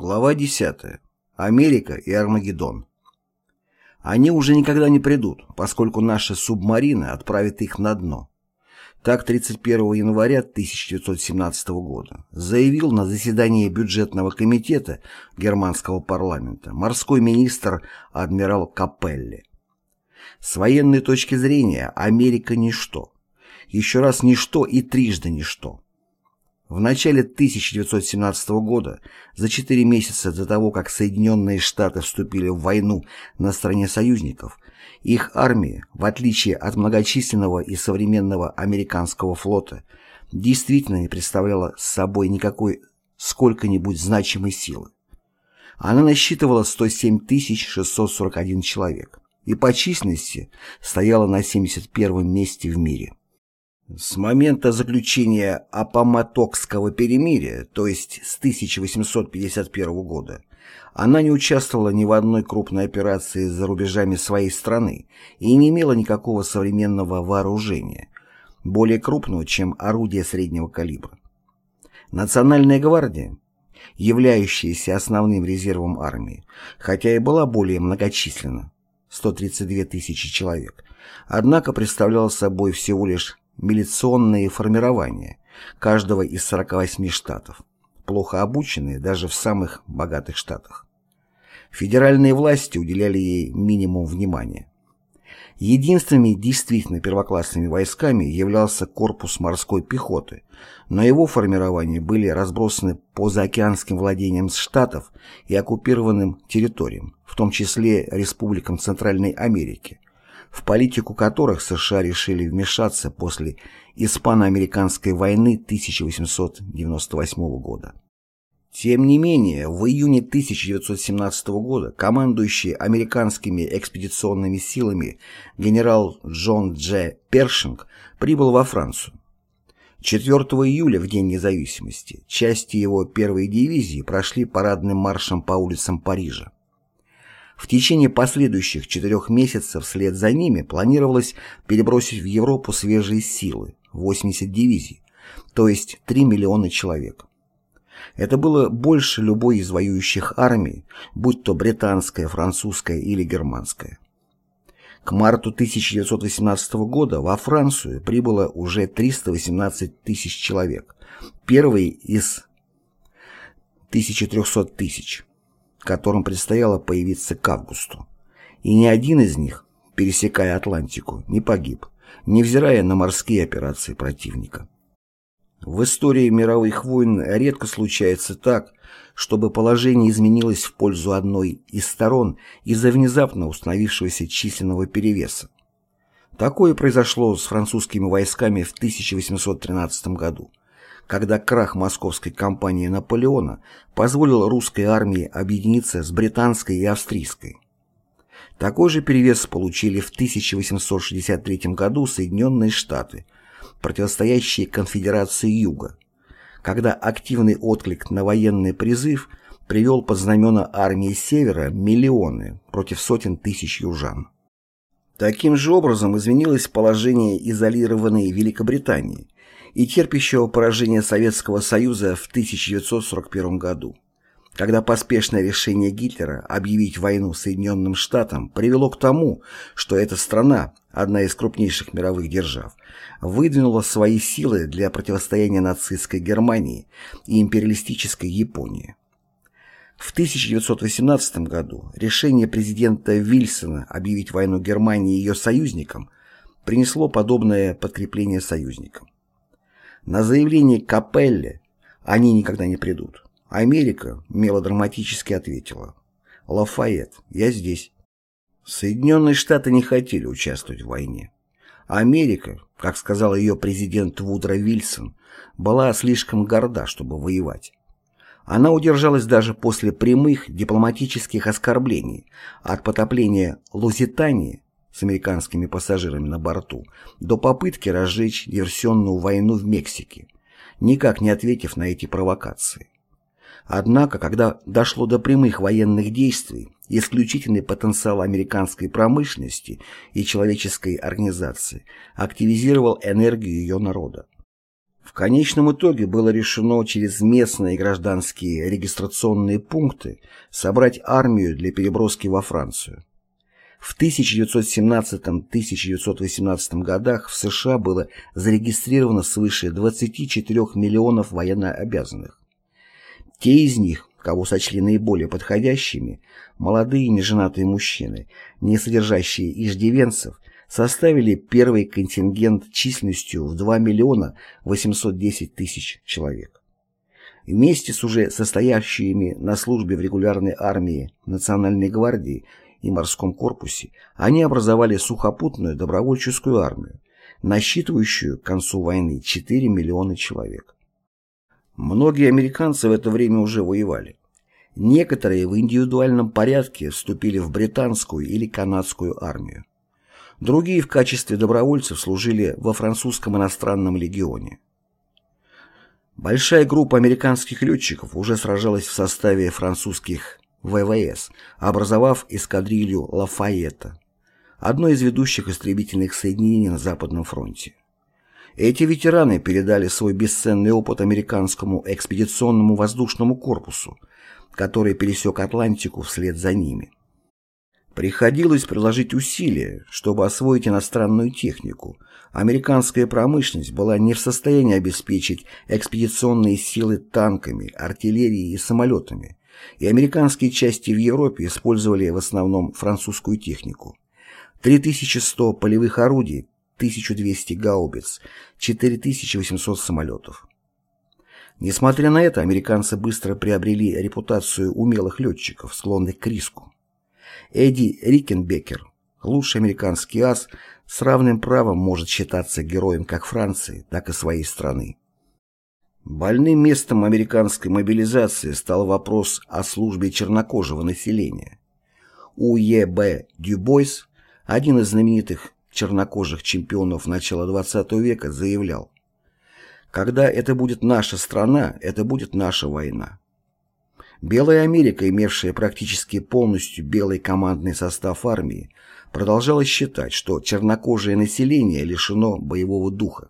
Глава 10. Америка и Армагеддон. Они уже никогда не придут, поскольку наши субмарины отправят их на дно. Так 31 января 1917 года заявил на заседании бюджетного комитета германского парламента морской министр адмирал Капелли. С военной точки зрения Америка – ничто. Еще раз ничто и трижды ничто. В начале 1917 года, за четыре месяца до того, как Соединенные Штаты вступили в войну на стороне союзников, их армия, в отличие от многочисленного и современного американского флота, действительно не представляла собой никакой сколько-нибудь значимой силы. Она насчитывала 107 641 человек и по численности стояла на 71 месте в мире. С момента заключения Апоматокского перемирия, то есть с 1851 года, она не участвовала ни в одной крупной операции за рубежами своей страны и не имела никакого современного вооружения, более крупного, чем орудия среднего калибра. Национальная гвардия, являющаяся основным резервом армии, хотя и была более многочисленна, 132 тысячи человек, однако представляла собой всего лишь милиционные формирования каждого из 48 штатов, плохо обученные даже в самых богатых штатах. Федеральные власти уделяли ей минимум внимания. Единственными действительно первоклассными войсками являлся корпус морской пехоты, но его формирования были разбросаны по заокеанским владениям штатов и оккупированным территориям, в том числе республикам Центральной Америки, в политику которых США решили вмешаться после Испано-американской войны 1898 года. Тем не менее, в июне 1917 года командующий американскими экспедиционными силами генерал Джон Дж. Першинг прибыл во Францию. 4 июля, в День независимости, части его первой дивизии прошли парадным маршем по улицам Парижа. В течение последующих четырех месяцев вслед за ними планировалось перебросить в Европу свежие силы, 80 дивизий, то есть 3 миллиона человек. Это было больше любой из воюющих армий, будь то британская, французская или германская. К марту 1918 года во Францию прибыло уже 318 тысяч человек, первый из 1300 тысяч которым предстояло появиться к августу. И ни один из них, пересекая Атлантику, не погиб, невзирая на морские операции противника. В истории мировых войн редко случается так, чтобы положение изменилось в пользу одной из сторон из-за внезапно установившегося численного перевеса. Такое произошло с французскими войсками в 1813 году когда крах московской кампании Наполеона позволил русской армии объединиться с британской и австрийской. Такой же перевес получили в 1863 году Соединенные Штаты, противостоящие конфедерации Юга, когда активный отклик на военный призыв привел под знамена армии Севера миллионы против сотен тысяч южан. Таким же образом изменилось положение изолированной Великобритании – и терпящего поражения Советского Союза в 1941 году, когда поспешное решение Гитлера объявить войну Соединенным Штатам привело к тому, что эта страна, одна из крупнейших мировых держав, выдвинула свои силы для противостояния нацистской Германии и империалистической Японии. В 1918 году решение президента Вильсона объявить войну Германии и ее союзникам принесло подобное подкрепление союзникам. На заявление Капелле они никогда не придут. Америка мелодраматически ответила. «Лафайет, я здесь». Соединенные Штаты не хотели участвовать в войне. Америка, как сказал ее президент Вудро Вильсон, была слишком горда, чтобы воевать. Она удержалась даже после прямых дипломатических оскорблений от потопления Лузитании с американскими пассажирами на борту до попытки разжечь диверсионную войну в Мексике, никак не ответив на эти провокации. Однако, когда дошло до прямых военных действий, исключительный потенциал американской промышленности и человеческой организации активизировал энергию ее народа. В конечном итоге было решено через местные гражданские регистрационные пункты собрать армию для переброски во Францию. В 1917-1918 годах в США было зарегистрировано свыше 24 миллионов военнообязанных. Те из них, кого сочли наиболее подходящими, молодые неженатые мужчины, не содержащие иждивенцев, составили первый контингент численностью в 2 миллиона 810 тысяч человек. Вместе с уже состоящими на службе в регулярной армии Национальной гвардии и морском корпусе, они образовали сухопутную добровольческую армию, насчитывающую к концу войны 4 миллиона человек. Многие американцы в это время уже воевали. Некоторые в индивидуальном порядке вступили в британскую или канадскую армию. Другие в качестве добровольцев служили во французском иностранном легионе. Большая группа американских летчиков уже сражалась в составе французских ВВС, образовав эскадрилью Лафайета, одно из ведущих истребительных соединений на Западном фронте. Эти ветераны передали свой бесценный опыт американскому экспедиционному воздушному корпусу, который пересек Атлантику вслед за ними. Приходилось приложить усилия, чтобы освоить иностранную технику. Американская промышленность была не в состоянии обеспечить экспедиционные силы танками, артиллерией и самолетами, и американские части в Европе использовали в основном французскую технику. 3100 полевых орудий, 1200 гаубиц, 4800 самолетов. Несмотря на это, американцы быстро приобрели репутацию умелых летчиков, склонных к риску. Эдди Рикенбекер, лучший американский ас, с равным правом может считаться героем как Франции, так и своей страны. Больным местом американской мобилизации стал вопрос о службе чернокожего населения. У Е. Б. Дюбойс, один из знаменитых чернокожих чемпионов начала XX века, заявлял, «Когда это будет наша страна, это будет наша война». Белая Америка, имевшая практически полностью белый командный состав армии, продолжала считать, что чернокожее население лишено боевого духа.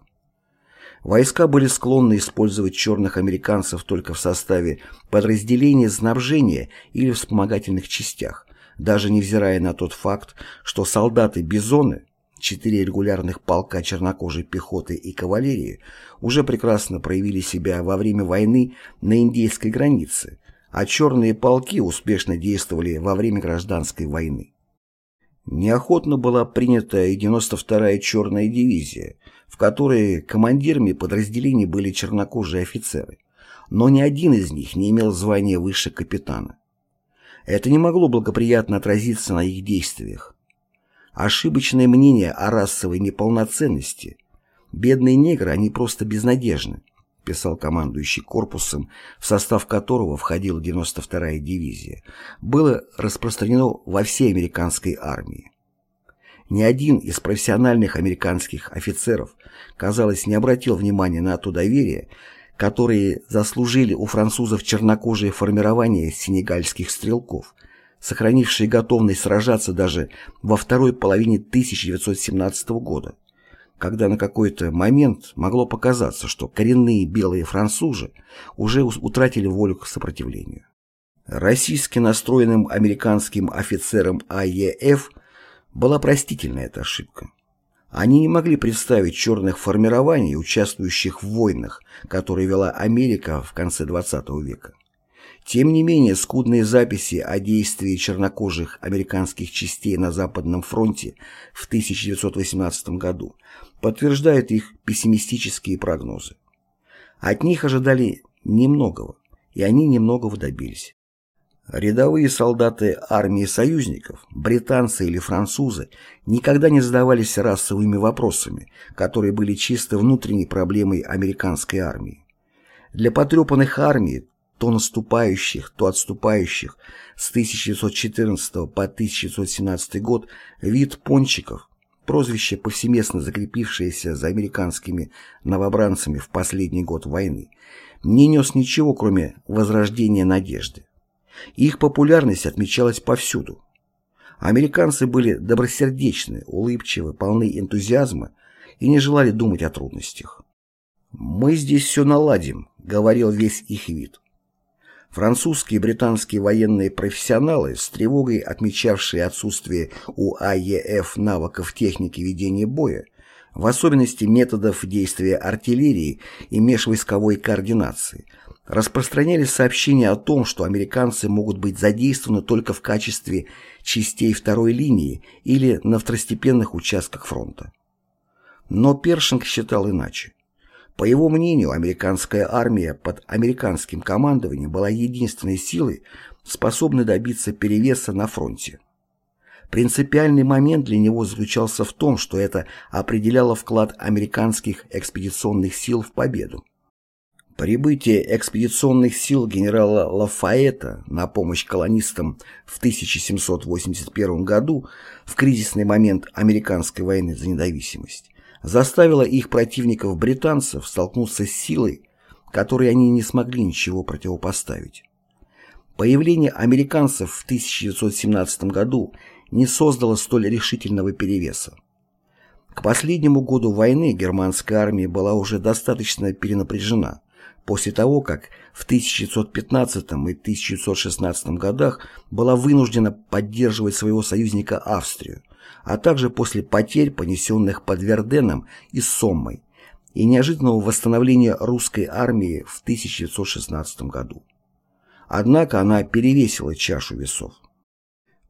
Войска были склонны использовать черных американцев только в составе подразделений снабжения или вспомогательных частях, даже невзирая на тот факт, что солдаты-бизоны, четыре регулярных полка чернокожей пехоты и кавалерии, уже прекрасно проявили себя во время войны на индейской границе, а черные полки успешно действовали во время гражданской войны. Неохотно была принята и 92-я черная дивизия, в которой командирами подразделений были чернокожие офицеры, но ни один из них не имел звания выше капитана. Это не могло благоприятно отразиться на их действиях. Ошибочное мнение о расовой неполноценности. Бедные негры, они просто безнадежны, писал командующий корпусом, в состав которого входила 92-я дивизия, было распространено во всей американской армии. Ни один из профессиональных американских офицеров, казалось, не обратил внимания на то доверие, которое заслужили у французов чернокожие формирования сенегальских стрелков, сохранившие готовность сражаться даже во второй половине 1917 года, когда на какой-то момент могло показаться, что коренные белые французы уже утратили волю к сопротивлению. Российски настроенным американским офицерам АЕФ – была простительна эта ошибка. Они не могли представить черных формирований, участвующих в войнах, которые вела Америка в конце XX века. Тем не менее, скудные записи о действии чернокожих американских частей на Западном фронте в 1918 году подтверждают их пессимистические прогнозы. От них ожидали немногого, и они немногого добились. Рядовые солдаты армии союзников, британцы или французы, никогда не задавались расовыми вопросами, которые были чисто внутренней проблемой американской армии. Для потрепанных армий, то наступающих, то отступающих, с 1914 по 1917 год вид пончиков, прозвище, повсеместно закрепившееся за американскими новобранцами в последний год войны, не нес ничего, кроме возрождения надежды. Их популярность отмечалась повсюду. Американцы были добросердечны, улыбчивы, полны энтузиазма и не желали думать о трудностях. «Мы здесь все наладим», — говорил весь их вид. Французские и британские военные профессионалы, с тревогой отмечавшие отсутствие у АЕФ навыков техники ведения боя, в особенности методов действия артиллерии и межвойсковой координации, распространяли сообщения о том, что американцы могут быть задействованы только в качестве частей второй линии или на второстепенных участках фронта. Но Першинг считал иначе. По его мнению, американская армия под американским командованием была единственной силой, способной добиться перевеса на фронте. Принципиальный момент для него заключался в том, что это определяло вклад американских экспедиционных сил в победу. Прибытие экспедиционных сил генерала Лафаэта на помощь колонистам в 1781 году в кризисный момент американской войны за независимость заставило их противников-британцев столкнуться с силой, которой они не смогли ничего противопоставить. Появление американцев в 1917 году не создало столь решительного перевеса. К последнему году войны германская армия была уже достаточно перенапряжена, после того, как в 1915 и 1916 годах была вынуждена поддерживать своего союзника Австрию, а также после потерь, понесенных под Верденом и Соммой, и неожиданного восстановления русской армии в 1916 году. Однако она перевесила чашу весов.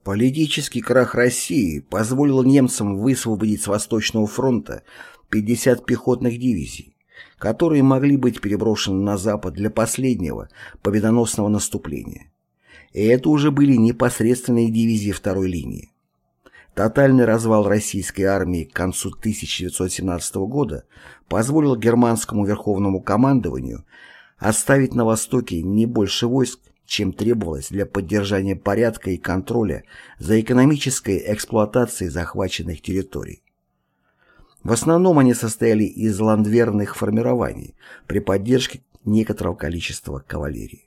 Политический крах России позволил немцам высвободить с Восточного фронта 50 пехотных дивизий, которые могли быть переброшены на Запад для последнего победоносного наступления. И это уже были непосредственные дивизии второй линии. Тотальный развал российской армии к концу 1917 года позволил германскому верховному командованию оставить на Востоке не больше войск, чем требовалось для поддержания порядка и контроля за экономической эксплуатацией захваченных территорий. В основном они состояли из ландверных формирований при поддержке некоторого количества кавалерии.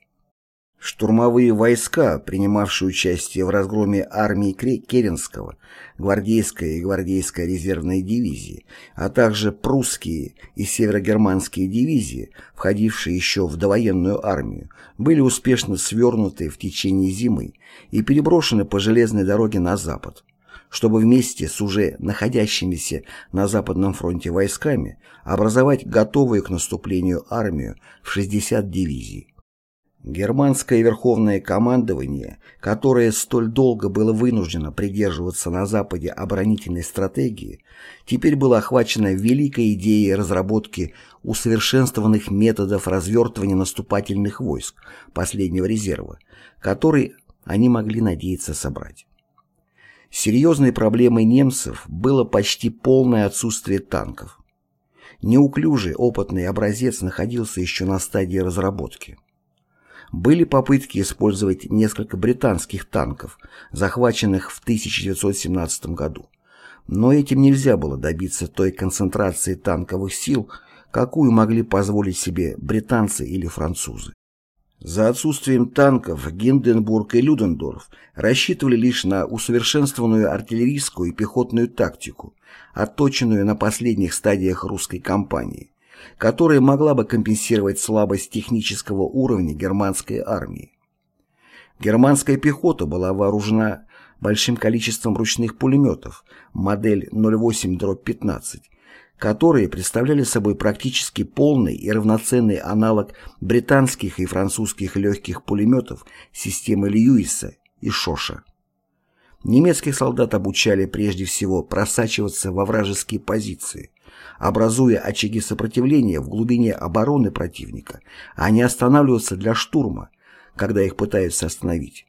Штурмовые войска, принимавшие участие в разгроме армии Керенского, гвардейская и гвардейская резервные дивизии, а также прусские и северогерманские дивизии, входившие еще в довоенную армию, были успешно свернуты в течение зимы и переброшены по железной дороге на запад, чтобы вместе с уже находящимися на Западном фронте войсками образовать готовую к наступлению армию в 60 дивизий. Германское верховное командование, которое столь долго было вынуждено придерживаться на Западе оборонительной стратегии, теперь было охвачено великой идеей разработки усовершенствованных методов развертывания наступательных войск последнего резерва, который они могли надеяться собрать. Серьезной проблемой немцев было почти полное отсутствие танков. Неуклюжий опытный образец находился еще на стадии разработки. Были попытки использовать несколько британских танков, захваченных в 1917 году. Но этим нельзя было добиться той концентрации танковых сил, какую могли позволить себе британцы или французы. За отсутствием танков Гинденбург и Людендорф рассчитывали лишь на усовершенствованную артиллерийскую и пехотную тактику, отточенную на последних стадиях русской кампании, которая могла бы компенсировать слабость технического уровня германской армии. Германская пехота была вооружена большим количеством ручных пулеметов, модель 08-15, которые представляли собой практически полный и равноценный аналог британских и французских легких пулеметов системы Льюиса и Шоша. Немецких солдат обучали прежде всего просачиваться во вражеские позиции, образуя очаги сопротивления в глубине обороны противника, а не останавливаться для штурма, когда их пытаются остановить.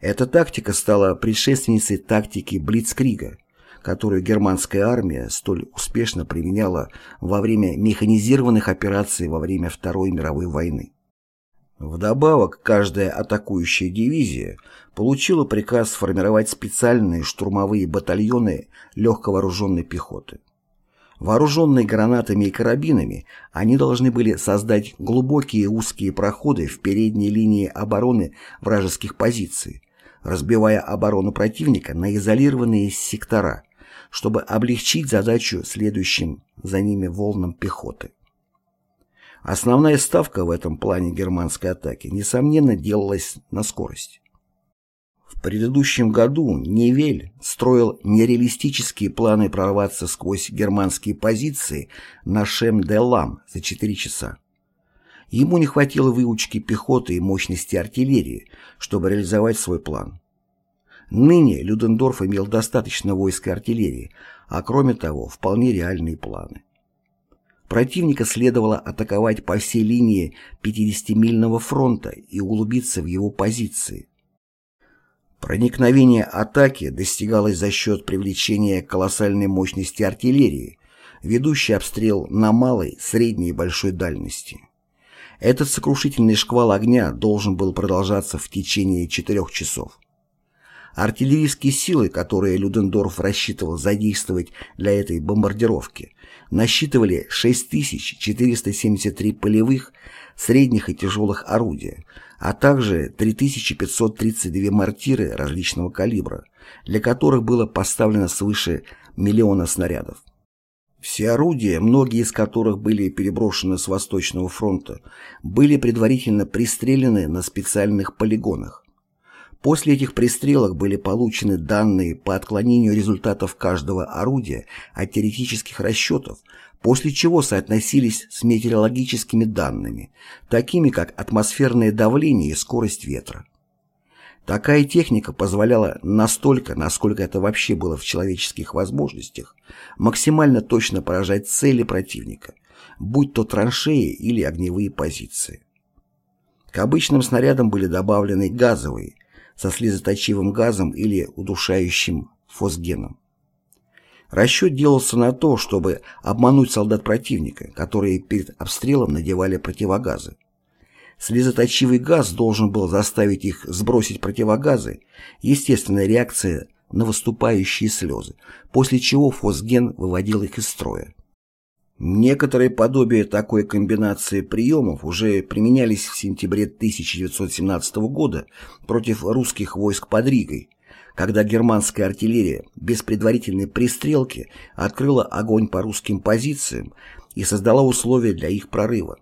Эта тактика стала предшественницей тактики Блицкрига, которую германская армия столь успешно применяла во время механизированных операций во время Второй мировой войны. Вдобавок, каждая атакующая дивизия получила приказ сформировать специальные штурмовые батальоны легковооруженной пехоты. Вооруженные гранатами и карабинами, они должны были создать глубокие узкие проходы в передней линии обороны вражеских позиций, разбивая оборону противника на изолированные сектора, чтобы облегчить задачу следующим за ними волнам пехоты. Основная ставка в этом плане германской атаки, несомненно, делалась на скорость. В предыдущем году Невель строил нереалистические планы прорваться сквозь германские позиции на Шем-де-Лам за 4 часа. Ему не хватило выучки пехоты и мощности артиллерии, чтобы реализовать свой план. Ныне Людендорф имел достаточно войск и артиллерии, а кроме того, вполне реальные планы. Противника следовало атаковать по всей линии 50-мильного фронта и углубиться в его позиции. Проникновение атаки достигалось за счет привлечения колоссальной мощности артиллерии, ведущей обстрел на малой, средней и большой дальности. Этот сокрушительный шквал огня должен был продолжаться в течение четырех часов. Артиллерийские силы, которые Людендорф рассчитывал задействовать для этой бомбардировки, насчитывали 6473 полевых, средних и тяжелых орудия, а также 3532 мортиры различного калибра, для которых было поставлено свыше миллиона снарядов. Все орудия, многие из которых были переброшены с Восточного фронта, были предварительно пристрелены на специальных полигонах. После этих пристрелок были получены данные по отклонению результатов каждого орудия от теоретических расчетов, после чего соотносились с метеорологическими данными, такими как атмосферное давление и скорость ветра. Такая техника позволяла настолько, насколько это вообще было в человеческих возможностях, максимально точно поражать цели противника, будь то траншеи или огневые позиции. К обычным снарядам были добавлены газовые, со слезоточивым газом или удушающим фосгеном. Расчет делался на то, чтобы обмануть солдат противника, которые перед обстрелом надевали противогазы. Слезоточивый газ должен был заставить их сбросить противогазы, естественная реакция на выступающие слезы, после чего фосген выводил их из строя. Некоторые подобия такой комбинации приемов уже применялись в сентябре 1917 года против русских войск под Ригой, когда германская артиллерия без предварительной пристрелки открыла огонь по русским позициям и создала условия для их прорыва.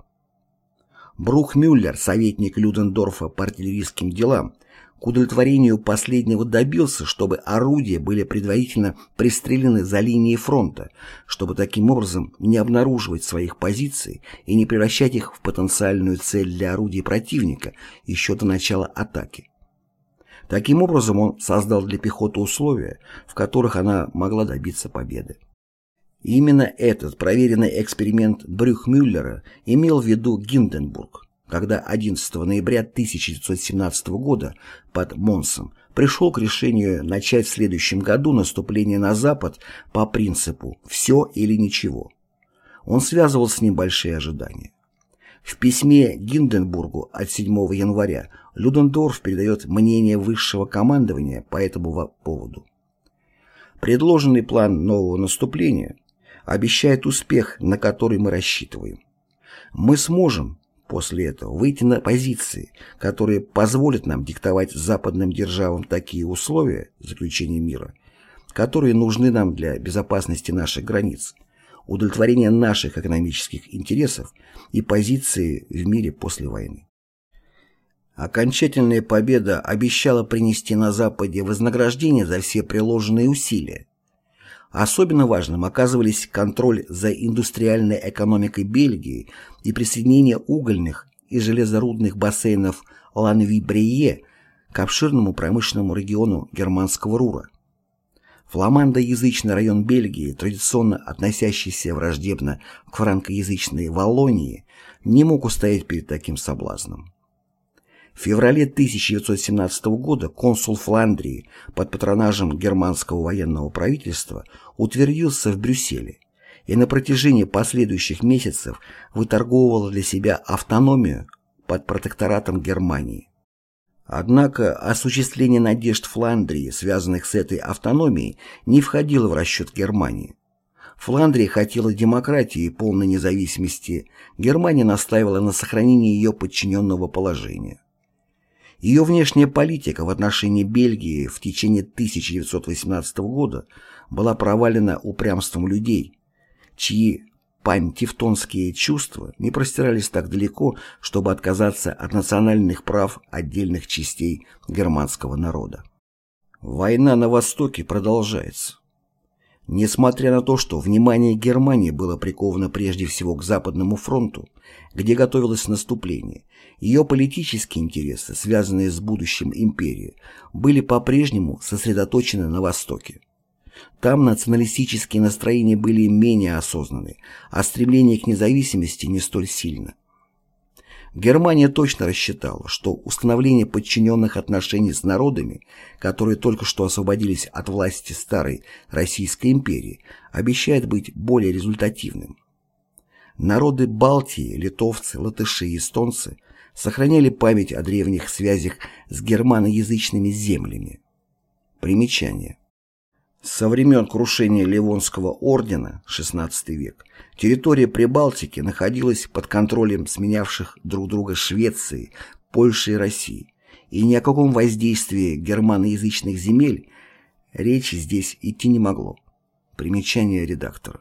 Брухмюллер, советник Людендорфа по артиллерийским делам, к удовлетворению последнего добился, чтобы орудия были предварительно пристрелены за линией фронта, чтобы таким образом не обнаруживать своих позиций и не превращать их в потенциальную цель для орудий противника еще до начала атаки. Таким образом он создал для пехоты условия, в которых она могла добиться победы. Именно этот проверенный эксперимент Брюхмюллера имел в виду Гинденбург, когда 11 ноября 1917 года под Монсом пришел к решению начать в следующем году наступление на Запад по принципу «все или ничего». Он связывал с ним большие ожидания. В письме Гинденбургу от 7 января Людендорф передает мнение высшего командования по этому поводу. Предложенный план нового наступления обещает успех, на который мы рассчитываем. Мы сможем после этого выйти на позиции, которые позволят нам диктовать западным державам такие условия заключения мира, которые нужны нам для безопасности наших границ, удовлетворения наших экономических интересов и позиции в мире после войны. Окончательная победа обещала принести на Западе вознаграждение за все приложенные усилия, Особенно важным оказывались контроль за индустриальной экономикой Бельгии и присоединение угольных и железорудных бассейнов Ланви-Брие к обширному промышленному региону германского Рура. Фламандоязычный район Бельгии, традиционно относящийся враждебно к франкоязычной Валлонии, не мог устоять перед таким соблазном. В феврале 1917 года консул Фландрии под патронажем германского военного правительства утвердился в Брюсселе и на протяжении последующих месяцев выторговывал для себя автономию под протекторатом Германии. Однако осуществление надежд Фландрии, связанных с этой автономией, не входило в расчет Германии. Фландрия хотела демократии и полной независимости, Германия настаивала на сохранении ее подчиненного положения. Ее внешняя политика в отношении Бельгии в течение 1918 года была провалена упрямством людей, чьи пантевтонские чувства не простирались так далеко, чтобы отказаться от национальных прав отдельных частей германского народа. Война на Востоке продолжается. Несмотря на то, что внимание Германии было приковано прежде всего к Западному фронту, где готовилось наступление, ее политические интересы, связанные с будущим империи, были по-прежнему сосредоточены на Востоке. Там националистические настроения были менее осознаны, а стремление к независимости не столь сильно. Германия точно рассчитала, что установление подчиненных отношений с народами, которые только что освободились от власти старой Российской империи, обещает быть более результативным. Народы Балтии, литовцы, латыши и эстонцы сохраняли память о древних связях с германоязычными землями. Примечание. Со времен крушения Ливонского ордена, XVI век, территория Прибалтики находилась под контролем сменявших друг друга Швеции, Польши и России, и ни о каком воздействии германоязычных земель речи здесь идти не могло. Примечание редактора.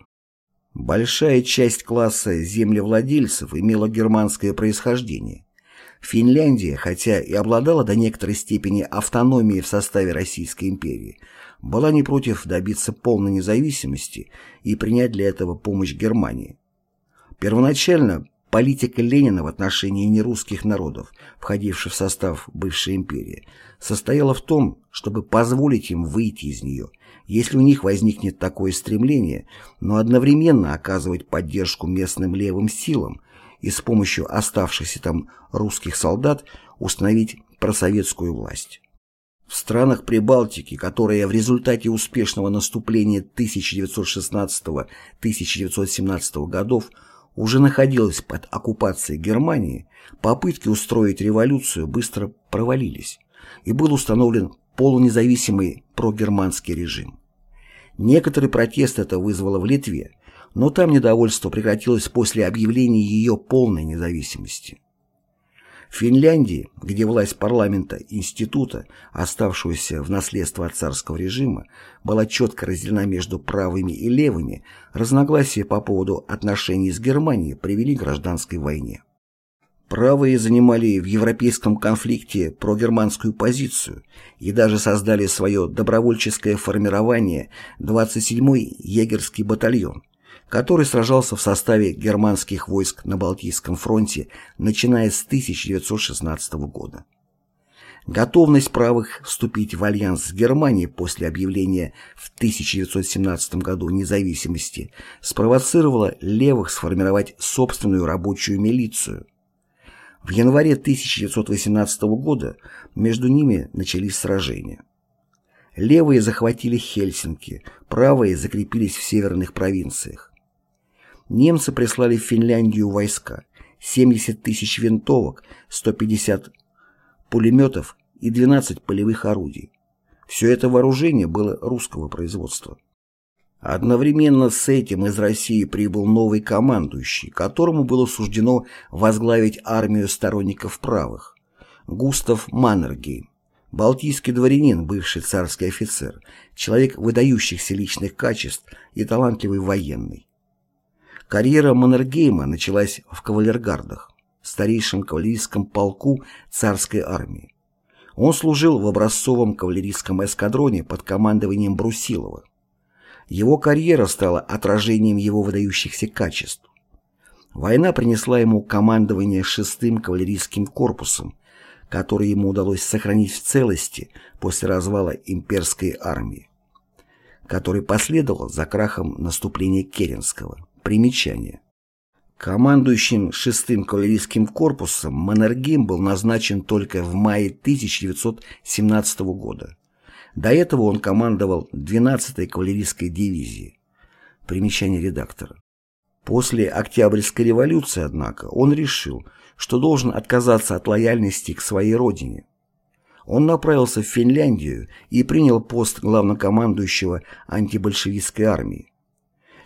Большая часть класса землевладельцев имела германское происхождение. Финляндия, хотя и обладала до некоторой степени автономией в составе Российской империи, была не против добиться полной независимости и принять для этого помощь Германии. Первоначально политика Ленина в отношении нерусских народов, входивших в состав бывшей империи, состояла в том, чтобы позволить им выйти из нее, если у них возникнет такое стремление, но одновременно оказывать поддержку местным левым силам и с помощью оставшихся там русских солдат установить просоветскую власть. В странах Прибалтики, которые в результате успешного наступления 1916-1917 годов уже находилась под оккупацией Германии, попытки устроить революцию быстро провалились, и был установлен полунезависимый прогерманский режим. Некоторый протест это вызвало в Литве, но там недовольство прекратилось после объявления ее полной независимости. В Финляндии, где власть парламента института, оставшегося в наследство от царского режима, была четко разделена между правыми и левыми, разногласия по поводу отношений с Германией привели к гражданской войне. Правые занимали в европейском конфликте прогерманскую позицию и даже создали свое добровольческое формирование 27-й егерский батальон, который сражался в составе германских войск на Балтийском фронте, начиная с 1916 года. Готовность правых вступить в альянс с Германией после объявления в 1917 году независимости спровоцировала левых сформировать собственную рабочую милицию. В январе 1918 года между ними начались сражения. Левые захватили Хельсинки, правые закрепились в северных провинциях. Немцы прислали в Финляндию войска, 70 тысяч винтовок, 150 пулеметов и 12 полевых орудий. Все это вооружение было русского производства. Одновременно с этим из России прибыл новый командующий, которому было суждено возглавить армию сторонников правых. Густав Маннергейм, балтийский дворянин, бывший царский офицер, человек выдающихся личных качеств и талантливый военный. Карьера Маннергейма началась в кавалергардах, старейшем кавалерийском полку царской армии. Он служил в образцовом кавалерийском эскадроне под командованием Брусилова. Его карьера стала отражением его выдающихся качеств. Война принесла ему командование шестым кавалерийским корпусом, который ему удалось сохранить в целости после развала имперской армии, который последовал за крахом наступления Керенского. Примечание. Командующим шестым кавалерийским корпусом Маннергейм был назначен только в мае 1917 года. До этого он командовал 12-й кавалерийской дивизией. Примечание редактора. После Октябрьской революции, однако, он решил, что должен отказаться от лояльности к своей родине. Он направился в Финляндию и принял пост главнокомандующего антибольшевистской армии.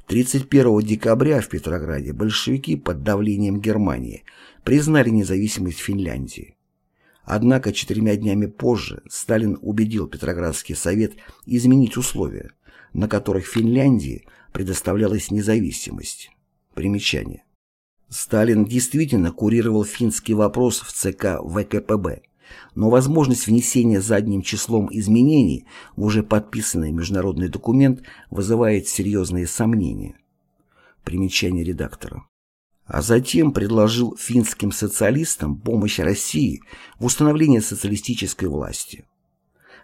31 декабря в Петрограде большевики под давлением Германии признали независимость Финляндии. Однако четырьмя днями позже Сталин убедил Петроградский совет изменить условия, на которых Финляндии предоставлялась независимость. Примечание. Сталин действительно курировал финский вопрос в ЦК ВКПБ, но возможность внесения задним числом изменений в уже подписанный международный документ вызывает серьезные сомнения. Примечание редактора. А затем предложил финским социалистам помощь России в установлении социалистической власти.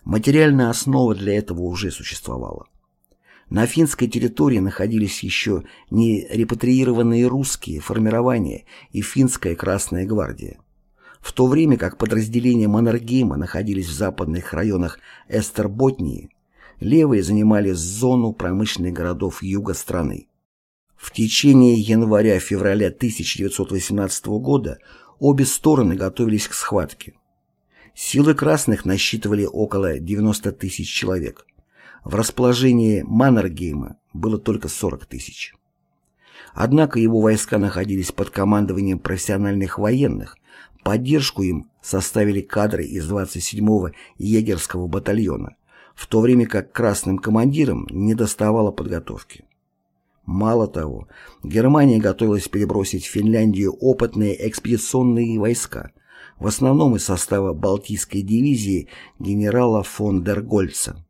Материальная основа для этого уже существовала. На финской территории находились еще не репатриированные русские формирования и финская Красная гвардия. В то время как подразделения Маннергейма находились в западных районах Эстерботнии, левые занимали зону промышленных городов юга страны. В течение января-февраля 1918 года обе стороны готовились к схватке. Силы красных насчитывали около 90 тысяч человек. В расположении Маннергейма было только 40 тысяч. Однако его войска находились под командованием профессиональных военных, поддержку им составили кадры из 27-го егерского батальона, в то время как красным командирам не доставало подготовки. Мало того, Германия готовилась перебросить в Финляндию опытные экспедиционные войска, в основном из состава Балтийской дивизии генерала фон дер Гольца.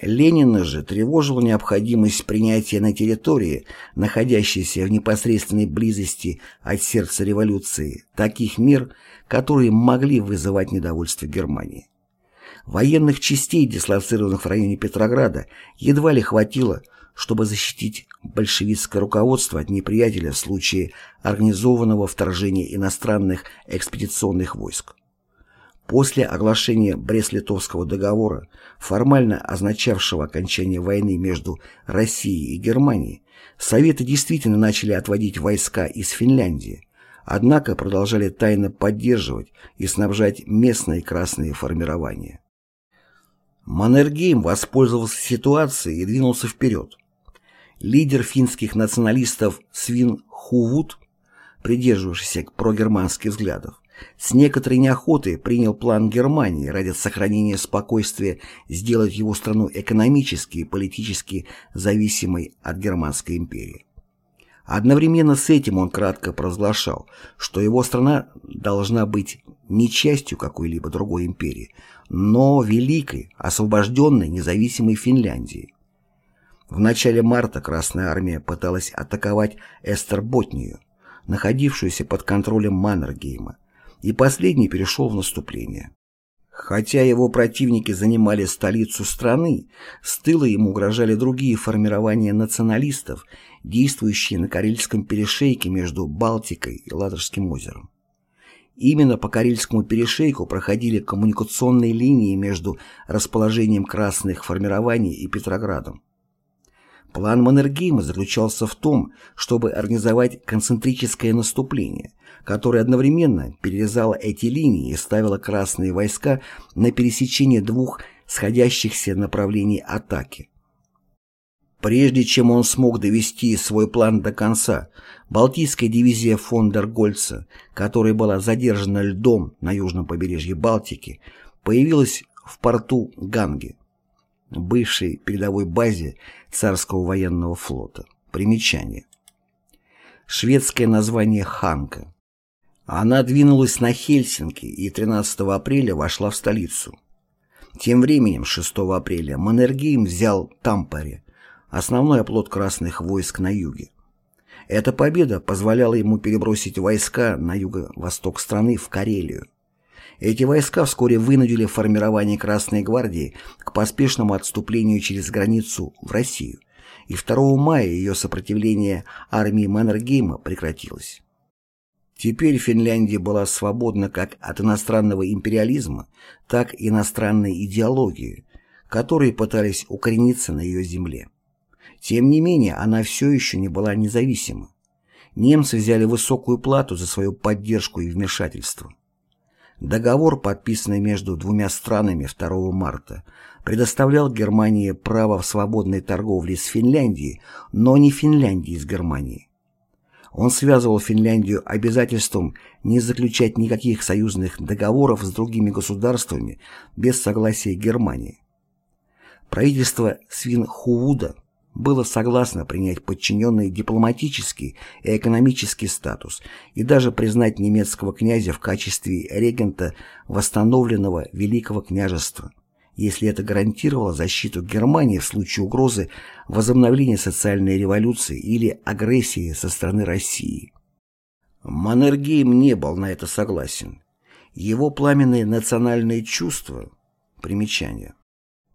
Ленина же тревожила необходимость принятия на территории, находящейся в непосредственной близости от сердца революции, таких мер, которые могли вызывать недовольство Германии. Военных частей, дислоцированных в районе Петрограда, едва ли хватило, чтобы защитить большевистское руководство от неприятеля в случае организованного вторжения иностранных экспедиционных войск. После оглашения Брест-Литовского договора, формально означавшего окончание войны между Россией и Германией, Советы действительно начали отводить войска из Финляндии, однако продолжали тайно поддерживать и снабжать местные красные формирования. Маннергейм воспользовался ситуацией и двинулся вперед. Лидер финских националистов Свин Хувуд, придерживавшийся прогерманских взглядов, с некоторой неохотой принял план Германии ради сохранения спокойствия сделать его страну экономически и политически зависимой от Германской империи. Одновременно с этим он кратко провозглашал, что его страна должна быть не частью какой-либо другой империи, но великой, освобожденной, независимой Финляндии. В начале марта Красная Армия пыталась атаковать Эстерботнию, находившуюся под контролем Маннергейма, и последний перешел в наступление. Хотя его противники занимали столицу страны, с тыла ему угрожали другие формирования националистов, действующие на Карельском перешейке между Балтикой и Ладожским озером. Именно по Карельскому перешейку проходили коммуникационные линии между расположением красных формирований и Петроградом. План Маннергейма заключался в том, чтобы организовать концентрическое наступление, которое одновременно перерезало эти линии и ставило красные войска на пересечение двух сходящихся направлений атаки. Прежде чем он смог довести свой план до конца, Балтийская дивизия фон дер Гольца, которая была задержана льдом на южном побережье Балтики, появилась в порту Ганге бывшей передовой базе царского военного флота. Примечание. Шведское название «Ханка». Она двинулась на Хельсинки и 13 апреля вошла в столицу. Тем временем, 6 апреля, Маннергейм взял Тампаре, основной оплот красных войск на юге. Эта победа позволяла ему перебросить войска на юго-восток страны в Карелию. Эти войска вскоре вынудили формирование Красной гвардии к поспешному отступлению через границу в Россию, и 2 мая ее сопротивление армии Маннергейма прекратилось. Теперь Финляндия была свободна как от иностранного империализма, так и иностранной идеологии, которые пытались укорениться на ее земле. Тем не менее, она все еще не была независима. Немцы взяли высокую плату за свою поддержку и вмешательство. Договор, подписанный между двумя странами 2 марта, предоставлял Германии право в свободной торговле с Финляндией, но не Финляндией с Германией. Он связывал Финляндию обязательством не заключать никаких союзных договоров с другими государствами без согласия Германии. Правительство Свинхувуда было согласно принять подчиненный дипломатический и экономический статус и даже признать немецкого князя в качестве регента восстановленного Великого княжества, если это гарантировало защиту Германии в случае угрозы возобновления социальной революции или агрессии со стороны России. Маннергейм не был на это согласен. Его пламенные национальные чувства Примечание.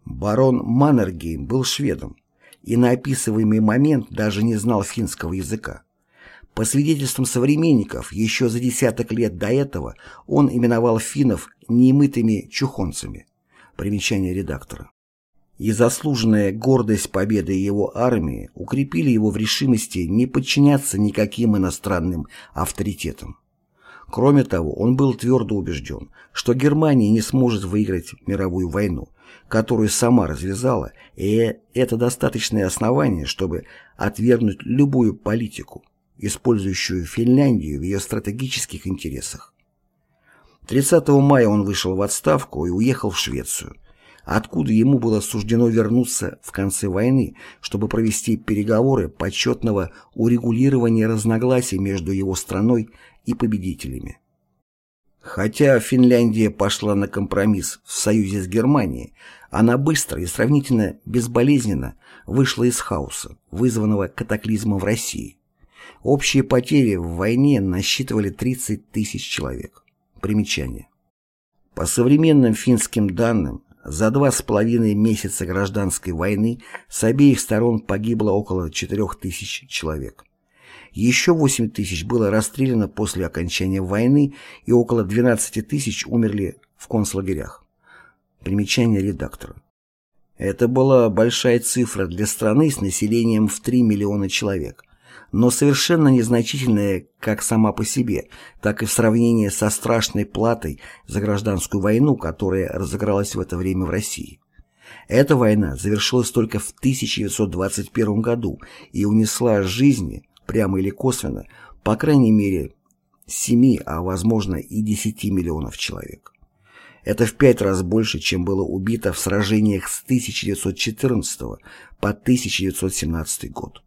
Барон Маннергейм был шведом и на описываемый момент даже не знал финского языка. По свидетельствам современников, еще за десяток лет до этого он именовал финнов немытыми чухонцами. Примечание редактора. И заслуженная гордость победы его армии укрепили его в решимости не подчиняться никаким иностранным авторитетам. Кроме того, он был твердо убежден, что Германия не сможет выиграть мировую войну, которую сама развязала, и это достаточное основание, чтобы отвергнуть любую политику, использующую Финляндию в ее стратегических интересах. 30 мая он вышел в отставку и уехал в Швецию, откуда ему было суждено вернуться в конце войны, чтобы провести переговоры почетного урегулирования разногласий между его страной и победителями. Хотя Финляндия пошла на компромисс в союзе с Германией, она быстро и сравнительно безболезненно вышла из хаоса, вызванного катаклизмом в России. Общие потери в войне насчитывали 30 тысяч человек. Примечание. По современным финским данным, за два с половиной месяца гражданской войны с обеих сторон погибло около 4 тысяч человек. Еще 8 тысяч было расстреляно после окончания войны и около 12 тысяч умерли в концлагерях. Примечание редактора. Это была большая цифра для страны с населением в 3 миллиона человек, но совершенно незначительная как сама по себе, так и в сравнении со страшной платой за гражданскую войну, которая разыгралась в это время в России. Эта война завершилась только в 1921 году и унесла жизни прямо или косвенно, по крайней мере, 7, а возможно и 10 миллионов человек. Это в пять раз больше, чем было убито в сражениях с 1914 по 1917 год.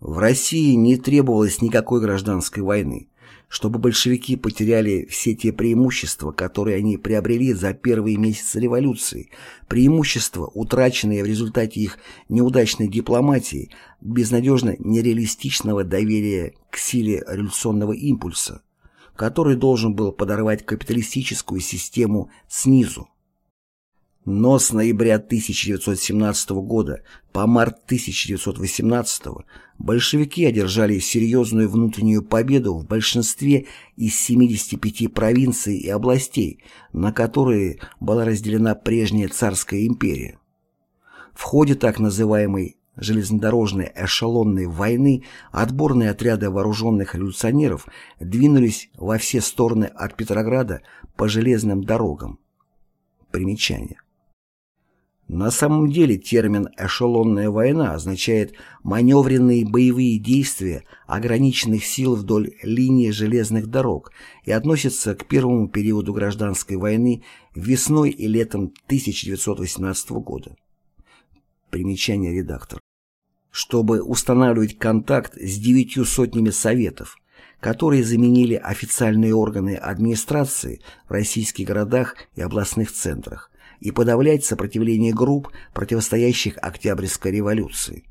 В России не требовалось никакой гражданской войны, чтобы большевики потеряли все те преимущества, которые они приобрели за первые месяцы революции, преимущества, утраченные в результате их неудачной дипломатии, безнадежно нереалистичного доверия к силе революционного импульса, который должен был подорвать капиталистическую систему снизу. Но с ноября 1917 года по март 1918 большевики одержали серьезную внутреннюю победу в большинстве из 75 провинций и областей, на которые была разделена прежняя царская империя. В ходе так называемой железнодорожной эшелонной войны отборные отряды вооруженных революционеров двинулись во все стороны от Петрограда по железным дорогам. Примечание. На самом деле термин «эшелонная война» означает маневренные боевые действия ограниченных сил вдоль линии железных дорог и относится к первому периоду гражданской войны весной и летом 1918 года. Примечание редактор. Чтобы устанавливать контакт с девятью сотнями советов, которые заменили официальные органы администрации в российских городах и областных центрах, и подавлять сопротивление групп, противостоящих Октябрьской революции.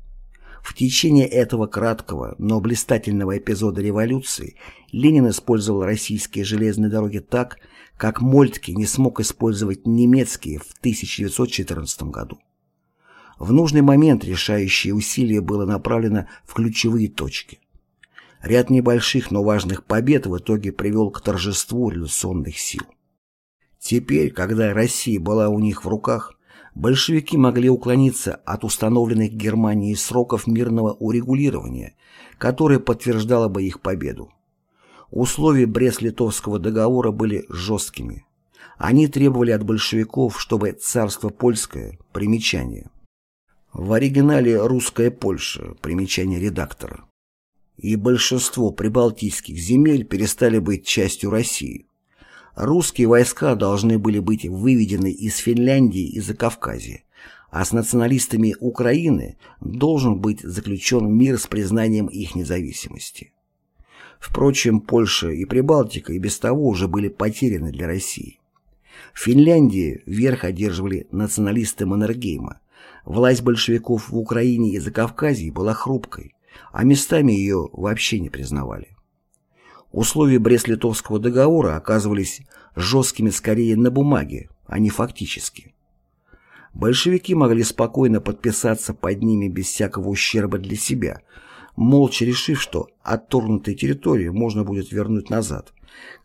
В течение этого краткого, но блистательного эпизода революции Ленин использовал российские железные дороги так, как Мольтке не смог использовать немецкие в 1914 году. В нужный момент решающее усилие было направлено в ключевые точки. Ряд небольших, но важных побед в итоге привел к торжеству революционных сил. Теперь, когда Россия была у них в руках, большевики могли уклониться от установленных Германией сроков мирного урегулирования, которое подтверждало бы их победу. Условия Брест-Литовского договора были жесткими. Они требовали от большевиков, чтобы царство польское, примечание. В оригинале «Русская Польша», примечание редактора. И большинство прибалтийских земель перестали быть частью России. Русские войска должны были быть выведены из Финляндии и Закавказья, а с националистами Украины должен быть заключен мир с признанием их независимости. Впрочем, Польша и Прибалтика и без того уже были потеряны для России. В Финляндии верх одерживали националисты Маннергейма. Власть большевиков в Украине и Закавказье была хрупкой, а местами ее вообще не признавали. Условия Брест-Литовского договора оказывались жесткими скорее на бумаге, а не фактически. Большевики могли спокойно подписаться под ними без всякого ущерба для себя, молча решив, что отторгнутые территории можно будет вернуть назад,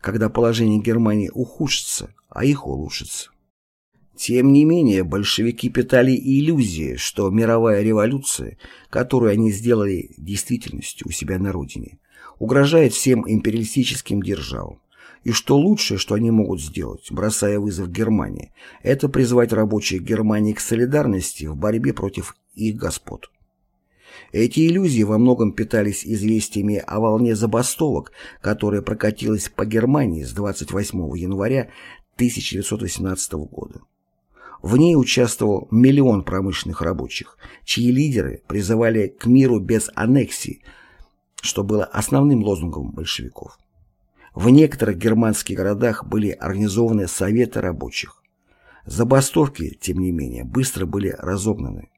когда положение Германии ухудшится, а их улучшится. Тем не менее, большевики питали иллюзии, что мировая революция, которую они сделали действительностью у себя на родине, угрожает всем империалистическим державам, и что лучшее, что они могут сделать, бросая вызов Германии, это призвать рабочих Германии к солидарности в борьбе против их господ. Эти иллюзии во многом питались известиями о волне забастовок, которая прокатилась по Германии с 28 января 1918 года. В ней участвовал миллион промышленных рабочих, чьи лидеры призывали к миру без аннексии, что было основным лозунгом большевиков. В некоторых германских городах были организованы советы рабочих. Забастовки, тем не менее, быстро были разогнаны.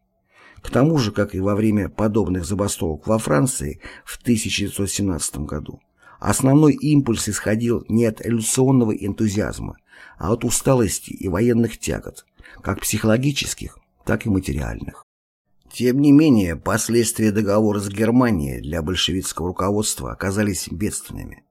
К тому же, как и во время подобных забастовок во Франции в 1917 году, основной импульс исходил не от революционного энтузиазма, а от усталости и военных тягот, как психологических, так и материальных. Тем не менее, последствия договора с Германией для большевистского руководства оказались бедственными.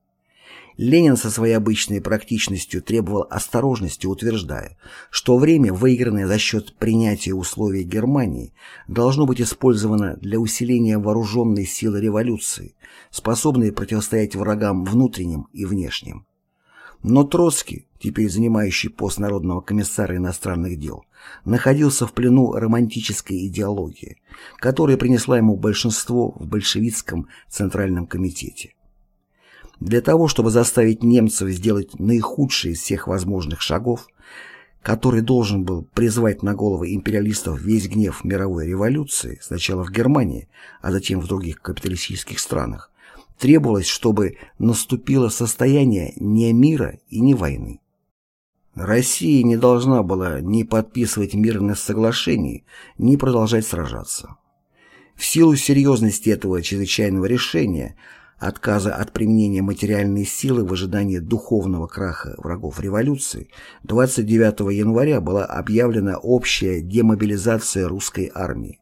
Ленин со своей обычной практичностью требовал осторожности, утверждая, что время, выигранное за счет принятия условий Германии, должно быть использовано для усиления вооруженной силы революции, способной противостоять врагам внутренним и внешним. Но Троцкий, теперь занимающий пост Народного комиссара иностранных дел, находился в плену романтической идеологии, которая принесла ему большинство в большевистском Центральном комитете. Для того, чтобы заставить немцев сделать наихудший из всех возможных шагов, который должен был призвать на головы империалистов весь гнев мировой революции, сначала в Германии, а затем в других капиталистических странах, требовалось, чтобы наступило состояние не мира и не войны. Россия не должна была ни подписывать мирных соглашений, ни продолжать сражаться. В силу серьезности этого чрезвычайного решения – отказа от применения материальной силы в ожидании духовного краха врагов революции, 29 января была объявлена общая демобилизация русской армии.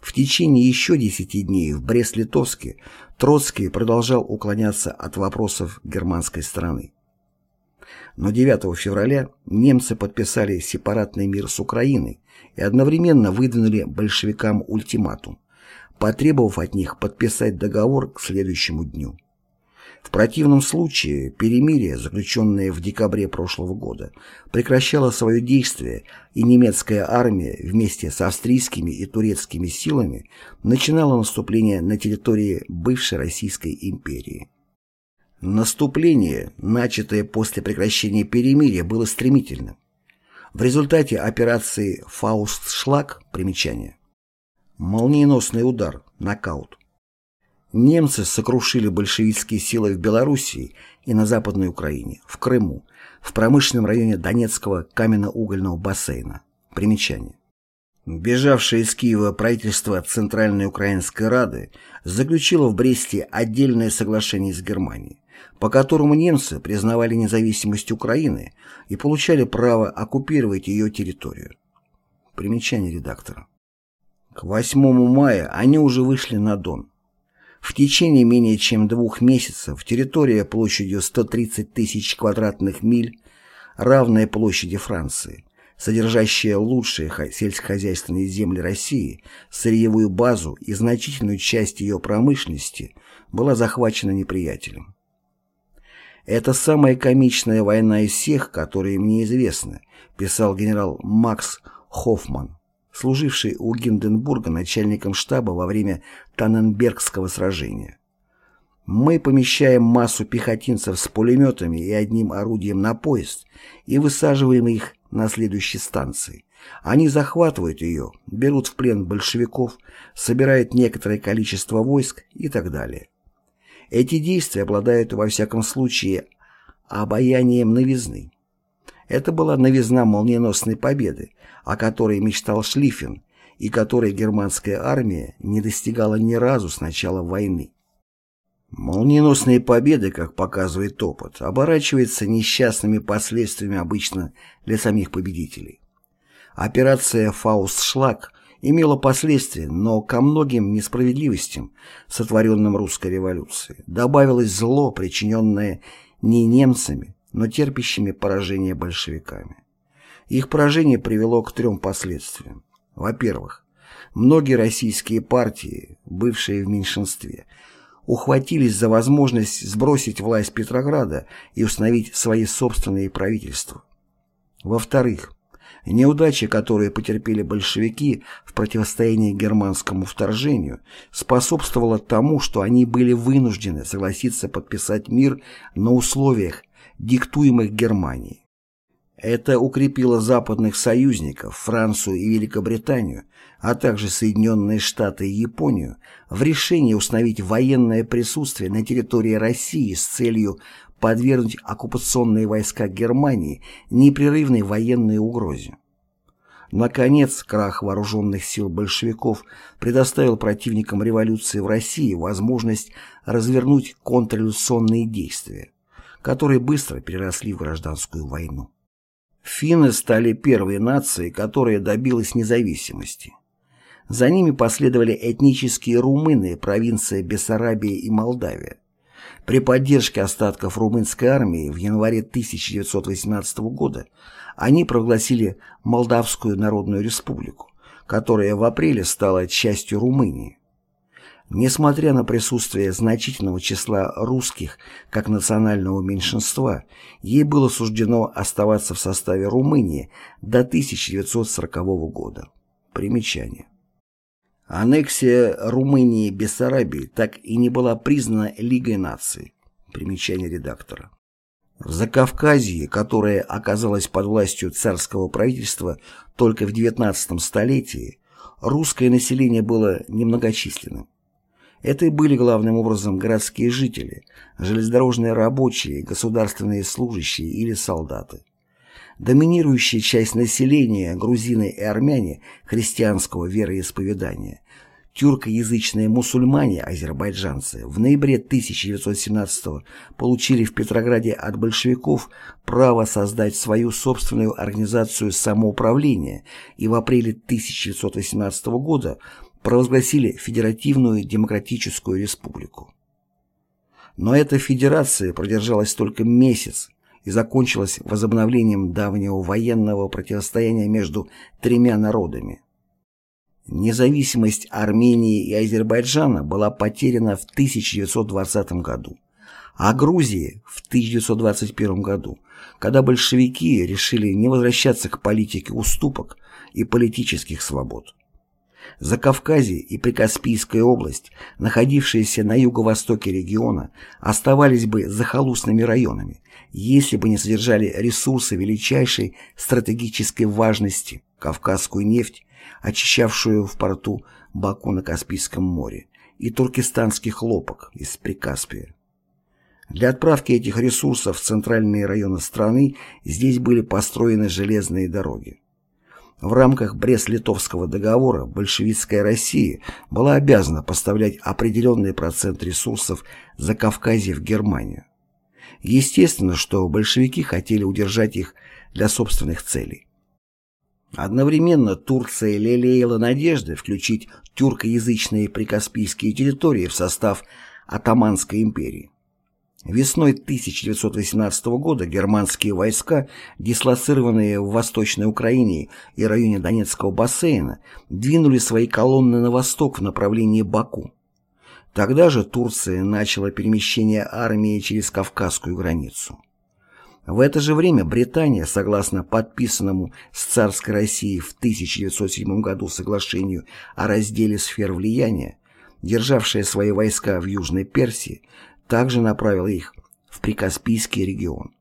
В течение еще 10 дней в Брест-Литовске Троцкий продолжал уклоняться от вопросов германской страны. Но 9 февраля немцы подписали сепаратный мир с Украиной и одновременно выдвинули большевикам ультиматум потребовав от них подписать договор к следующему дню. В противном случае перемирие, заключенное в декабре прошлого года, прекращало свое действие, и немецкая армия вместе с австрийскими и турецкими силами начинала наступление на территории бывшей Российской империи. Наступление, начатое после прекращения перемирия, было стремительным. В результате операции «Фауст-Шлаг» примечание Молниеносный удар, нокаут. Немцы сокрушили большевистские силы в Белоруссии и на Западной Украине, в Крыму, в промышленном районе Донецкого каменно-угольного бассейна. Примечание. Бежавшее из Киева правительство Центральной Украинской Рады заключило в Бресте отдельное соглашение с Германией, по которому немцы признавали независимость Украины и получали право оккупировать ее территорию. Примечание редактора. К 8 мая они уже вышли на Дон. В течение менее чем двух месяцев территория площадью 130 тысяч квадратных миль, равная площади Франции, содержащая лучшие сельскохозяйственные земли России, сырьевую базу и значительную часть ее промышленности, была захвачена неприятелем. «Это самая комичная война из всех, которые мне известны», писал генерал Макс Хоффман служивший у Гинденбурга начальником штаба во время Танненбергского сражения. Мы помещаем массу пехотинцев с пулеметами и одним орудием на поезд и высаживаем их на следующей станции. Они захватывают ее, берут в плен большевиков, собирают некоторое количество войск и так далее. Эти действия обладают во всяком случае обаянием новизны. Это была новизна молниеносной победы, о которой мечтал Шлиффен и которой германская армия не достигала ни разу с начала войны. Молниеносные победы, как показывает опыт, оборачиваются несчастными последствиями обычно для самих победителей. Операция «Фаустшлаг» имела последствия, но ко многим несправедливостям, сотворенным русской революцией, добавилось зло, причиненное не немцами, но терпящими поражение большевиками. Их поражение привело к трем последствиям. Во-первых, многие российские партии, бывшие в меньшинстве, ухватились за возможность сбросить власть Петрограда и установить свои собственные правительства. Во-вторых, неудачи, которые потерпели большевики в противостоянии германскому вторжению, способствовала тому, что они были вынуждены согласиться подписать мир на условиях, диктуемых Германией. Это укрепило западных союзников, Францию и Великобританию, а также Соединенные Штаты и Японию, в решении установить военное присутствие на территории России с целью подвергнуть оккупационные войска Германии непрерывной военной угрозе. Наконец, крах вооруженных сил большевиков предоставил противникам революции в России возможность развернуть контрреволюционные действия, которые быстро переросли в гражданскую войну. Финны стали первой нацией, которая добилась независимости. За ними последовали этнические румыны провинции Бессарабия и Молдавия. При поддержке остатков румынской армии в январе 1918 года они прогласили Молдавскую Народную Республику, которая в апреле стала частью Румынии. Несмотря на присутствие значительного числа русских как национального меньшинства, ей было суждено оставаться в составе Румынии до 1940 года. Примечание. Аннексия Румынии Бессарабии так и не была признана Лигой наций. Примечание редактора. В Закавказье, которое оказалось под властью царского правительства только в XIX столетии, русское население было немногочисленным. Это и были главным образом городские жители, железнодорожные рабочие, государственные служащие или солдаты. Доминирующая часть населения, грузины и армяне христианского вероисповедания, тюркоязычные мусульмане, азербайджанцы, в ноябре 1917 получили в Петрограде от большевиков право создать свою собственную организацию самоуправления и в апреле 1918 года провозгласили Федеративную Демократическую Республику. Но эта федерация продержалась только месяц и закончилась возобновлением давнего военного противостояния между тремя народами. Независимость Армении и Азербайджана была потеряна в 1920 году, а Грузии в 1921 году, когда большевики решили не возвращаться к политике уступок и политических свобод. Закавказье и Прикаспийская область, находившиеся на юго-востоке региона, оставались бы захолустными районами, если бы не содержали ресурсы величайшей стратегической важности – кавказскую нефть, очищавшую в порту Баку на Каспийском море, и туркестанский хлопок из Прикаспия. Для отправки этих ресурсов в центральные районы страны здесь были построены железные дороги. В рамках Брест-Литовского договора большевистская Россия была обязана поставлять определенный процент ресурсов за Кавказье в Германию. Естественно, что большевики хотели удержать их для собственных целей. Одновременно Турция лелеяла надежды включить тюркоязычные прикаспийские территории в состав Атаманской империи. Весной 1918 года германские войска, дислоцированные в Восточной Украине и районе Донецкого бассейна, двинули свои колонны на восток в направлении Баку. Тогда же Турция начала перемещение армии через Кавказскую границу. В это же время Британия, согласно подписанному с царской Россией в 1907 году соглашению о разделе сфер влияния, державшая свои войска в Южной Персии, также направила их в Прикаспийский регион.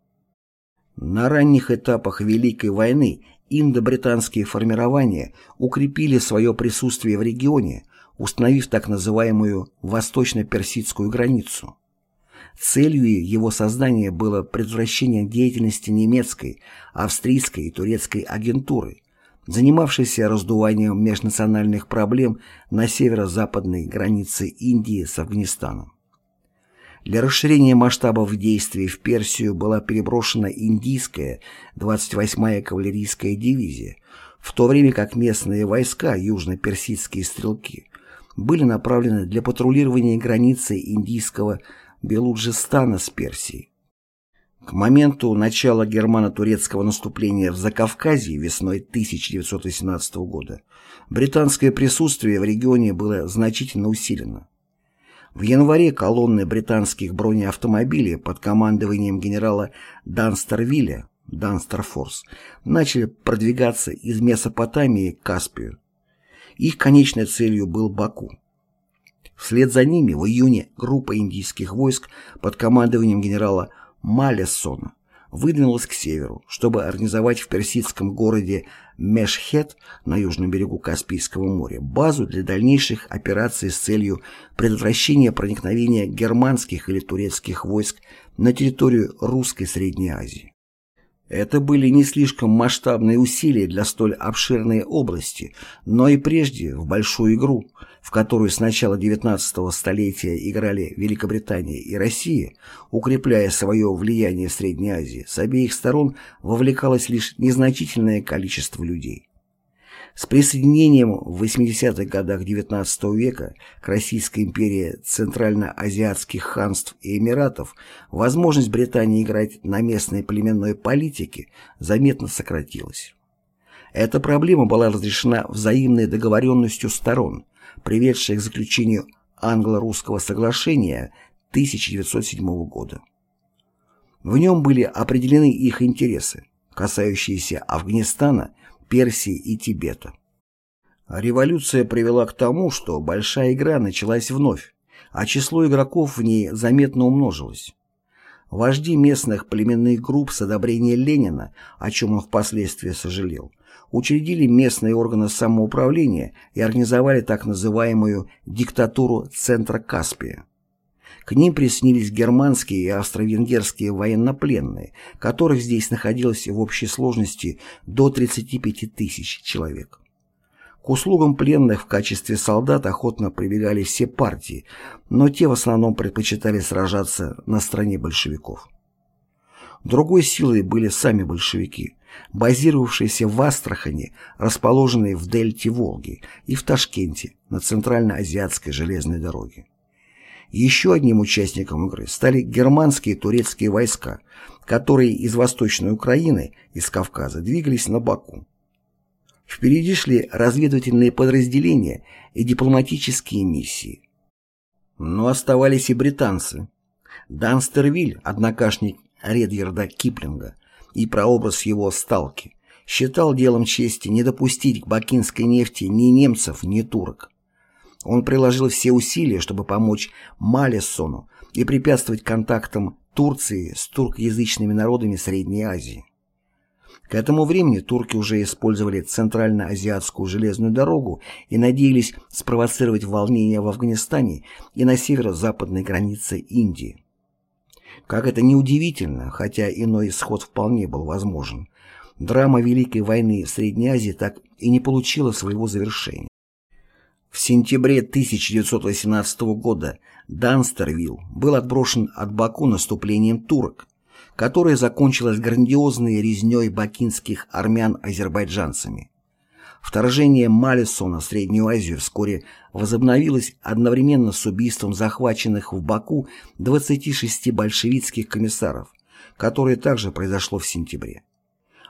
На ранних этапах Великой войны индо-британские формирования укрепили свое присутствие в регионе, установив так называемую восточно-персидскую границу. Целью его создания было предотвращение деятельности немецкой, австрийской и турецкой агентуры, занимавшейся раздуванием межнациональных проблем на северо-западной границе Индии с Афганистаном. Для расширения масштабов действий в Персию была переброшена индийская 28-я кавалерийская дивизия, в то время как местные войска, южно-персидские стрелки, были направлены для патрулирования границы индийского Белуджистана с Персией. К моменту начала германо-турецкого наступления в Закавказье весной 1918 года британское присутствие в регионе было значительно усилено. В январе колонны британских бронеавтомобилей под командованием генерала Данстервилля Данстерфорс начали продвигаться из Месопотамии к Каспию. Их конечной целью был Баку. Вслед за ними в июне группа индийских войск под командованием генерала Малессона выдвинулась к северу, чтобы организовать в персидском городе Мешхет на южном берегу Каспийского моря базу для дальнейших операций с целью предотвращения проникновения германских или турецких войск на территорию русской Средней Азии. Это были не слишком масштабные усилия для столь обширной области, но и прежде в большую игру, в которую с начала XIX столетия играли Великобритания и Россия, укрепляя свое влияние в Средней Азии, с обеих сторон вовлекалось лишь незначительное количество людей. С присоединением в 80-х годах XIX века к Российской империи центральноазиатских ханств и эмиратов возможность Британии играть на местной племенной политике заметно сократилась. Эта проблема была разрешена взаимной договоренностью сторон, приведшей к заключению англо-русского соглашения 1907 года. В нем были определены их интересы, касающиеся Афганистана Персии и Тибета. Революция привела к тому, что большая игра началась вновь, а число игроков в ней заметно умножилось. Вожди местных племенных групп с одобрения Ленина, о чем он впоследствии сожалел, учредили местные органы самоуправления и организовали так называемую диктатуру Центра Каспия. К ним приснились германские и австро-венгерские военнопленные, которых здесь находилось в общей сложности до 35 тысяч человек. К услугам пленных в качестве солдат охотно прибегали все партии, но те в основном предпочитали сражаться на стороне большевиков. Другой силой были сами большевики, базировавшиеся в Астрахани, расположенные в дельте Волги, и в Ташкенте, на Центральноазиатской железной дороге. Еще одним участником игры стали германские и турецкие войска, которые из Восточной Украины, из Кавказа, двигались на Баку. Впереди шли разведывательные подразделения и дипломатические миссии. Но оставались и британцы. Данстервиль, однокашник Редьерда Киплинга и прообраз его Сталки, считал делом чести не допустить к бакинской нефти ни немцев, ни турок. Он приложил все усилия, чтобы помочь Малессону и препятствовать контактам Турции с туркоязычными народами Средней Азии. К этому времени турки уже использовали Центральноазиатскую железную дорогу и надеялись спровоцировать волнения в Афганистане и на северо-западной границе Индии. Как это неудивительно, хотя иной исход вполне был возможен, драма Великой войны в Средней Азии так и не получила своего завершения. В сентябре 1918 года Данстервилл был отброшен от Баку наступлением турок, которое закончилось грандиозной резней бакинских армян азербайджанцами. Вторжение Малисона в Среднюю Азию вскоре возобновилось одновременно с убийством захваченных в Баку 26 большевистских комиссаров, которое также произошло в сентябре.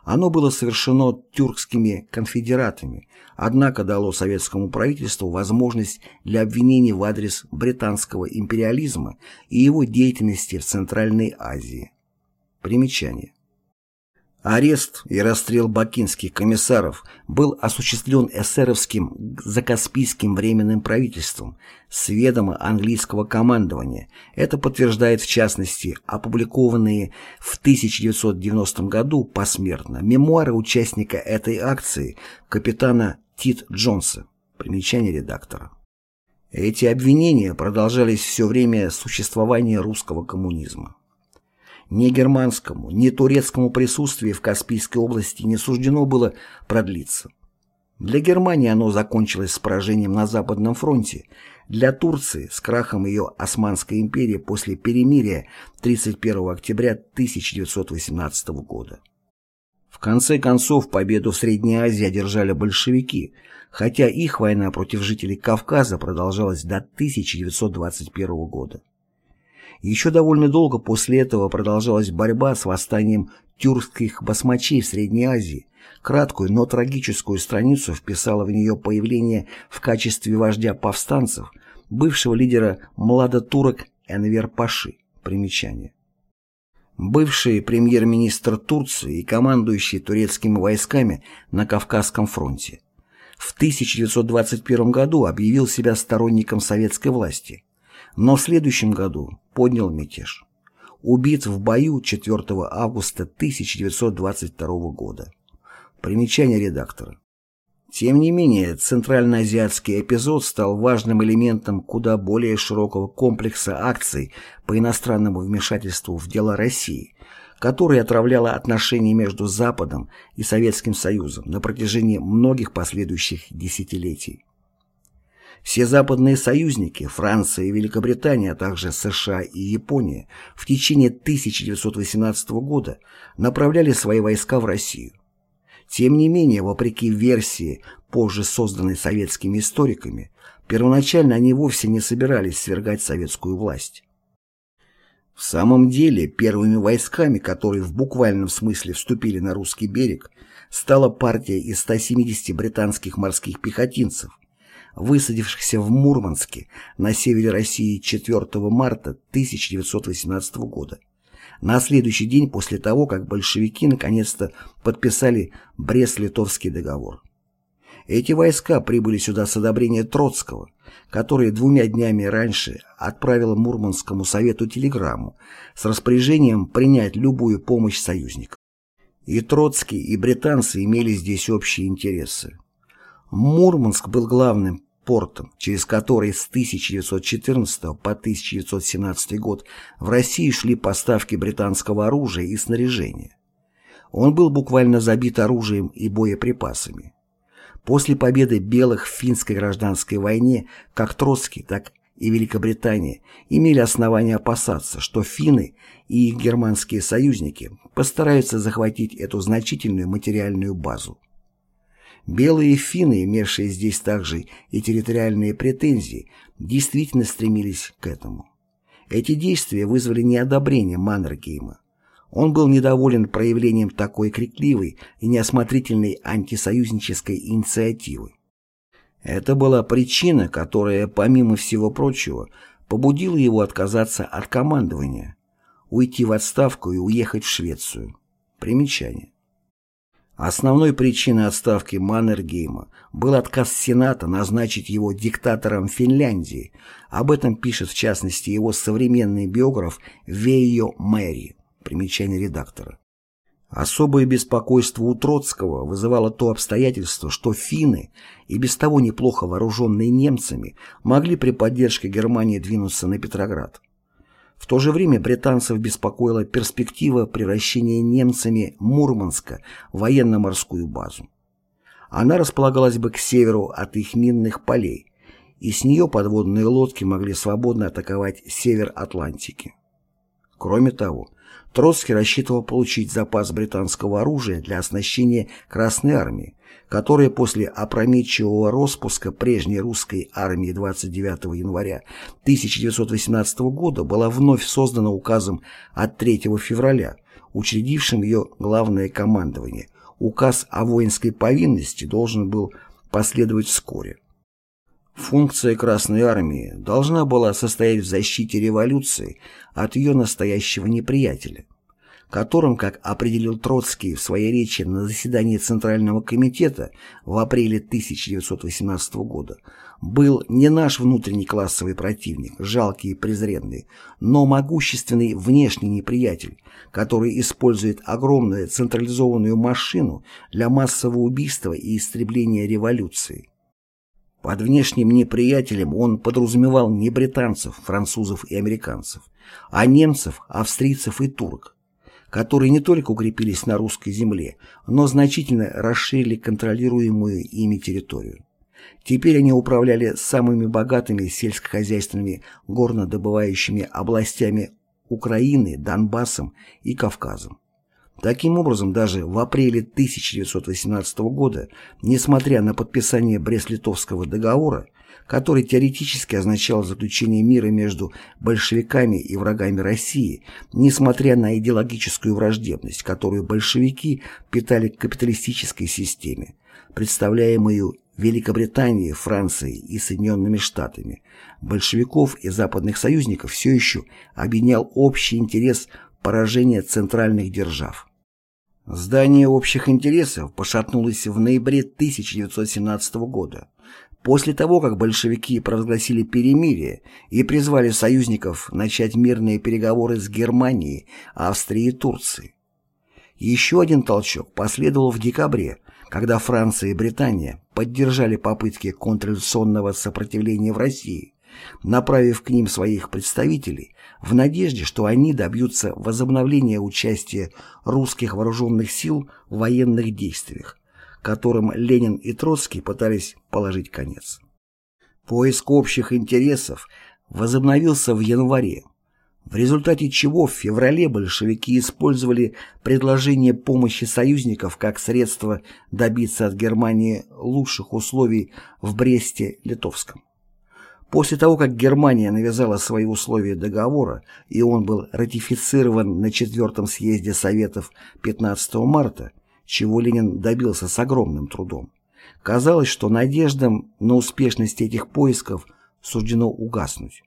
Оно было совершено тюркскими конфедератами, однако дало советскому правительству возможность для обвинений в адрес британского империализма и его деятельности в Центральной Азии. Примечание. Арест и расстрел бакинских комиссаров был осуществлен эсеровским закаспийским временным правительством с ведома английского командования. Это подтверждает в частности опубликованные в 1990 году посмертно мемуары участника этой акции капитана Тит Джонса. Примечание редактора. Эти обвинения продолжались все время существования русского коммунизма. Ни германскому, ни турецкому присутствию в Каспийской области не суждено было продлиться. Для Германии оно закончилось с поражением на Западном фронте, для Турции с крахом ее Османской империи после перемирия 31 октября 1918 года. В конце концов победу в Средней Азии одержали большевики, хотя их война против жителей Кавказа продолжалась до 1921 года. Еще довольно долго после этого продолжалась борьба с восстанием тюркских басмачей в Средней Азии. Краткую, но трагическую страницу вписало в нее появление в качестве вождя повстанцев бывшего лидера младотурок Энвер Паши. Примечание. Бывший премьер-министр Турции и командующий турецкими войсками на Кавказском фронте. В 1921 году объявил себя сторонником советской власти но в следующем году поднял мятеж. Убит в бою 4 августа 1922 года. Примечание редактора. Тем не менее, центральноазиатский эпизод стал важным элементом куда более широкого комплекса акций по иностранному вмешательству в дела России, которое отравляло отношения между Западом и Советским Союзом на протяжении многих последующих десятилетий. Все западные союзники, Франция и Великобритания, а также США и Япония, в течение 1918 года направляли свои войска в Россию. Тем не менее, вопреки версии, позже созданной советскими историками, первоначально они вовсе не собирались свергать советскую власть. В самом деле, первыми войсками, которые в буквальном смысле вступили на русский берег, стала партия из 170 британских морских пехотинцев, высадившихся в Мурманске на севере России 4 марта 1918 года, на следующий день после того, как большевики наконец-то подписали Брест-Литовский договор. Эти войска прибыли сюда с одобрения Троцкого, который двумя днями раньше отправил Мурманскому совету телеграмму с распоряжением принять любую помощь союзников. И Троцкий, и британцы имели здесь общие интересы. Мурманск был главным портом, через который с 1914 по 1917 год в России шли поставки британского оружия и снаряжения. Он был буквально забит оружием и боеприпасами. После победы белых в финской гражданской войне как Троцкий, так и Великобритания имели основания опасаться, что финны и их германские союзники постараются захватить эту значительную материальную базу. Белые финны, имевшие здесь также и территориальные претензии, действительно стремились к этому. Эти действия вызвали неодобрение Маннергейма. Он был недоволен проявлением такой крикливой и неосмотрительной антисоюзнической инициативы. Это была причина, которая, помимо всего прочего, побудила его отказаться от командования, уйти в отставку и уехать в Швецию. Примечание. Основной причиной отставки Маннергейма был отказ Сената назначить его диктатором Финляндии. Об этом пишет в частности его современный биограф Вейо Мэри. Примечание редактора. Особое беспокойство у Троцкого вызывало то обстоятельство, что финны, и без того неплохо вооруженные немцами, могли при поддержке Германии двинуться на Петроград. В то же время британцев беспокоила перспектива превращения немцами Мурманска в военно-морскую базу. Она располагалась бы к северу от их минных полей, и с нее подводные лодки могли свободно атаковать север Атлантики. Кроме того, Троцкий рассчитывал получить запас британского оружия для оснащения Красной Армии, которая после опрометчивого распуска прежней русской армии 29 января 1918 года была вновь создана указом от 3 февраля, учредившим ее главное командование. Указ о воинской повинности должен был последовать вскоре. Функция Красной Армии должна была состоять в защите революции от ее настоящего неприятеля. Которым, как определил Троцкий в своей речи на заседании Центрального комитета в апреле 1918 года, был не наш внутренний классовый противник, жалкий и презренный, но могущественный внешний неприятель, который использует огромную централизованную машину для массового убийства и истребления революции. Под внешним неприятелем он подразумевал не британцев, французов и американцев, а немцев, австрийцев и турок, которые не только укрепились на русской земле, но значительно расширили контролируемую ими территорию. Теперь они управляли самыми богатыми сельскохозяйственными горнодобывающими областями Украины, Донбассом и Кавказом. Таким образом, даже в апреле 1918 года, несмотря на подписание Брест-Литовского договора, который теоретически означал заключение мира между большевиками и врагами России, несмотря на идеологическую враждебность, которую большевики питали к капиталистической системе, представляемую Великобританией, Францией и Соединенными Штатами, большевиков и западных союзников все еще объединял общий интерес поражения центральных держав. Здание общих интересов пошатнулось в ноябре 1917 года, после того, как большевики провозгласили перемирие и призвали союзников начать мирные переговоры с Германией, Австрией и Турцией. Еще один толчок последовал в декабре, когда Франция и Британия поддержали попытки контрреволюционного сопротивления в России, направив к ним своих представителей в надежде, что они добьются возобновления участия русских вооруженных сил в военных действиях, которым Ленин и Троцкий пытались положить конец. Поиск общих интересов возобновился в январе, в результате чего в феврале большевики использовали предложение помощи союзников как средство добиться от Германии лучших условий в Бресте-Литовском. После того, как Германия навязала свои условия договора, и он был ратифицирован на Четвертом съезде Советов 15 марта, чего Ленин добился с огромным трудом, казалось, что надеждам на успешность этих поисков суждено угаснуть.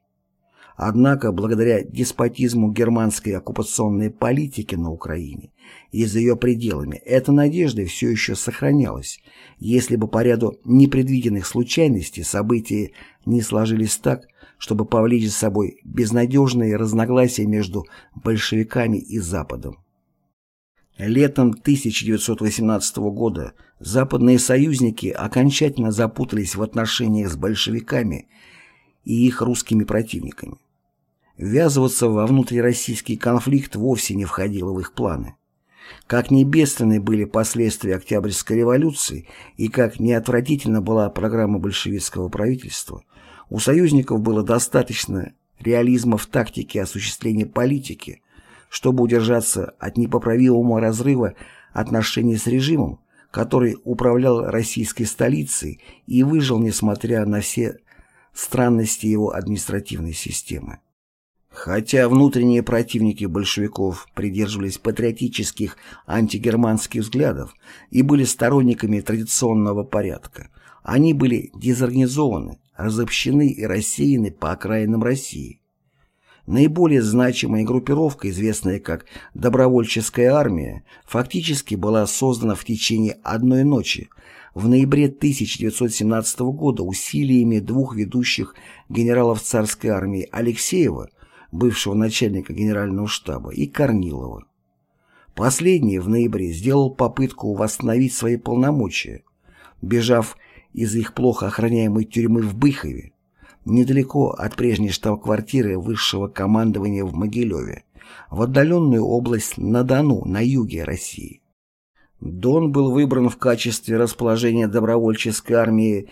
Однако, благодаря деспотизму германской оккупационной политики на Украине и за ее пределами, эта надежда все еще сохранялась, если бы по ряду непредвиденных случайностей события не сложились так, чтобы повлечь за собой безнадежные разногласия между большевиками и Западом. Летом 1918 года западные союзники окончательно запутались в отношениях с большевиками и их русскими противниками. Ввязываться во внутрироссийский конфликт вовсе не входило в их планы. Как небедственны были последствия Октябрьской революции и как неотвратительна была программа большевистского правительства, у союзников было достаточно реализма в тактике осуществления политики, чтобы удержаться от непоправимого разрыва отношений с режимом, который управлял российской столицей и выжил несмотря на все странности его административной системы. Хотя внутренние противники большевиков придерживались патриотических антигерманских взглядов и были сторонниками традиционного порядка, они были дезорганизованы, разобщены и рассеяны по окраинам России. Наиболее значимая группировка, известная как «Добровольческая армия», фактически была создана в течение одной ночи, в ноябре 1917 года усилиями двух ведущих генералов царской армии Алексеева – бывшего начальника генерального штаба, и Корнилова. Последний в ноябре сделал попытку восстановить свои полномочия, бежав из их плохо охраняемой тюрьмы в Быхове, недалеко от прежней штаб-квартиры высшего командования в Могилеве, в отдаленную область на Дону, на юге России. Дон был выбран в качестве расположения добровольческой армии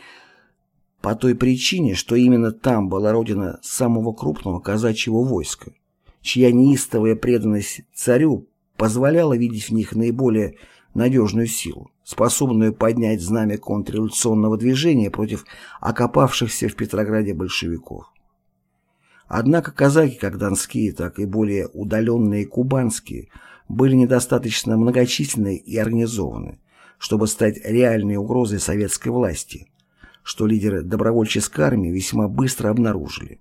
по той причине, что именно там была родина самого крупного казачьего войска, чья неистовая преданность царю позволяла видеть в них наиболее надежную силу, способную поднять знамя контрреволюционного движения против окопавшихся в Петрограде большевиков. Однако казаки, как донские, так и более удаленные кубанские, были недостаточно многочисленны и организованы, чтобы стать реальной угрозой советской власти – что лидеры добровольческой армии весьма быстро обнаружили.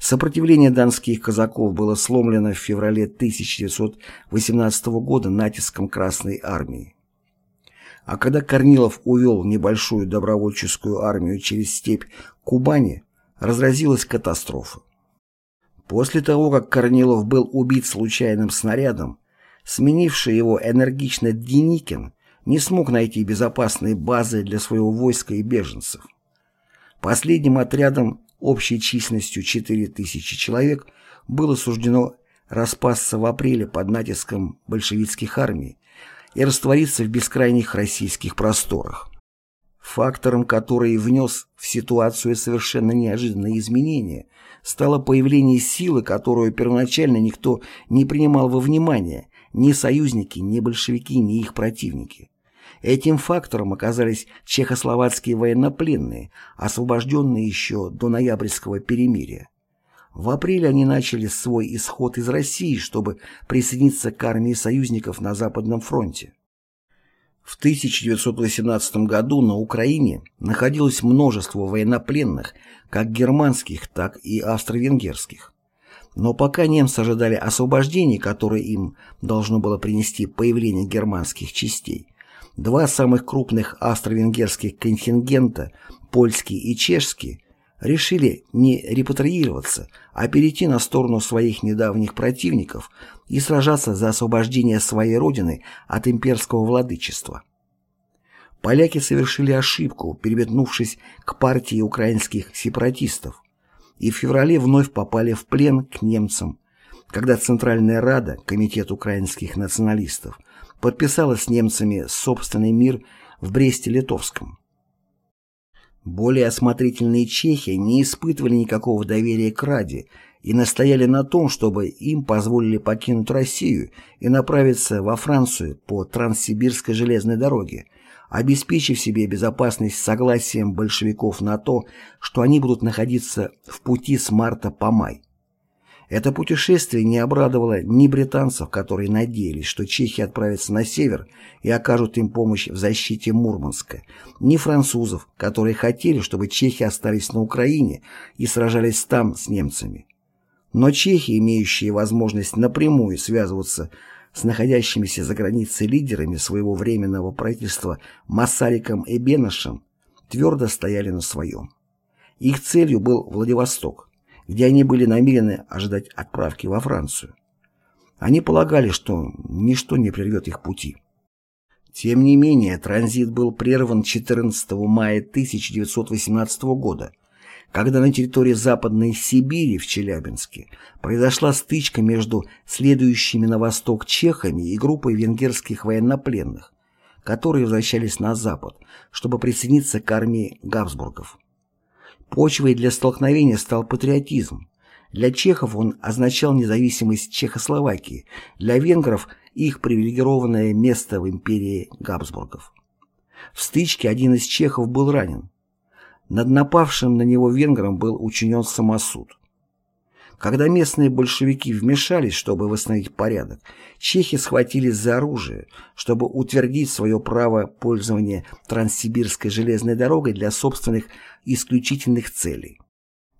Сопротивление донских казаков было сломлено в феврале 1918 года натиском Красной Армии. А когда Корнилов увел небольшую добровольческую армию через степь Кубани, разразилась катастрофа. После того, как Корнилов был убит случайным снарядом, сменивший его энергично Деникин не смог найти безопасной базы для своего войска и беженцев. Последним отрядом общей численностью 4000 человек было суждено распасться в апреле под натиском большевистских армий и раствориться в бескрайних российских просторах. Фактором, который внес в ситуацию совершенно неожиданные изменения, стало появление силы, которую первоначально никто не принимал во внимание, ни союзники, ни большевики, ни их противники. Этим фактором оказались чехословацкие военнопленные, освобожденные еще до ноябрьского перемирия. В апреле они начали свой исход из России, чтобы присоединиться к армии союзников на Западном фронте. В 1918 году на Украине находилось множество военнопленных, как германских, так и австро-венгерских. Но пока немцы ожидали освобождения, которое им должно было принести появление германских частей, Два самых крупных австро-венгерских контингента, польский и чешский, решили не репатриироваться, а перейти на сторону своих недавних противников и сражаться за освобождение своей родины от имперского владычества. Поляки совершили ошибку, переметнувшись к партии украинских сепаратистов, и в феврале вновь попали в плен к немцам, когда Центральная Рада, Комитет украинских националистов, подписала с немцами собственный мир в Бресте-Литовском. Более осмотрительные чехи не испытывали никакого доверия к Раде и настояли на том, чтобы им позволили покинуть Россию и направиться во Францию по Транссибирской железной дороге, обеспечив себе безопасность согласием большевиков на то, что они будут находиться в пути с марта по май. Это путешествие не обрадовало ни британцев, которые надеялись, что чехи отправятся на север и окажут им помощь в защите Мурманска, ни французов, которые хотели, чтобы чехи остались на Украине и сражались там с немцами. Но чехи, имеющие возможность напрямую связываться с находящимися за границей лидерами своего временного правительства Масариком и Беношем, твердо стояли на своем. Их целью был Владивосток где они были намерены ожидать отправки во Францию. Они полагали, что ничто не прервет их пути. Тем не менее, транзит был прерван 14 мая 1918 года, когда на территории Западной Сибири в Челябинске произошла стычка между следующими на восток чехами и группой венгерских военнопленных, которые возвращались на запад, чтобы присоединиться к армии Габсбургов. Почвой для столкновения стал патриотизм. Для чехов он означал независимость Чехословакии, для венгров – их привилегированное место в империи Габсбургов. В стычке один из чехов был ранен. Над напавшим на него венгром был учинен самосуд. Когда местные большевики вмешались, чтобы восстановить порядок, чехи схватились за оружие, чтобы утвердить свое право пользования Транссибирской железной дорогой для собственных исключительных целей.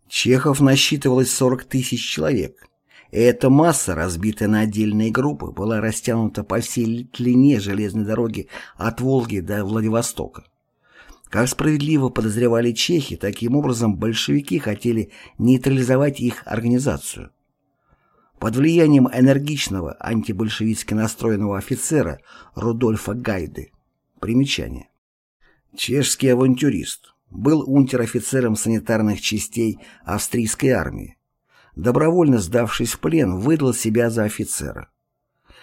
Чехов насчитывалось 40 тысяч человек. И эта масса, разбитая на отдельные группы, была растянута по всей длине железной дороги от Волги до Владивостока. Как справедливо подозревали чехи, таким образом большевики хотели нейтрализовать их организацию. Под влиянием энергичного антибольшевистски настроенного офицера Рудольфа Гайды. Примечание. Чешский авантюрист. Был унтер-офицером санитарных частей австрийской армии. Добровольно сдавшись в плен, выдал себя за офицера.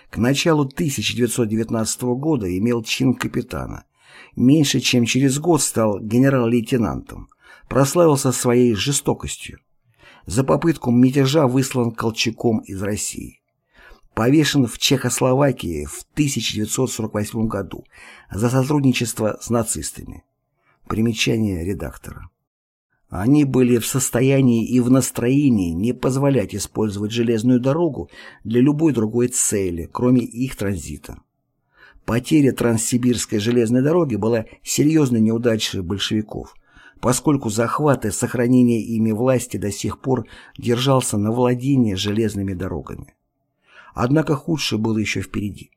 К началу 1919 года имел чин капитана – меньше чем через год стал генерал-лейтенантом, прославился своей жестокостью. За попытку мятежа выслан Колчаком из России. Повешен в Чехословакии в 1948 году за сотрудничество с нацистами. Примечание редактора. Они были в состоянии и в настроении не позволять использовать железную дорогу для любой другой цели, кроме их транзита. Потеря Транссибирской железной дороги была серьезной неудачей большевиков, поскольку захват и сохранение ими власти до сих пор держался на владении железными дорогами. Однако худшее было еще впереди.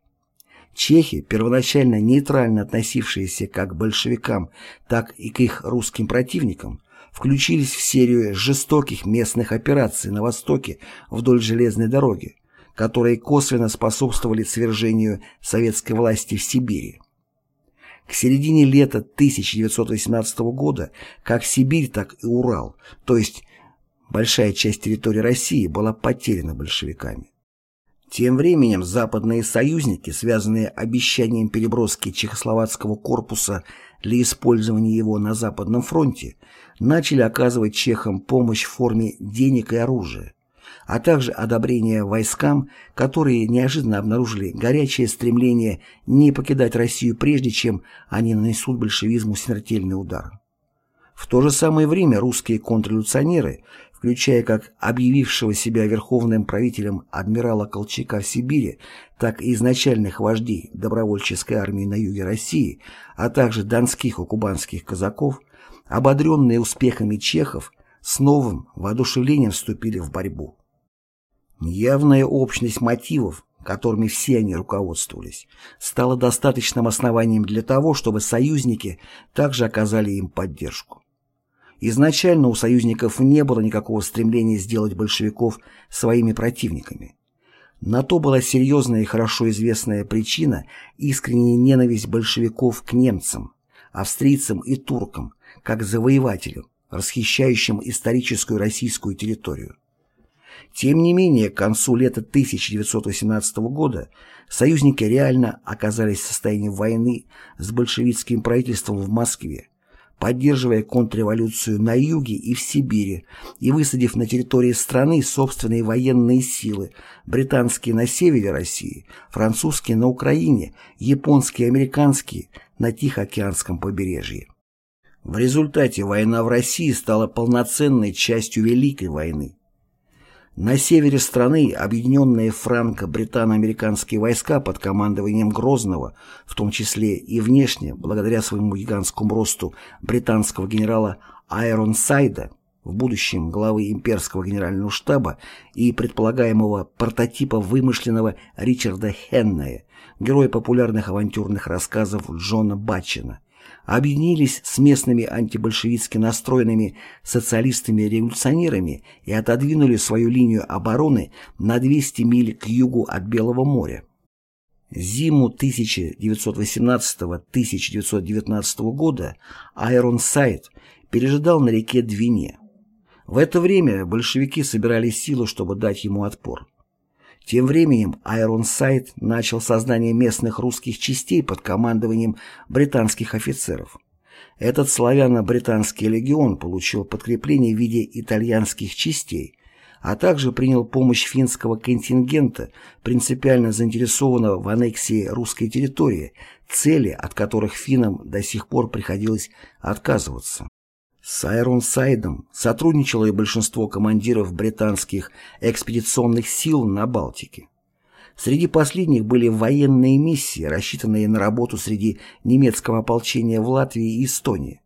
Чехи, первоначально нейтрально относившиеся как к большевикам, так и к их русским противникам, включились в серию жестоких местных операций на востоке вдоль железной дороги, которые косвенно способствовали свержению советской власти в Сибири. К середине лета 1918 года как Сибирь, так и Урал, то есть большая часть территории России, была потеряна большевиками. Тем временем западные союзники, связанные обещанием переброски чехословацкого корпуса для использования его на Западном фронте, начали оказывать чехам помощь в форме денег и оружия, а также одобрение войскам, которые неожиданно обнаружили горячее стремление не покидать Россию прежде, чем они нанесут большевизму смертельный удар. В то же самое время русские контрреволюционеры включая как объявившего себя верховным правителем адмирала Колчака в Сибири, так и изначальных вождей добровольческой армии на юге России, а также донских и кубанских казаков, ободренные успехами чехов, с новым воодушевлением вступили в борьбу. Явная общность мотивов, которыми все они руководствовались, стала достаточным основанием для того, чтобы союзники также оказали им поддержку. Изначально у союзников не было никакого стремления сделать большевиков своими противниками. На то была серьезная и хорошо известная причина искренняя ненависть большевиков к немцам, австрийцам и туркам, как завоевателям, расхищающим историческую российскую территорию. Тем не менее, к концу лета 1918 года союзники реально оказались в состоянии войны с большевистским правительством в Москве, поддерживая контрреволюцию на юге и в Сибири и высадив на территории страны собственные военные силы, британские на севере России, французские на Украине, японские и американские на Тихоокеанском побережье. В результате война в России стала полноценной частью Великой войны, на севере страны объединенные франко-британо-американские войска под командованием Грозного, в том числе и внешне, благодаря своему гигантскому росту британского генерала Айронсайда, в будущем главы имперского генерального штаба и предполагаемого прототипа вымышленного Ричарда Хенная, героя популярных авантюрных рассказов Джона Батчина, объединились с местными антибольшевистски настроенными социалистами-революционерами и отодвинули свою линию обороны на 200 миль к югу от Белого моря. Зиму 1918-1919 года Айронсайд пережидал на реке Двине. В это время большевики собирали силы, чтобы дать ему отпор. Тем временем Айронсайд начал создание местных русских частей под командованием британских офицеров. Этот славяно-британский легион получил подкрепление в виде итальянских частей, а также принял помощь финского контингента, принципиально заинтересованного в аннексии русской территории, цели, от которых финнам до сих пор приходилось отказываться. С Айронсайдом сотрудничало и большинство командиров британских экспедиционных сил на Балтике. Среди последних были военные миссии, рассчитанные на работу среди немецкого ополчения в Латвии и Эстонии.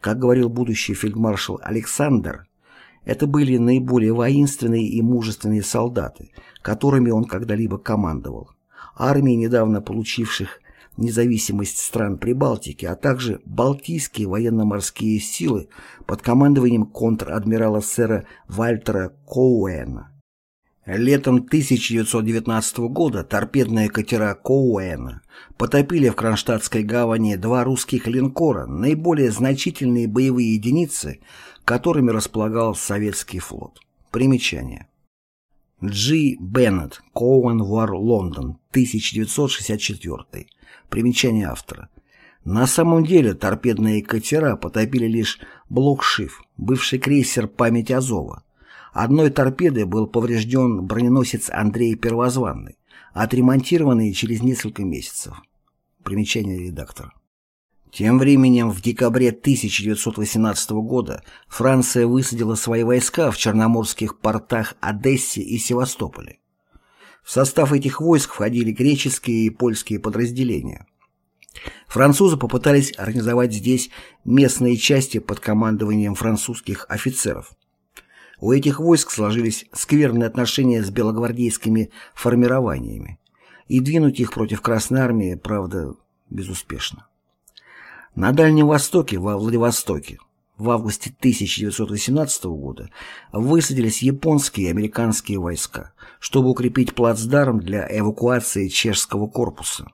Как говорил будущий фельдмаршал Александр, это были наиболее воинственные и мужественные солдаты, которыми он когда-либо командовал. Армии, недавно получивших независимость стран Прибалтики, а также Балтийские военно-морские силы под командованием контр-адмирала сэра Вальтера Коуэна. Летом 1919 года торпедные катера Коуэна потопили в Кронштадтской гавани два русских линкора, наиболее значительные боевые единицы, которыми располагал советский флот. Примечание. Джи Беннет, Коуэн Вар Лондон, 1964. Примечание автора. На самом деле торпедные катера потопили лишь Блокшиф, бывший крейсер «Память Азова». Одной торпедой был поврежден броненосец Андрей Первозванный, отремонтированный через несколько месяцев. Примечание редактора. Тем временем в декабре 1918 года Франция высадила свои войска в черноморских портах Одессе и Севастополе. В состав этих войск входили греческие и польские подразделения. Французы попытались организовать здесь местные части под командованием французских офицеров. У этих войск сложились скверные отношения с белогвардейскими формированиями, и двинуть их против Красной Армии, правда, безуспешно. На Дальнем Востоке, во Владивостоке, в августе 1918 года высадились японские и американские войска, чтобы укрепить плацдарм для эвакуации чешского корпуса.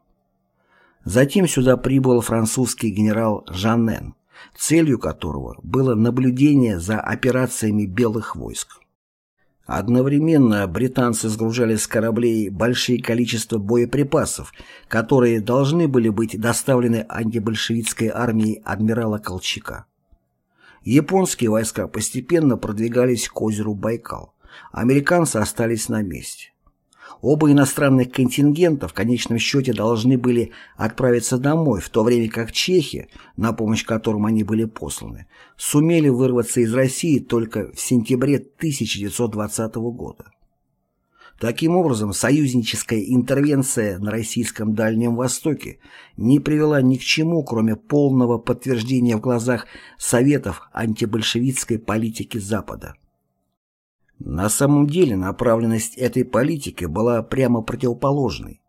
Затем сюда прибыл французский генерал Жаннен, целью которого было наблюдение за операциями белых войск. Одновременно британцы сгружали с кораблей большие количества боеприпасов, которые должны были быть доставлены антибольшевистской армией адмирала Колчака. Японские войска постепенно продвигались к озеру Байкал, американцы остались на месте. Оба иностранных контингента в конечном счете должны были отправиться домой, в то время как чехи, на помощь которым они были посланы, сумели вырваться из России только в сентябре 1920 года. Таким образом, союзническая интервенция на российском Дальнем Востоке не привела ни к чему, кроме полного подтверждения в глазах Советов антибольшевистской политики Запада. На самом деле направленность этой политики была прямо противоположной.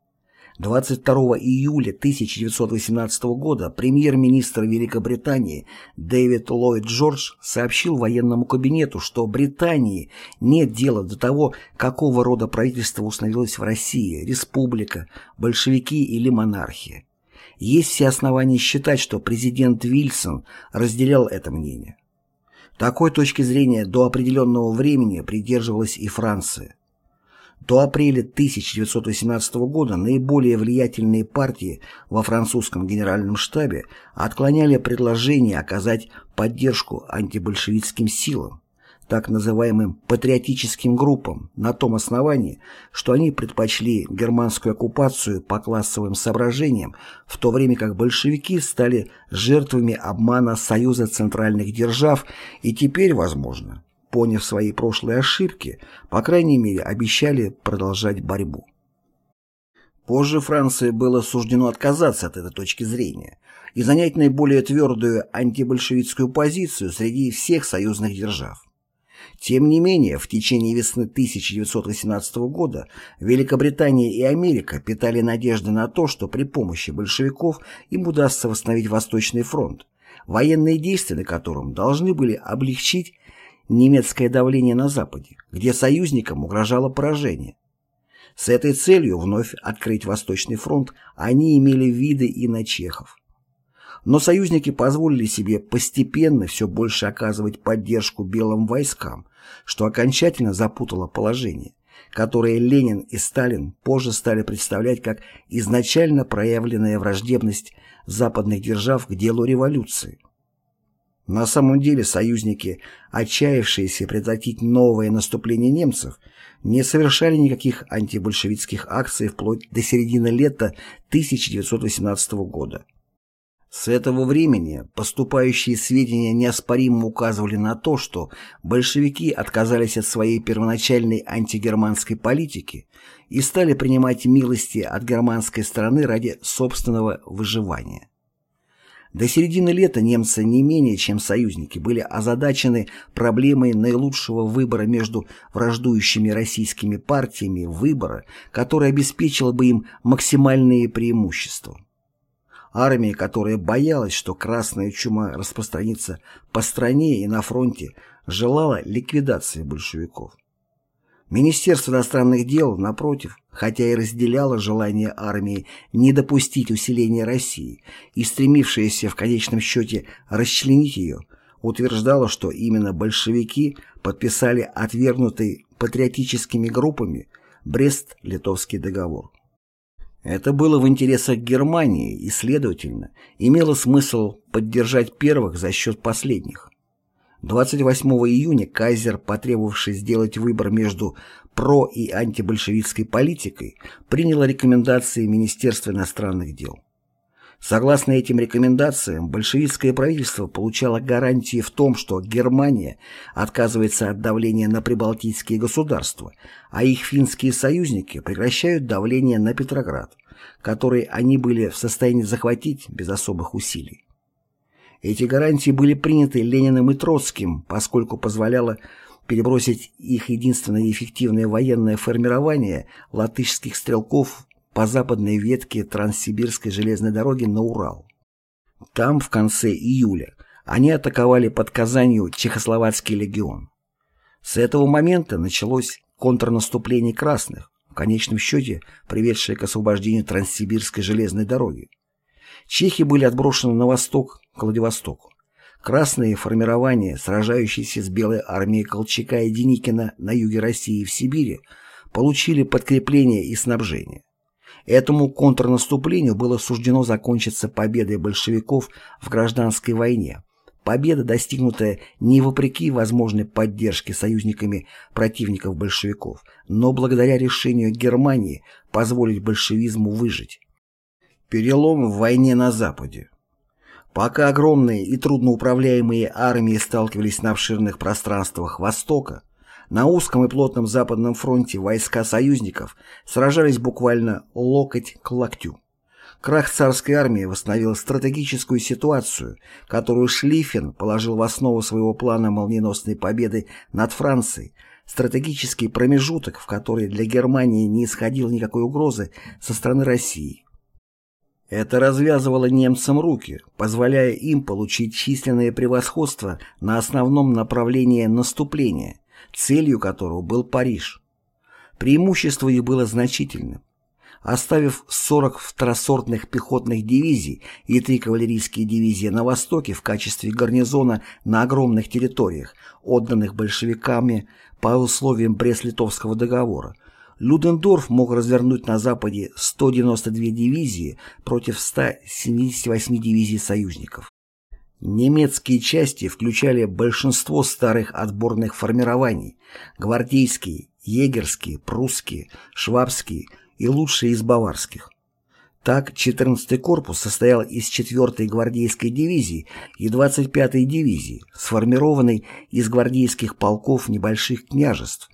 22 июля 1918 года премьер-министр Великобритании Дэвид Ллойд Джордж сообщил военному кабинету, что Британии нет дела до того, какого рода правительство установилось в России, республика, большевики или монархия. Есть все основания считать, что президент Вильсон разделял это мнение. Такой точки зрения до определенного времени придерживалась и Франция. До апреля 1918 года наиболее влиятельные партии во французском генеральном штабе отклоняли предложение оказать поддержку антибольшевистским силам, так называемым патриотическим группам на том основании, что они предпочли германскую оккупацию по классовым соображениям, в то время как большевики стали жертвами обмана Союза центральных держав и теперь, возможно, поняв свои прошлые ошибки, по крайней мере, обещали продолжать борьбу. Позже Франции было суждено отказаться от этой точки зрения и занять наиболее твердую антибольшевистскую позицию среди всех союзных держав. Тем не менее, в течение весны 1918 года Великобритания и Америка питали надежды на то, что при помощи большевиков им удастся восстановить Восточный фронт, военные действия на котором должны были облегчить немецкое давление на Западе, где союзникам угрожало поражение. С этой целью вновь открыть Восточный фронт они имели виды и на чехов. Но союзники позволили себе постепенно все больше оказывать поддержку белым войскам, что окончательно запутало положение, которое Ленин и Сталин позже стали представлять как изначально проявленная враждебность западных держав к делу революции. На самом деле союзники, отчаявшиеся предотвратить новое наступление немцев, не совершали никаких антибольшевистских акций вплоть до середины лета 1918 года. С этого времени поступающие сведения неоспоримо указывали на то, что большевики отказались от своей первоначальной антигерманской политики и стали принимать милости от германской стороны ради собственного выживания. До середины лета немцы не менее чем союзники были озадачены проблемой наилучшего выбора между враждующими российскими партиями выбора, который обеспечил бы им максимальные преимущества. Армия, которая боялась, что красная чума распространится по стране и на фронте, желала ликвидации большевиков. Министерство иностранных дел, напротив, хотя и разделяло желание армии не допустить усиления России и стремившееся в конечном счете расчленить ее, утверждало, что именно большевики подписали отвергнутый патриотическими группами Брест-Литовский договор. Это было в интересах Германии и, следовательно, имело смысл поддержать первых за счет последних. 28 июня кайзер, потребовавший сделать выбор между про- и антибольшевистской политикой, принял рекомендации Министерства иностранных дел. Согласно этим рекомендациям, большевистское правительство получало гарантии в том, что Германия отказывается от давления на прибалтийские государства, а их финские союзники прекращают давление на Петроград, которые они были в состоянии захватить без особых усилий. Эти гарантии были приняты Лениным и Троцким, поскольку позволяло перебросить их единственное эффективное военное формирование латышских стрелков по западной ветке Транссибирской железной дороги на Урал. Там в конце июля они атаковали под Казанью Чехословацкий легион. С этого момента началось контрнаступление красных, в конечном счете приведшее к освобождению Транссибирской железной дороги. Чехи были отброшены на восток, к Владивостоку. Красные формирования, сражающиеся с белой армией Колчака и Деникина на юге России и в Сибири, получили подкрепление и снабжение. Этому контрнаступлению было суждено закончиться победой большевиков в гражданской войне. Победа, достигнутая не вопреки возможной поддержке союзниками противников большевиков, но благодаря решению Германии позволить большевизму выжить. Перелом в войне на Западе. Пока огромные и трудноуправляемые армии сталкивались на обширных пространствах Востока, на узком и плотном Западном фронте войска союзников сражались буквально локоть к локтю. Крах царской армии восстановил стратегическую ситуацию, которую Шлиффен положил в основу своего плана молниеносной победы над Францией, стратегический промежуток, в который для Германии не исходил никакой угрозы со стороны России. Это развязывало немцам руки, позволяя им получить численное превосходство на основном направлении наступления, целью которого был Париж. Преимущество их было значительным. Оставив 40 второсортных пехотных дивизий и три кавалерийские дивизии на Востоке в качестве гарнизона на огромных территориях, отданных большевиками по условиям Брест-Литовского договора, Людендорф мог развернуть на Западе 192 дивизии против 178 дивизий союзников. Немецкие части включали большинство старых отборных формирований – гвардейские, егерские, прусские, швабские и лучшие из баварских. Так, 14-й корпус состоял из 4-й гвардейской дивизии и 25-й дивизии, сформированной из гвардейских полков небольших княжеств,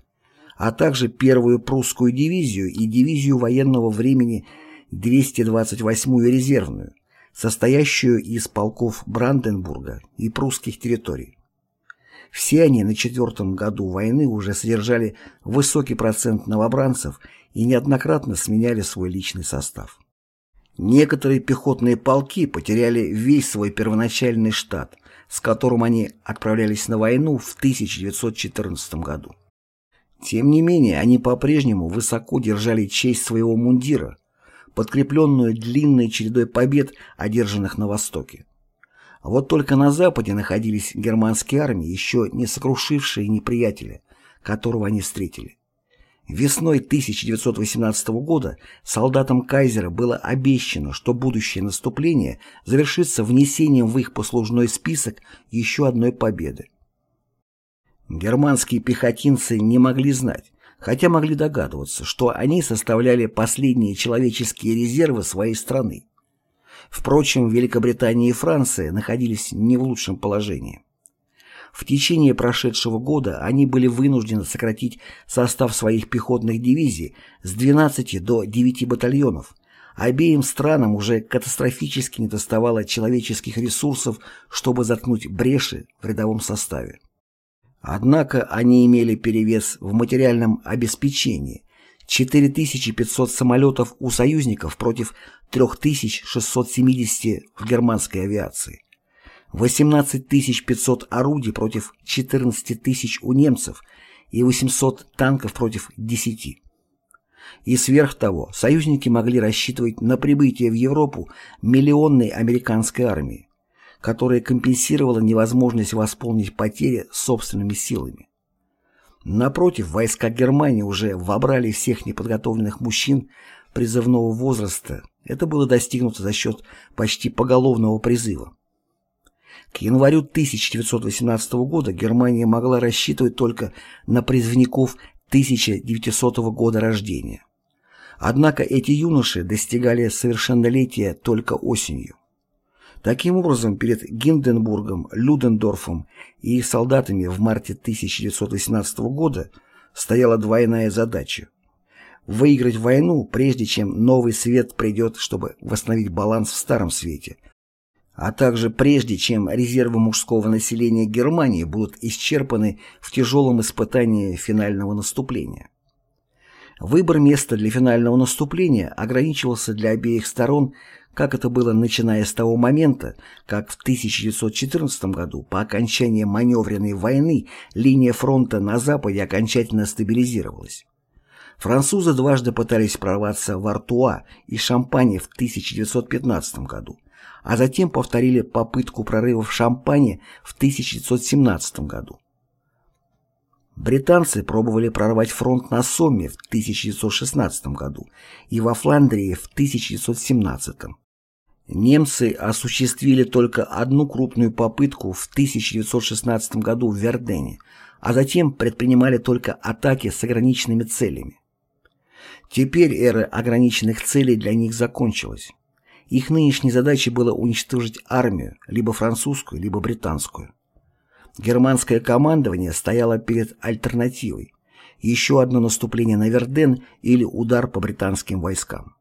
а также первую прусскую дивизию и дивизию военного времени 228-ю резервную, состоящую из полков Бранденбурга и прусских территорий. Все они на четвертом году войны уже содержали высокий процент новобранцев и неоднократно сменяли свой личный состав. Некоторые пехотные полки потеряли весь свой первоначальный штат, с которым они отправлялись на войну в 1914 году. Тем не менее, они по-прежнему высоко держали честь своего мундира, подкрепленную длинной чередой побед, одержанных на Востоке. Вот только на Западе находились германские армии, еще не сокрушившие неприятеля, которого они встретили. Весной 1918 года солдатам Кайзера было обещано, что будущее наступление завершится внесением в их послужной список еще одной победы. Германские пехотинцы не могли знать, хотя могли догадываться, что они составляли последние человеческие резервы своей страны. Впрочем, Великобритания и Франция находились не в лучшем положении. В течение прошедшего года они были вынуждены сократить состав своих пехотных дивизий с 12 до 9 батальонов. Обеим странам уже катастрофически недоставало человеческих ресурсов, чтобы заткнуть бреши в рядовом составе. Однако они имели перевес в материальном обеспечении. 4500 самолетов у союзников против 3670 в германской авиации. 18 500 орудий против 14 тысяч у немцев и 800 танков против 10. И сверх того, союзники могли рассчитывать на прибытие в Европу миллионной американской армии которая компенсировала невозможность восполнить потери собственными силами. Напротив, войска Германии уже вобрали всех неподготовленных мужчин призывного возраста. Это было достигнуто за счет почти поголовного призыва. К январю 1918 года Германия могла рассчитывать только на призывников 1900 года рождения. Однако эти юноши достигали совершеннолетия только осенью. Таким образом, перед Гинденбургом, Людендорфом и их солдатами в марте 1918 года стояла двойная задача. выиграть войну, прежде чем новый свет придет, чтобы восстановить баланс в старом свете, а также прежде чем резервы мужского населения Германии будут исчерпаны в тяжелом испытании финального наступления. Выбор места для финального наступления ограничивался для обеих сторон, как это было начиная с того момента, как в 1914 году по окончании маневренной войны линия фронта на Западе окончательно стабилизировалась. Французы дважды пытались прорваться в Артуа и Шампане в 1915 году, а затем повторили попытку прорыва в Шампане в 1917 году. Британцы пробовали прорвать фронт на Сомме в 1916 году и во Фландрии в 1917. Немцы осуществили только одну крупную попытку в 1916 году в Вердене, а затем предпринимали только атаки с ограниченными целями. Теперь эра ограниченных целей для них закончилась. Их нынешней задачей было уничтожить армию, либо французскую, либо британскую. Германское командование стояло перед альтернативой – еще одно наступление на Верден или удар по британским войскам.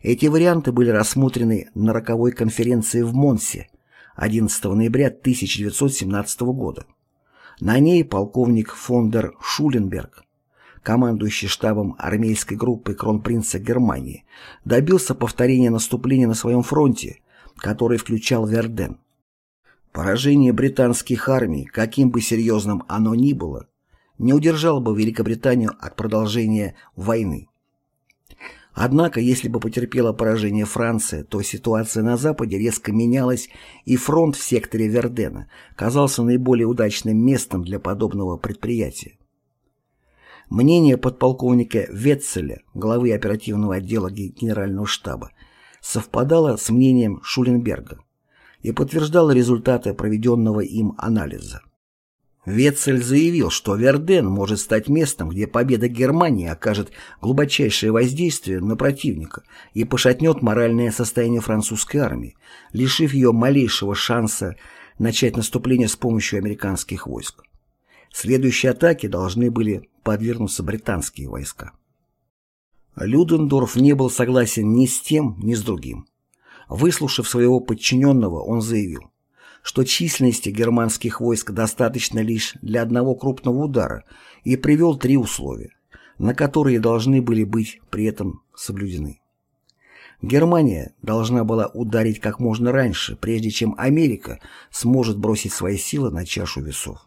Эти варианты были рассмотрены на роковой конференции в Монсе 11 ноября 1917 года. На ней полковник фондер Шуленберг, командующий штабом армейской группы кронпринца Германии, добился повторения наступления на своем фронте, который включал Верден. Поражение британских армий, каким бы серьезным оно ни было, не удержало бы Великобританию от продолжения войны. Однако, если бы потерпела поражение Франция, то ситуация на Западе резко менялась, и фронт в секторе Вердена казался наиболее удачным местом для подобного предприятия. Мнение подполковника Ветцеля, главы оперативного отдела Генерального штаба, совпадало с мнением Шуленберга и подтверждало результаты проведенного им анализа. Ветцель заявил, что Верден может стать местом, где победа Германии окажет глубочайшее воздействие на противника и пошатнет моральное состояние французской армии, лишив ее малейшего шанса начать наступление с помощью американских войск. Следующие атаки должны были подвергнуться британские войска. Людендорф не был согласен ни с тем, ни с другим. Выслушав своего подчиненного, он заявил, что численности германских войск достаточно лишь для одного крупного удара и привел три условия, на которые должны были быть при этом соблюдены. Германия должна была ударить как можно раньше, прежде чем Америка сможет бросить свои силы на чашу весов.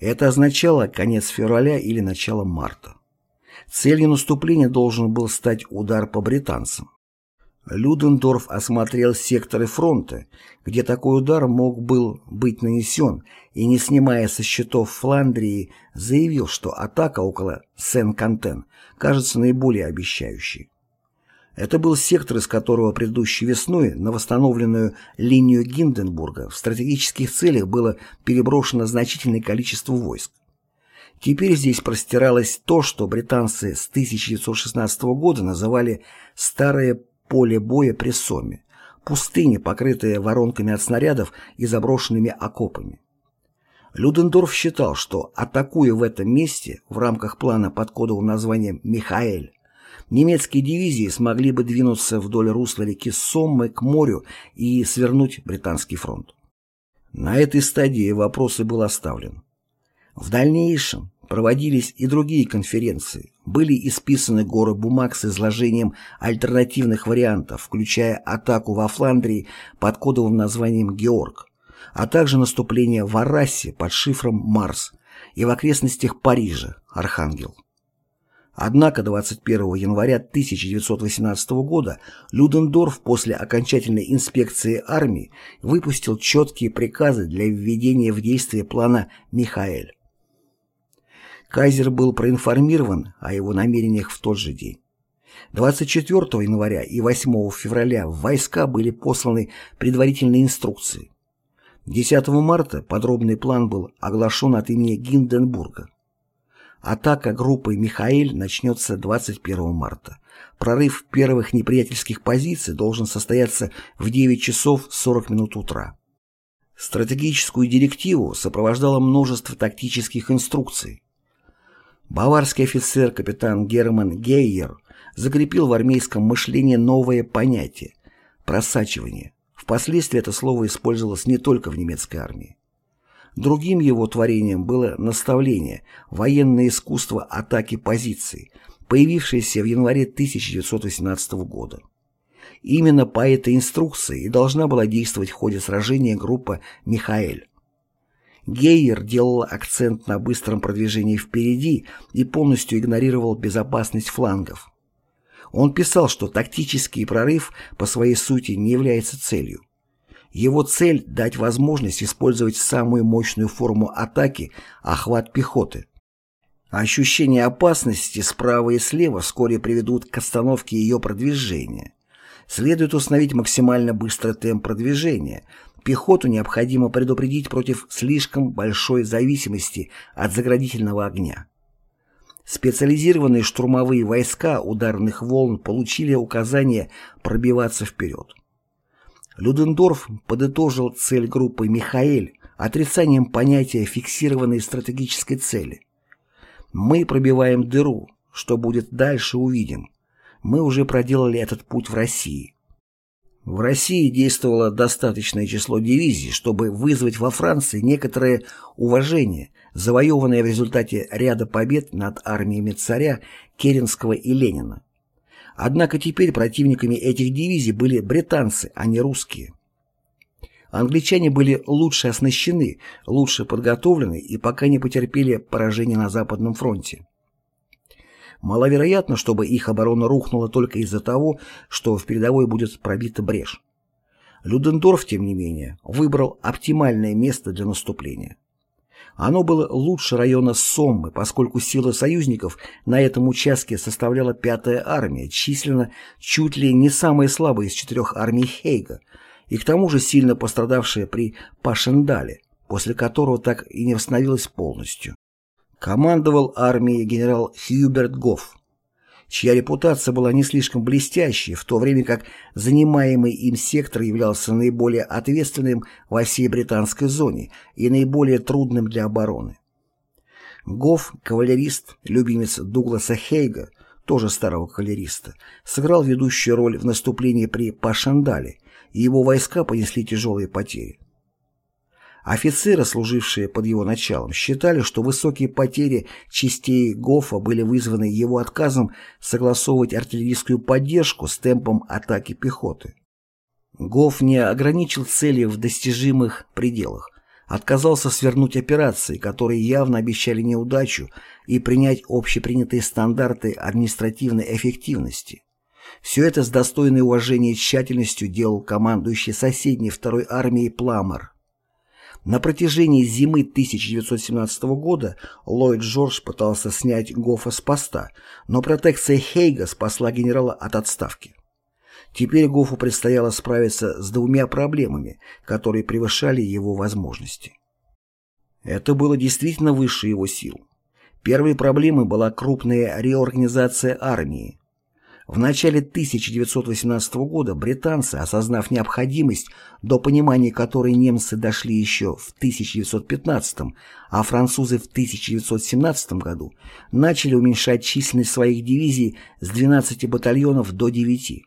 Это означало конец февраля или начало марта. Целью наступления должен был стать удар по британцам. Людендорф осмотрел секторы фронта, где такой удар мог был быть нанесен, и, не снимая со счетов Фландрии, заявил, что атака около Сен-Кантен кажется наиболее обещающей. Это был сектор, из которого предыдущей весной на восстановленную линию Гинденбурга в стратегических целях было переброшено значительное количество войск. Теперь здесь простиралось то, что британцы с 1916 года называли «старое поле боя при Соме, пустыни, покрытые воронками от снарядов и заброшенными окопами. Людендорф считал, что, атакуя в этом месте, в рамках плана под кодовым названием «Михаэль», немецкие дивизии смогли бы двинуться вдоль русла реки Соммы к морю и свернуть британский фронт. На этой стадии вопрос и был оставлен. В дальнейшем проводились и другие конференции, были исписаны горы бумаг с изложением альтернативных вариантов, включая атаку во Фландрии под кодовым названием «Георг», а также наступление в Аррасе под шифром «Марс» и в окрестностях Парижа «Архангел». Однако 21 января 1918 года Людендорф после окончательной инспекции армии выпустил четкие приказы для введения в действие плана «Михаэль». Кайзер был проинформирован о его намерениях в тот же день. 24 января и 8 февраля в войска были посланы предварительные инструкции. 10 марта подробный план был оглашен от имени Гинденбурга. Атака группы «Михаэль» начнется 21 марта. Прорыв первых неприятельских позиций должен состояться в 9 часов 40 минут утра. Стратегическую директиву сопровождало множество тактических инструкций. Баварский офицер капитан Герман Гейер закрепил в армейском мышлении новое понятие – просачивание. Впоследствии это слово использовалось не только в немецкой армии. Другим его творением было наставление «Военное искусство атаки позиций», появившееся в январе 1918 года. Именно по этой инструкции и должна была действовать в ходе сражения группа «Михаэль». Гейер делал акцент на быстром продвижении впереди и полностью игнорировал безопасность флангов. Он писал, что тактический прорыв по своей сути не является целью. Его цель – дать возможность использовать самую мощную форму атаки – охват пехоты. Ощущение опасности справа и слева вскоре приведут к остановке ее продвижения. Следует установить максимально быстрый темп продвижения. Пехоту необходимо предупредить против слишком большой зависимости от заградительного огня. Специализированные штурмовые войска ударных волн получили указание пробиваться вперед. Людендорф подытожил цель группы «Михаэль» отрицанием понятия фиксированной стратегической цели. «Мы пробиваем дыру. Что будет дальше, увидим. Мы уже проделали этот путь в России». В России действовало достаточное число дивизий, чтобы вызвать во Франции некоторое уважение, завоеванное в результате ряда побед над армиями царя Керенского и Ленина. Однако теперь противниками этих дивизий были британцы, а не русские. Англичане были лучше оснащены, лучше подготовлены и пока не потерпели поражения на Западном фронте. Маловероятно, чтобы их оборона рухнула только из-за того, что в передовой будет пробита брешь. Людендорф, тем не менее, выбрал оптимальное место для наступления. Оно было лучше района Соммы, поскольку сила союзников на этом участке составляла пятая армия, численно чуть ли не самая слабая из четырех армий Хейга, и к тому же сильно пострадавшая при Пашендале, после которого так и не восстановилась полностью. Командовал армией генерал Хьюберт Гофф чья репутация была не слишком блестящей, в то время как занимаемый им сектор являлся наиболее ответственным во всей британской зоне и наиболее трудным для обороны. Гофф, кавалерист, любимец Дугласа Хейга, тоже старого кавалериста, сыграл ведущую роль в наступлении при Пашандале, и его войска понесли тяжелые потери. Офицеры, служившие под его началом, считали, что высокие потери частей Гофа были вызваны его отказом согласовывать артиллерийскую поддержку с темпом атаки пехоты. Гоф не ограничил цели в достижимых пределах, отказался свернуть операции, которые явно обещали неудачу, и принять общепринятые стандарты административной эффективности. Все это с достойной уважения и тщательностью делал командующий соседней второй армией Пламер. На протяжении зимы 1917 года Ллойд Джордж пытался снять Гофа с поста, но протекция Хейга спасла генерала от отставки. Теперь Гофу предстояло справиться с двумя проблемами, которые превышали его возможности. Это было действительно выше его сил. Первой проблемой была крупная реорганизация армии, в начале 1918 года британцы, осознав необходимость, до понимания которой немцы дошли еще в 1915, а французы в 1917 году, начали уменьшать численность своих дивизий с 12 батальонов до 9.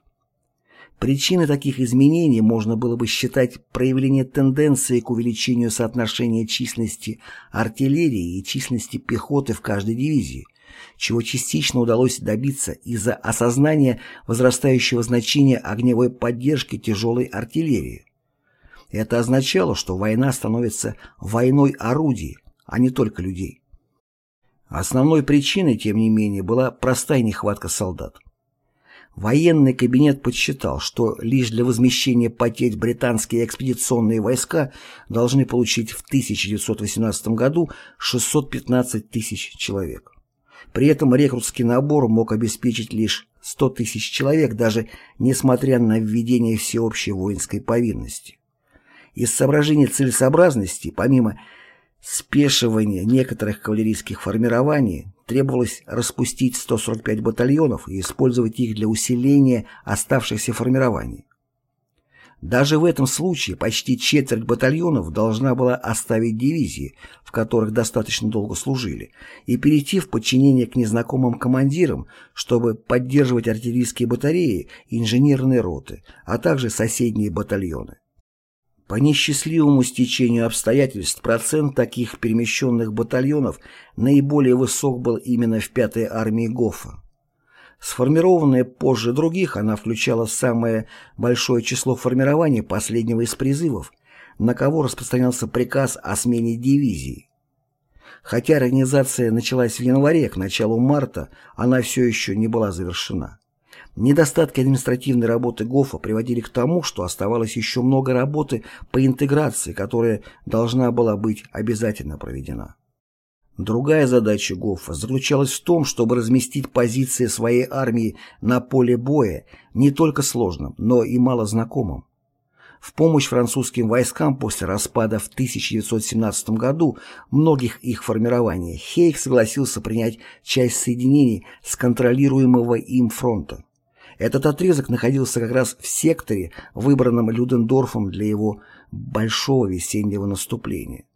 Причиной таких изменений можно было бы считать проявление тенденции к увеличению соотношения численности артиллерии и численности пехоты в каждой дивизии – чего частично удалось добиться из-за осознания возрастающего значения огневой поддержки тяжелой артиллерии. Это означало, что война становится войной орудий, а не только людей. Основной причиной, тем не менее, была простая нехватка солдат. Военный кабинет подсчитал, что лишь для возмещения потерь британские экспедиционные войска должны получить в 1918 году 615 тысяч человек. При этом рекрутский набор мог обеспечить лишь 100 тысяч человек, даже несмотря на введение всеобщей воинской повинности. Из соображений целесообразности, помимо спешивания некоторых кавалерийских формирований, требовалось распустить 145 батальонов и использовать их для усиления оставшихся формирований. Даже в этом случае почти четверть батальонов должна была оставить дивизии, в которых достаточно долго служили, и перейти в подчинение к незнакомым командирам, чтобы поддерживать артиллерийские батареи и инженерные роты, а также соседние батальоны. По несчастливому стечению обстоятельств процент таких перемещенных батальонов наиболее высок был именно в 5-й армии Гофа. Сформированная позже других, она включала самое большое число формирований последнего из призывов, на кого распространялся приказ о смене дивизии. Хотя организация началась в январе, к началу марта она все еще не была завершена. Недостатки административной работы ГОФа приводили к тому, что оставалось еще много работы по интеграции, которая должна была быть обязательно проведена. Другая задача Гоффа заключалась в том, чтобы разместить позиции своей армии на поле боя не только сложным, но и малознакомым. В помощь французским войскам после распада в 1917 году многих их формирований Хейк согласился принять часть соединений с контролируемого им фронта. Этот отрезок находился как раз в секторе, выбранном Людендорфом для его большого весеннего наступления.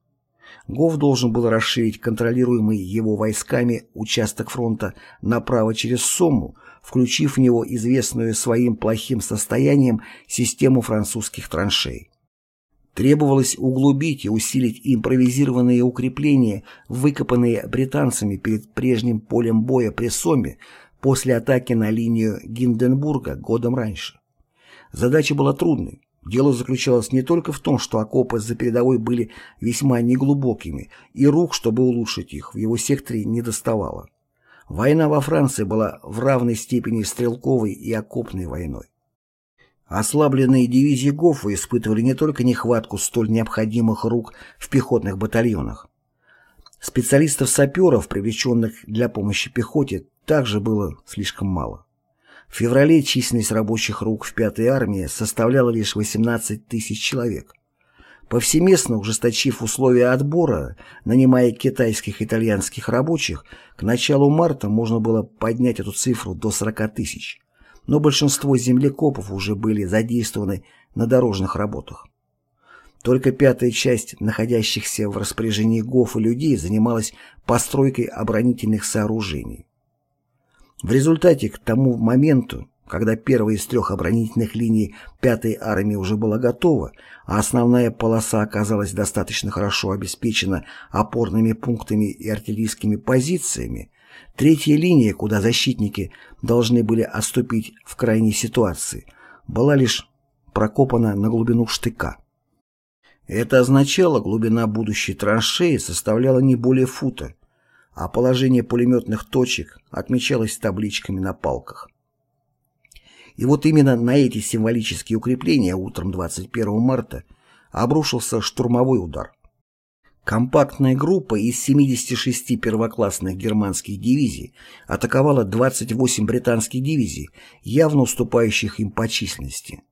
Гов должен был расширить контролируемый его войсками участок фронта направо через Сомму, включив в него известную своим плохим состоянием систему французских траншей. Требовалось углубить и усилить импровизированные укрепления, выкопанные британцами перед прежним полем боя при Соме после атаки на линию Гинденбурга годом раньше. Задача была трудной. Дело заключалось не только в том, что окопы за передовой были весьма неглубокими, и рук, чтобы улучшить их, в его секторе не доставало. Война во Франции была в равной степени стрелковой и окопной войной. Ослабленные дивизии Гоффа испытывали не только нехватку столь необходимых рук в пехотных батальонах. Специалистов-саперов, привлеченных для помощи пехоте, также было слишком мало. В феврале численность рабочих рук в 5-й армии составляла лишь 18 тысяч человек. Повсеместно ужесточив условия отбора, нанимая китайских и итальянских рабочих, к началу марта можно было поднять эту цифру до 40 тысяч. Но большинство землекопов уже были задействованы на дорожных работах. Только пятая часть находящихся в распоряжении ГОФ и людей занималась постройкой оборонительных сооружений. В результате к тому моменту, когда первая из трех оборонительных линий пятой армии уже была готова, а основная полоса оказалась достаточно хорошо обеспечена опорными пунктами и артиллерийскими позициями, третья линия, куда защитники должны были отступить в крайней ситуации, была лишь прокопана на глубину штыка. Это означало, глубина будущей траншеи составляла не более фута, а положение пулеметных точек отмечалось табличками на палках. И вот именно на эти символические укрепления утром 21 марта обрушился штурмовой удар. Компактная группа из 76 первоклассных германских дивизий атаковала 28 британских дивизий, явно уступающих им по численности.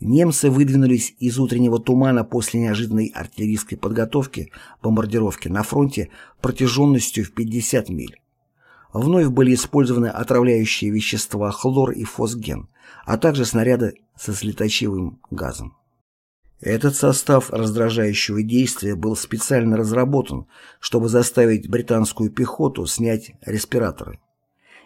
Немцы выдвинулись из утреннего тумана после неожиданной артиллерийской подготовки бомбардировки на фронте протяженностью в 50 миль. Вновь были использованы отравляющие вещества хлор и фосген, а также снаряды со слеточивым газом. Этот состав раздражающего действия был специально разработан, чтобы заставить британскую пехоту снять респираторы.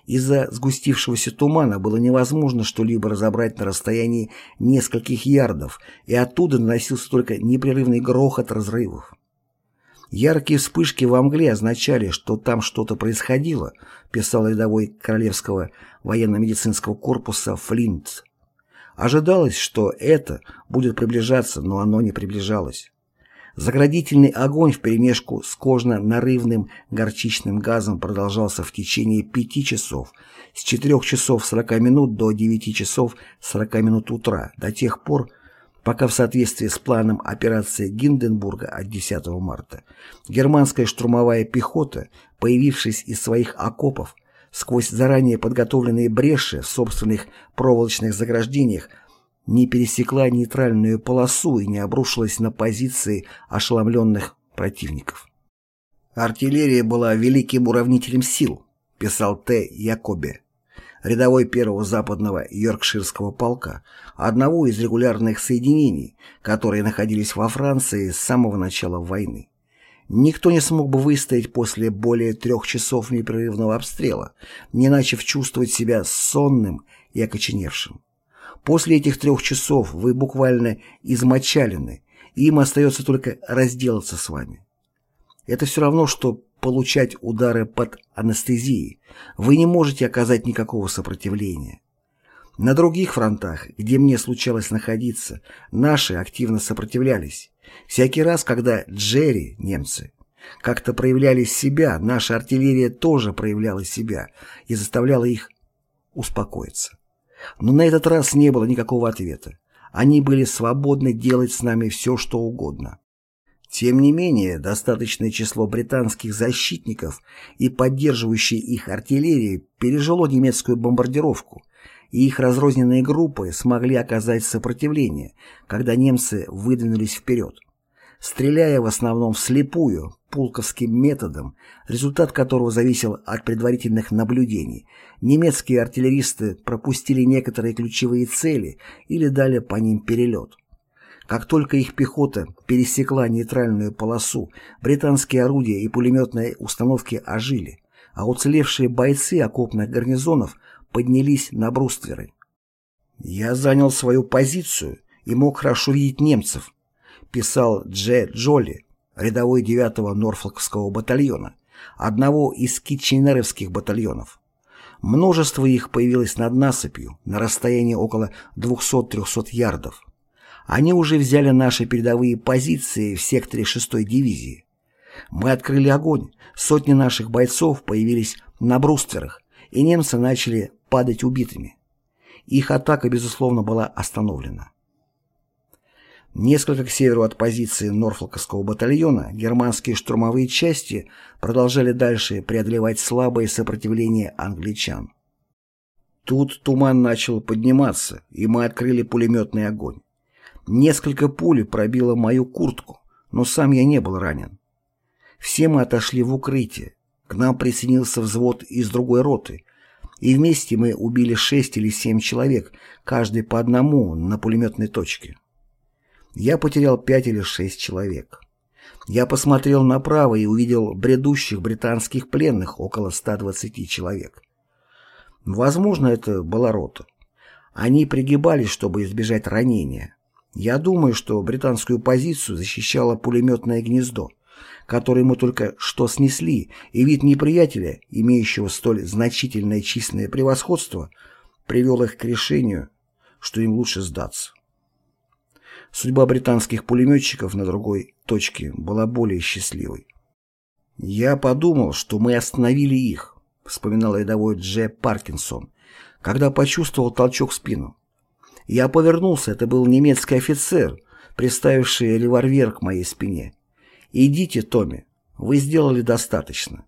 Из-за сгустившегося тумана было невозможно что-либо разобрать на расстоянии нескольких ярдов, и оттуда наносился только непрерывный грохот разрывов. Яркие вспышки во мгле означали, что там что-то происходило, писал рядовой Королевского военно-медицинского корпуса Флинт. Ожидалось, что это будет приближаться, но оно не приближалось. Заградительный огонь вперемешку с кожно-нарывным горчичным газом продолжался в течение пяти часов, с 4 часов 40 минут до 9 часов 40 минут утра, до тех пор, пока в соответствии с планом операции Гинденбурга от 10 марта германская штурмовая пехота, появившись из своих окопов, сквозь заранее подготовленные бреши в собственных проволочных заграждениях, не пересекла нейтральную полосу и не обрушилась на позиции ошеломленных противников. Артиллерия была великим уравнителем сил, писал Т. Якобе. рядовой первого западного Йоркширского полка, одного из регулярных соединений, которые находились во Франции с самого начала войны. Никто не смог бы выстоять после более трех часов непрерывного обстрела, не начав чувствовать себя сонным и окоченевшим. После этих трех часов вы буквально измочалены, и им остается только разделаться с вами. Это все равно, что получать удары под анестезией. Вы не можете оказать никакого сопротивления. На других фронтах, где мне случалось находиться, наши активно сопротивлялись. Всякий раз, когда Джерри, немцы, как-то проявляли себя, наша артиллерия тоже проявляла себя и заставляла их успокоиться. Но на этот раз не было никакого ответа. Они были свободны делать с нами все, что угодно. Тем не менее, достаточное число британских защитников и поддерживающей их артиллерии пережило немецкую бомбардировку, и их разрозненные группы смогли оказать сопротивление, когда немцы выдвинулись вперед. Стреляя в основном вслепую, пулковским методом, результат которого зависел от предварительных наблюдений, немецкие артиллеристы пропустили некоторые ключевые цели или дали по ним перелет. Как только их пехота пересекла нейтральную полосу, британские орудия и пулеметные установки ожили, а уцелевшие бойцы окопных гарнизонов поднялись на брустверы. «Я занял свою позицию и мог хорошо видеть немцев», писал Дже Джоли, рядовой 9-го Норфолкского батальона, одного из китченеровских батальонов. Множество их появилось над насыпью на расстоянии около 200-300 ярдов. Они уже взяли наши передовые позиции в секторе 6-й дивизии. Мы открыли огонь, сотни наших бойцов появились на брустверах, и немцы начали падать убитыми. Их атака, безусловно, была остановлена. Несколько к северу от позиции Норфолковского батальона германские штурмовые части продолжали дальше преодолевать слабое сопротивление англичан. Тут туман начал подниматься, и мы открыли пулеметный огонь. Несколько пуль пробило мою куртку, но сам я не был ранен. Все мы отошли в укрытие. К нам присоединился взвод из другой роты, и вместе мы убили шесть или семь человек, каждый по одному на пулеметной точке. Я потерял пять или шесть человек. Я посмотрел направо и увидел бредущих британских пленных около 120 человек. Возможно, это была рота. Они пригибались, чтобы избежать ранения. Я думаю, что британскую позицию защищало пулеметное гнездо, которое мы только что снесли, и вид неприятеля, имеющего столь значительное численное превосходство, привел их к решению, что им лучше сдаться. Судьба британских пулеметчиков на другой точке была более счастливой. «Я подумал, что мы остановили их», — вспоминал рядовой Дже Паркинсон, когда почувствовал толчок в спину. Я повернулся, это был немецкий офицер, приставивший револьвер к моей спине. «Идите, Томми, вы сделали достаточно».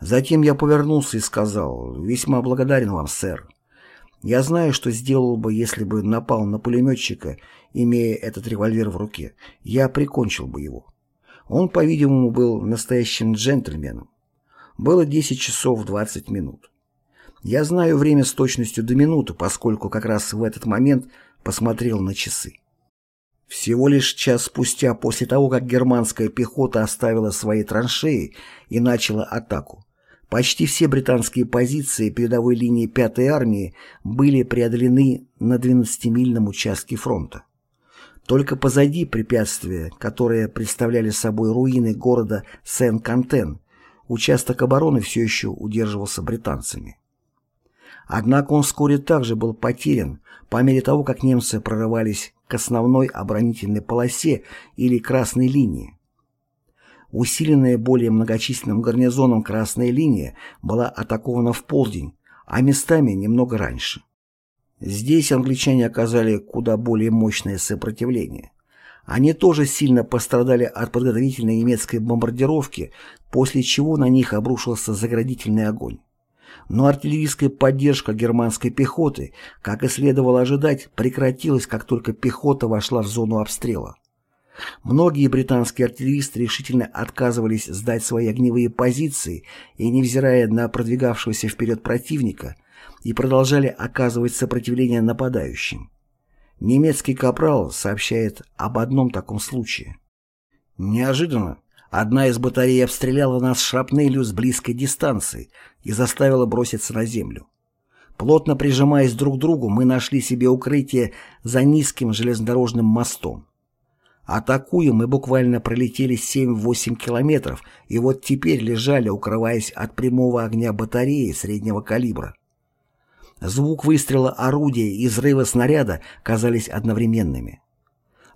Затем я повернулся и сказал, «Весьма благодарен вам, сэр. Я знаю, что сделал бы, если бы напал на пулеметчика, имея этот револьвер в руке. Я прикончил бы его». Он, по-видимому, был настоящим джентльменом. Было 10 часов 20 минут. Я знаю время с точностью до минуты, поскольку как раз в этот момент посмотрел на часы. Всего лишь час спустя после того, как германская пехота оставила свои траншеи и начала атаку, почти все британские позиции передовой линии 5-й армии были преодолены на 12-мильном участке фронта. Только позади препятствия, которые представляли собой руины города Сен-Кантен, участок обороны все еще удерживался британцами. Однако он вскоре также был потерян по мере того, как немцы прорывались к основной оборонительной полосе или красной линии. Усиленная более многочисленным гарнизоном красная линия была атакована в полдень, а местами немного раньше. Здесь англичане оказали куда более мощное сопротивление. Они тоже сильно пострадали от подготовительной немецкой бомбардировки, после чего на них обрушился заградительный огонь но артиллерийская поддержка германской пехоты, как и следовало ожидать, прекратилась, как только пехота вошла в зону обстрела. Многие британские артиллеристы решительно отказывались сдать свои огневые позиции и, невзирая на продвигавшегося вперед противника, и продолжали оказывать сопротивление нападающим. Немецкий капрал сообщает об одном таком случае. Неожиданно одна из батарей обстреляла нас шрапнелью с близкой дистанции и заставила броситься на землю. Плотно прижимаясь друг к другу, мы нашли себе укрытие за низким железнодорожным мостом. Атакуя, мы буквально пролетели 7-8 километров и вот теперь лежали, укрываясь от прямого огня батареи среднего калибра. Звук выстрела орудия и взрыва снаряда казались одновременными.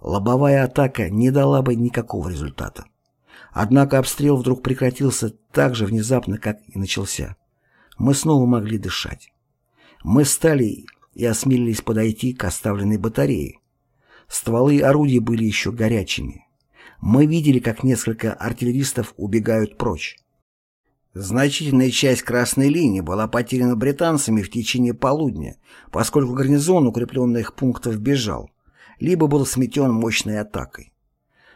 Лобовая атака не дала бы никакого результата. Однако обстрел вдруг прекратился так же внезапно, как и начался. Мы снова могли дышать. Мы стали и осмелились подойти к оставленной батарее. Стволы орудий были еще горячими. Мы видели, как несколько артиллеристов убегают прочь. Значительная часть красной линии была потеряна британцами в течение полудня, поскольку гарнизон укрепленных пунктов бежал, либо был сметен мощной атакой.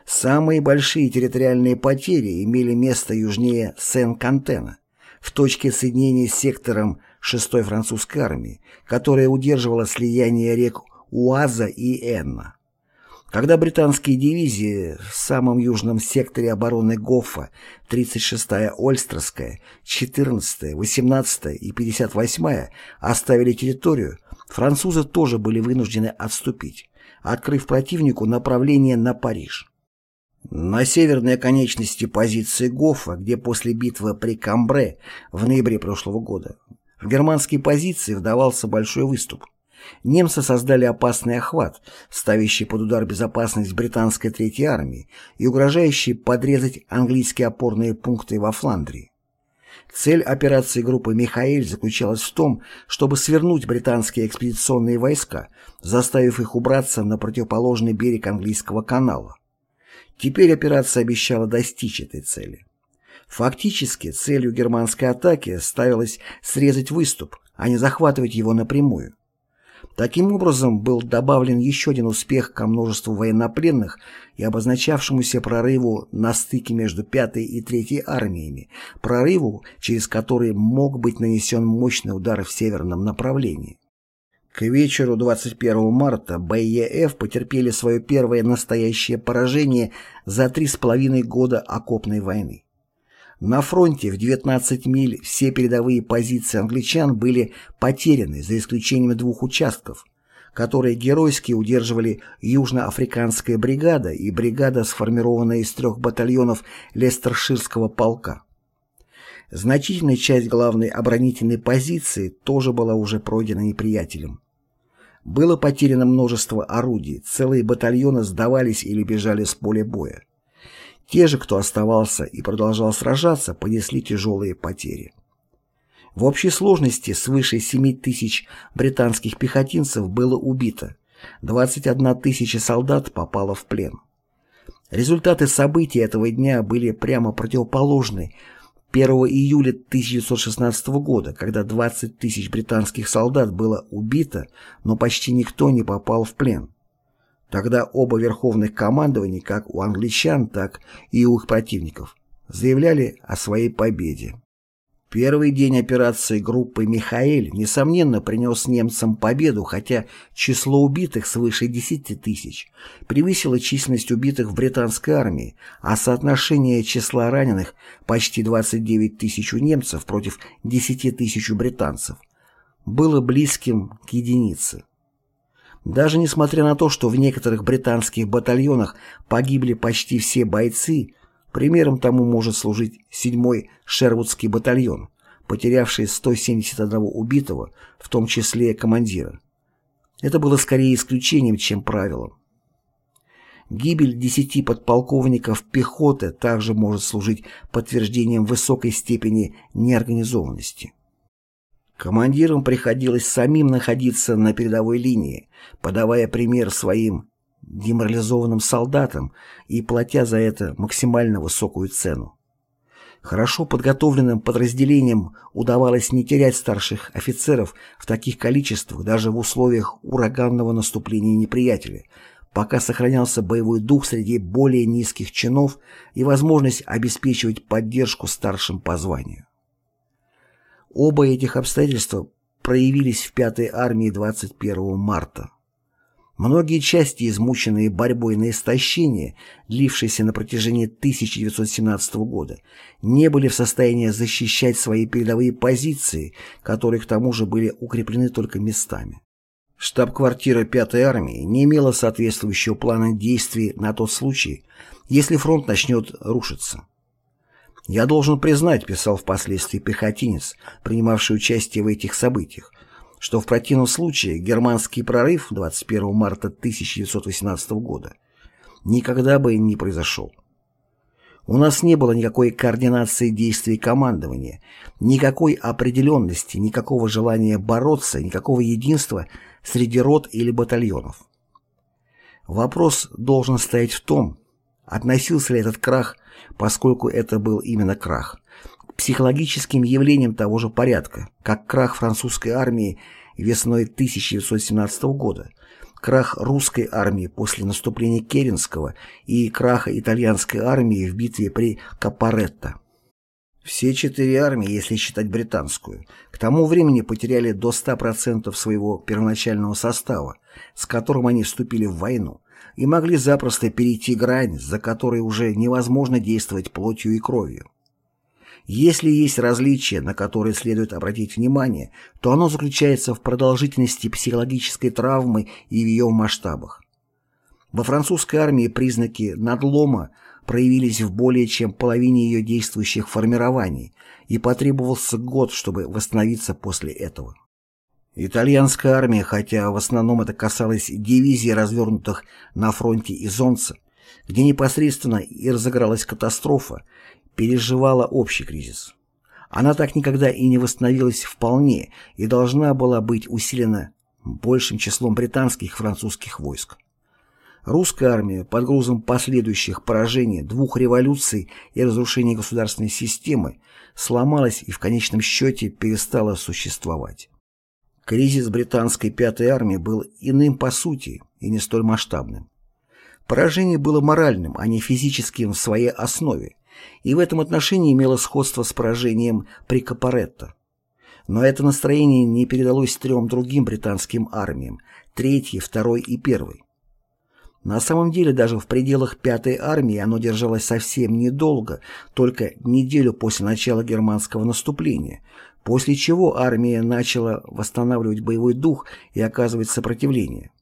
Самые большие территориальные потери имели место южнее Сен-Кантена, в точке соединения с сектором 6-й французской армии, которая удерживала слияние рек Уаза и Энна. Когда британские дивизии в самом южном секторе обороны Гоффа 36-я Ольстерская, 14-я, 18-я и 58-я оставили территорию, французы тоже были вынуждены отступить, открыв противнику направление на Париж. На северной оконечности позиции Гоффа, где после битвы при Камбре в ноябре прошлого года, в германские позиции вдавался большой выступ – Немцы создали опасный охват, ставящий под удар безопасность британской Третьей армии и угрожающий подрезать английские опорные пункты во Фландрии. Цель операции группы «Михаэль» заключалась в том, чтобы свернуть британские экспедиционные войска, заставив их убраться на противоположный берег английского канала. Теперь операция обещала достичь этой цели. Фактически, целью германской атаки ставилось срезать выступ, а не захватывать его напрямую. Таким образом, был добавлен еще один успех ко множеству военнопленных и обозначавшемуся прорыву на стыке между 5-й и 3-й армиями, прорыву, через который мог быть нанесен мощный удар в северном направлении. К вечеру 21 марта БЕФ потерпели свое первое настоящее поражение за три с половиной года окопной войны. На фронте в 19 миль все передовые позиции англичан были потеряны, за исключением двух участков, которые геройски удерживали Южноафриканская бригада и бригада, сформированная из трех батальонов Лестерширского полка. Значительная часть главной оборонительной позиции тоже была уже пройдена неприятелем. Было потеряно множество орудий, целые батальоны сдавались или бежали с поля боя. Те же, кто оставался и продолжал сражаться, понесли тяжелые потери. В общей сложности свыше 7 тысяч британских пехотинцев было убито, 21 тысяча солдат попало в плен. Результаты событий этого дня были прямо противоположны 1 июля 1916 года, когда 20 тысяч британских солдат было убито, но почти никто не попал в плен. Тогда оба верховных командований, как у англичан, так и у их противников, заявляли о своей победе. Первый день операции группы «Михаэль» несомненно принес немцам победу, хотя число убитых свыше 10 тысяч превысило численность убитых в британской армии, а соотношение числа раненых почти 29 тысяч у немцев против 10 тысяч у британцев было близким к единице. Даже несмотря на то, что в некоторых британских батальонах погибли почти все бойцы, примером тому может служить 7-й Шервудский батальон, потерявший 171 убитого, в том числе командира. Это было скорее исключением, чем правилом. Гибель десяти подполковников пехоты также может служить подтверждением высокой степени неорганизованности. Командирам приходилось самим находиться на передовой линии, подавая пример своим деморализованным солдатам и платя за это максимально высокую цену. Хорошо подготовленным подразделениям удавалось не терять старших офицеров в таких количествах даже в условиях ураганного наступления неприятеля, пока сохранялся боевой дух среди более низких чинов и возможность обеспечивать поддержку старшим по званию. Оба этих обстоятельства проявились в 5-й армии 21 марта. Многие части, измученные борьбой на истощение, длившейся на протяжении 1917 года, не были в состоянии защищать свои передовые позиции, которые к тому же были укреплены только местами. Штаб-квартира 5-й армии не имела соответствующего плана действий на тот случай, если фронт начнет рушиться. «Я должен признать», — писал впоследствии пехотинец, принимавший участие в этих событиях, что в противном случае германский прорыв 21 марта 1918 года никогда бы не произошел. У нас не было никакой координации действий командования, никакой определенности, никакого желания бороться, никакого единства среди рот или батальонов. Вопрос должен стоять в том, относился ли этот крах, поскольку это был именно крах, психологическим явлением того же порядка, как крах французской армии весной 1917 года, крах русской армии после наступления Керенского и краха итальянской армии в битве при Капаретто. Все четыре армии, если считать британскую, к тому времени потеряли до 100% своего первоначального состава, с которым они вступили в войну, и могли запросто перейти грань, за которой уже невозможно действовать плотью и кровью. Если есть различие, на которое следует обратить внимание, то оно заключается в продолжительности психологической травмы и в ее масштабах. Во французской армии признаки надлома проявились в более чем половине ее действующих формирований, и потребовался год, чтобы восстановиться после этого. Итальянская армия, хотя в основном это касалось дивизий, развернутых на фронте Изонца, где непосредственно и разыгралась катастрофа, переживала общий кризис. Она так никогда и не восстановилась вполне и должна была быть усилена большим числом британских и французских войск. Русская армия под грузом последующих поражений, двух революций и разрушения государственной системы сломалась и в конечном счете перестала существовать. Кризис британской пятой армии был иным по сути и не столь масштабным. Поражение было моральным, а не физическим в своей основе, и в этом отношении имело сходство с поражением при Капаретто. Но это настроение не передалось трем другим британским армиям – третьей, второй и первой. На самом деле даже в пределах пятой армии оно держалось совсем недолго, только неделю после начала германского наступления, после чего армия начала восстанавливать боевой дух и оказывать сопротивление.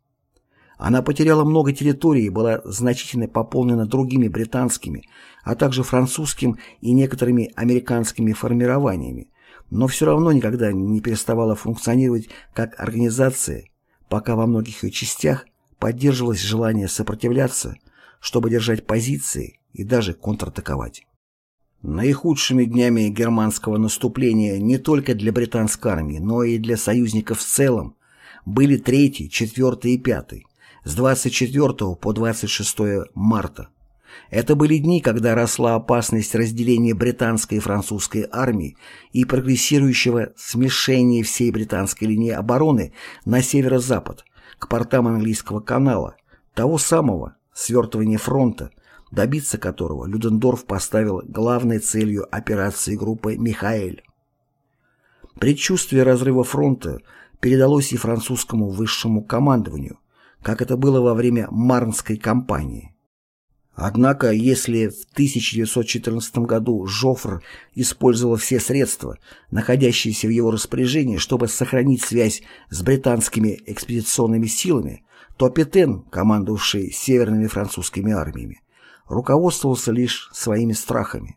Она потеряла много территорий и была значительно пополнена другими британскими, а также французским и некоторыми американскими формированиями, но все равно никогда не переставала функционировать как организация, пока во многих ее частях поддерживалось желание сопротивляться, чтобы держать позиции и даже контратаковать. Наихудшими днями германского наступления не только для британской армии, но и для союзников в целом были 3, 4 и 5, с 24 по 26 марта. Это были дни, когда росла опасность разделения британской и французской армии и прогрессирующего смешения всей британской линии обороны на северо-запад, к портам английского канала, того самого свертывания фронта, добиться которого Людендорф поставил главной целью операции группы «Михаэль». Предчувствие разрыва фронта передалось и французскому высшему командованию, как это было во время Марнской кампании. Однако, если в 1914 году Жофр использовал все средства, находящиеся в его распоряжении, чтобы сохранить связь с британскими экспедиционными силами, то Петен, командовавший северными французскими армиями, руководствовался лишь своими страхами.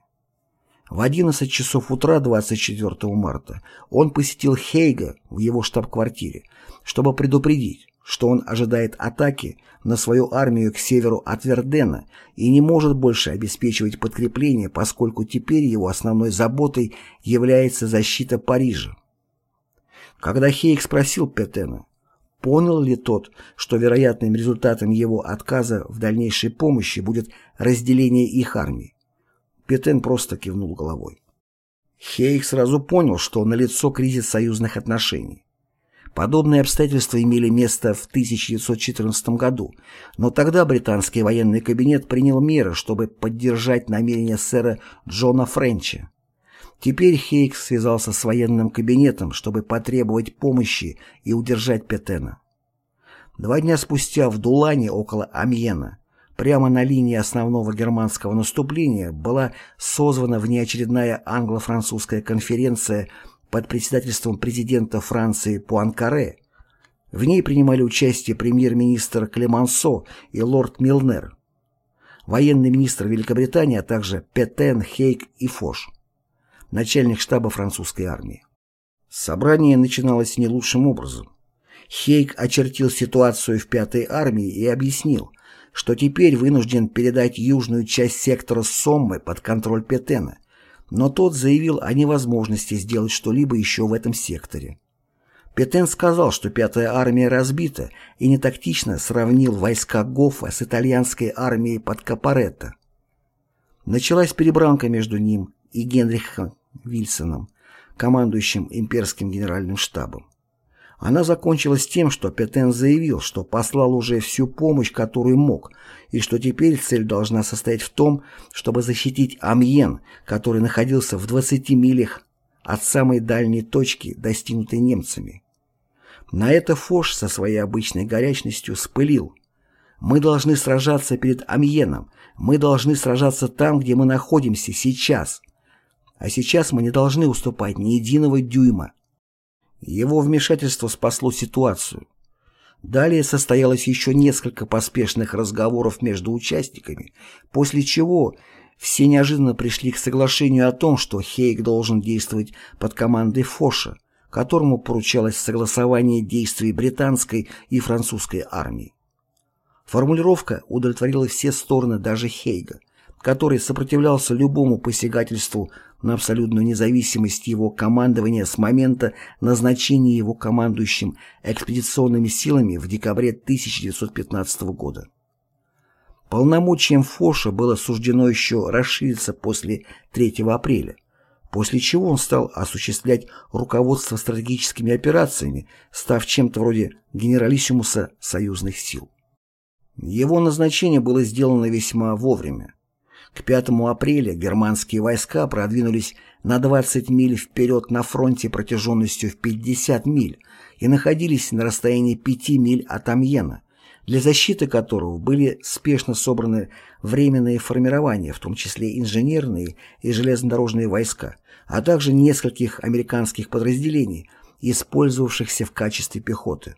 В 11 часов утра 24 марта он посетил Хейга в его штаб-квартире, чтобы предупредить, что он ожидает атаки на свою армию к северу от Вердена и не может больше обеспечивать подкрепление, поскольку теперь его основной заботой является защита Парижа. Когда Хейк спросил Петена, понял ли тот, что вероятным результатом его отказа в дальнейшей помощи будет разделение их армий, Петен просто кивнул головой. Хейк сразу понял, что налицо кризис союзных отношений. Подобные обстоятельства имели место в 1914 году, но тогда британский военный кабинет принял меры, чтобы поддержать намерения сэра Джона Френча. Теперь Хейк связался с военным кабинетом, чтобы потребовать помощи и удержать Петена. Два дня спустя в Дулане около Амьена, прямо на линии основного германского наступления, была созвана внеочередная англо-французская конференция под председательством президента Франции Пуанкаре. В ней принимали участие премьер-министр Клемансо и лорд Милнер, военный министр Великобритании, а также Петен, Хейк и Фош начальник штаба французской армии. Собрание начиналось не лучшим образом. Хейк очертил ситуацию в пятой армии и объяснил, что теперь вынужден передать южную часть сектора Соммы под контроль Петена, но тот заявил о невозможности сделать что-либо еще в этом секторе. Петен сказал, что пятая армия разбита и нетактично сравнил войска Гофа с итальянской армией под Капаретто. Началась перебранка между ним и Генрихом Вильсоном, командующим имперским генеральным штабом. Она закончилась тем, что Петен заявил, что послал уже всю помощь, которую мог, и что теперь цель должна состоять в том, чтобы защитить Амьен, который находился в 20 милях от самой дальней точки, достигнутой немцами. На это Фош со своей обычной горячностью спылил. «Мы должны сражаться перед Амьеном, мы должны сражаться там, где мы находимся сейчас. А сейчас мы не должны уступать ни единого дюйма. Его вмешательство спасло ситуацию. Далее состоялось еще несколько поспешных разговоров между участниками, после чего все неожиданно пришли к соглашению о том, что Хейк должен действовать под командой Фоша, которому поручалось согласование действий британской и французской армии. Формулировка удовлетворила все стороны даже Хейга, который сопротивлялся любому посягательству на абсолютную независимость его командования с момента назначения его командующим экспедиционными силами в декабре 1915 года. Полномочиям Фоша было суждено еще расшириться после 3 апреля, после чего он стал осуществлять руководство стратегическими операциями, став чем-то вроде генералиссимуса союзных сил. Его назначение было сделано весьма вовремя. К 5 апреля германские войска продвинулись на 20 миль вперед на фронте протяженностью в 50 миль и находились на расстоянии 5 миль от Амьена, для защиты которого были спешно собраны временные формирования, в том числе инженерные и железнодорожные войска, а также нескольких американских подразделений, использовавшихся в качестве пехоты.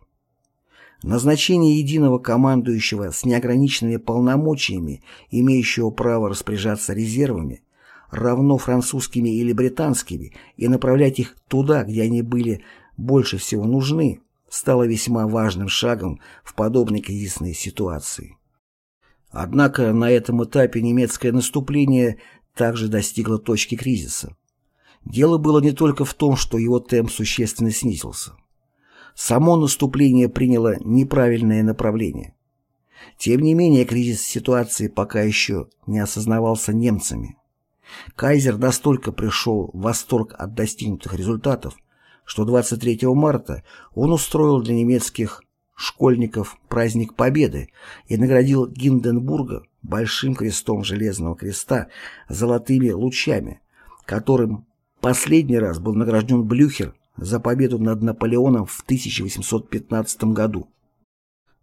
Назначение единого командующего с неограниченными полномочиями, имеющего право распоряжаться резервами, равно французскими или британскими, и направлять их туда, где они были больше всего нужны, стало весьма важным шагом в подобной кризисной ситуации. Однако на этом этапе немецкое наступление также достигло точки кризиса. Дело было не только в том, что его темп существенно снизился. Само наступление приняло неправильное направление. Тем не менее, кризис ситуации пока еще не осознавался немцами. Кайзер настолько пришел в восторг от достигнутых результатов, что 23 марта он устроил для немецких школьников праздник Победы и наградил Гинденбурга большим крестом Железного Креста золотыми лучами, которым последний раз был награжден Блюхер за победу над Наполеоном в 1815 году.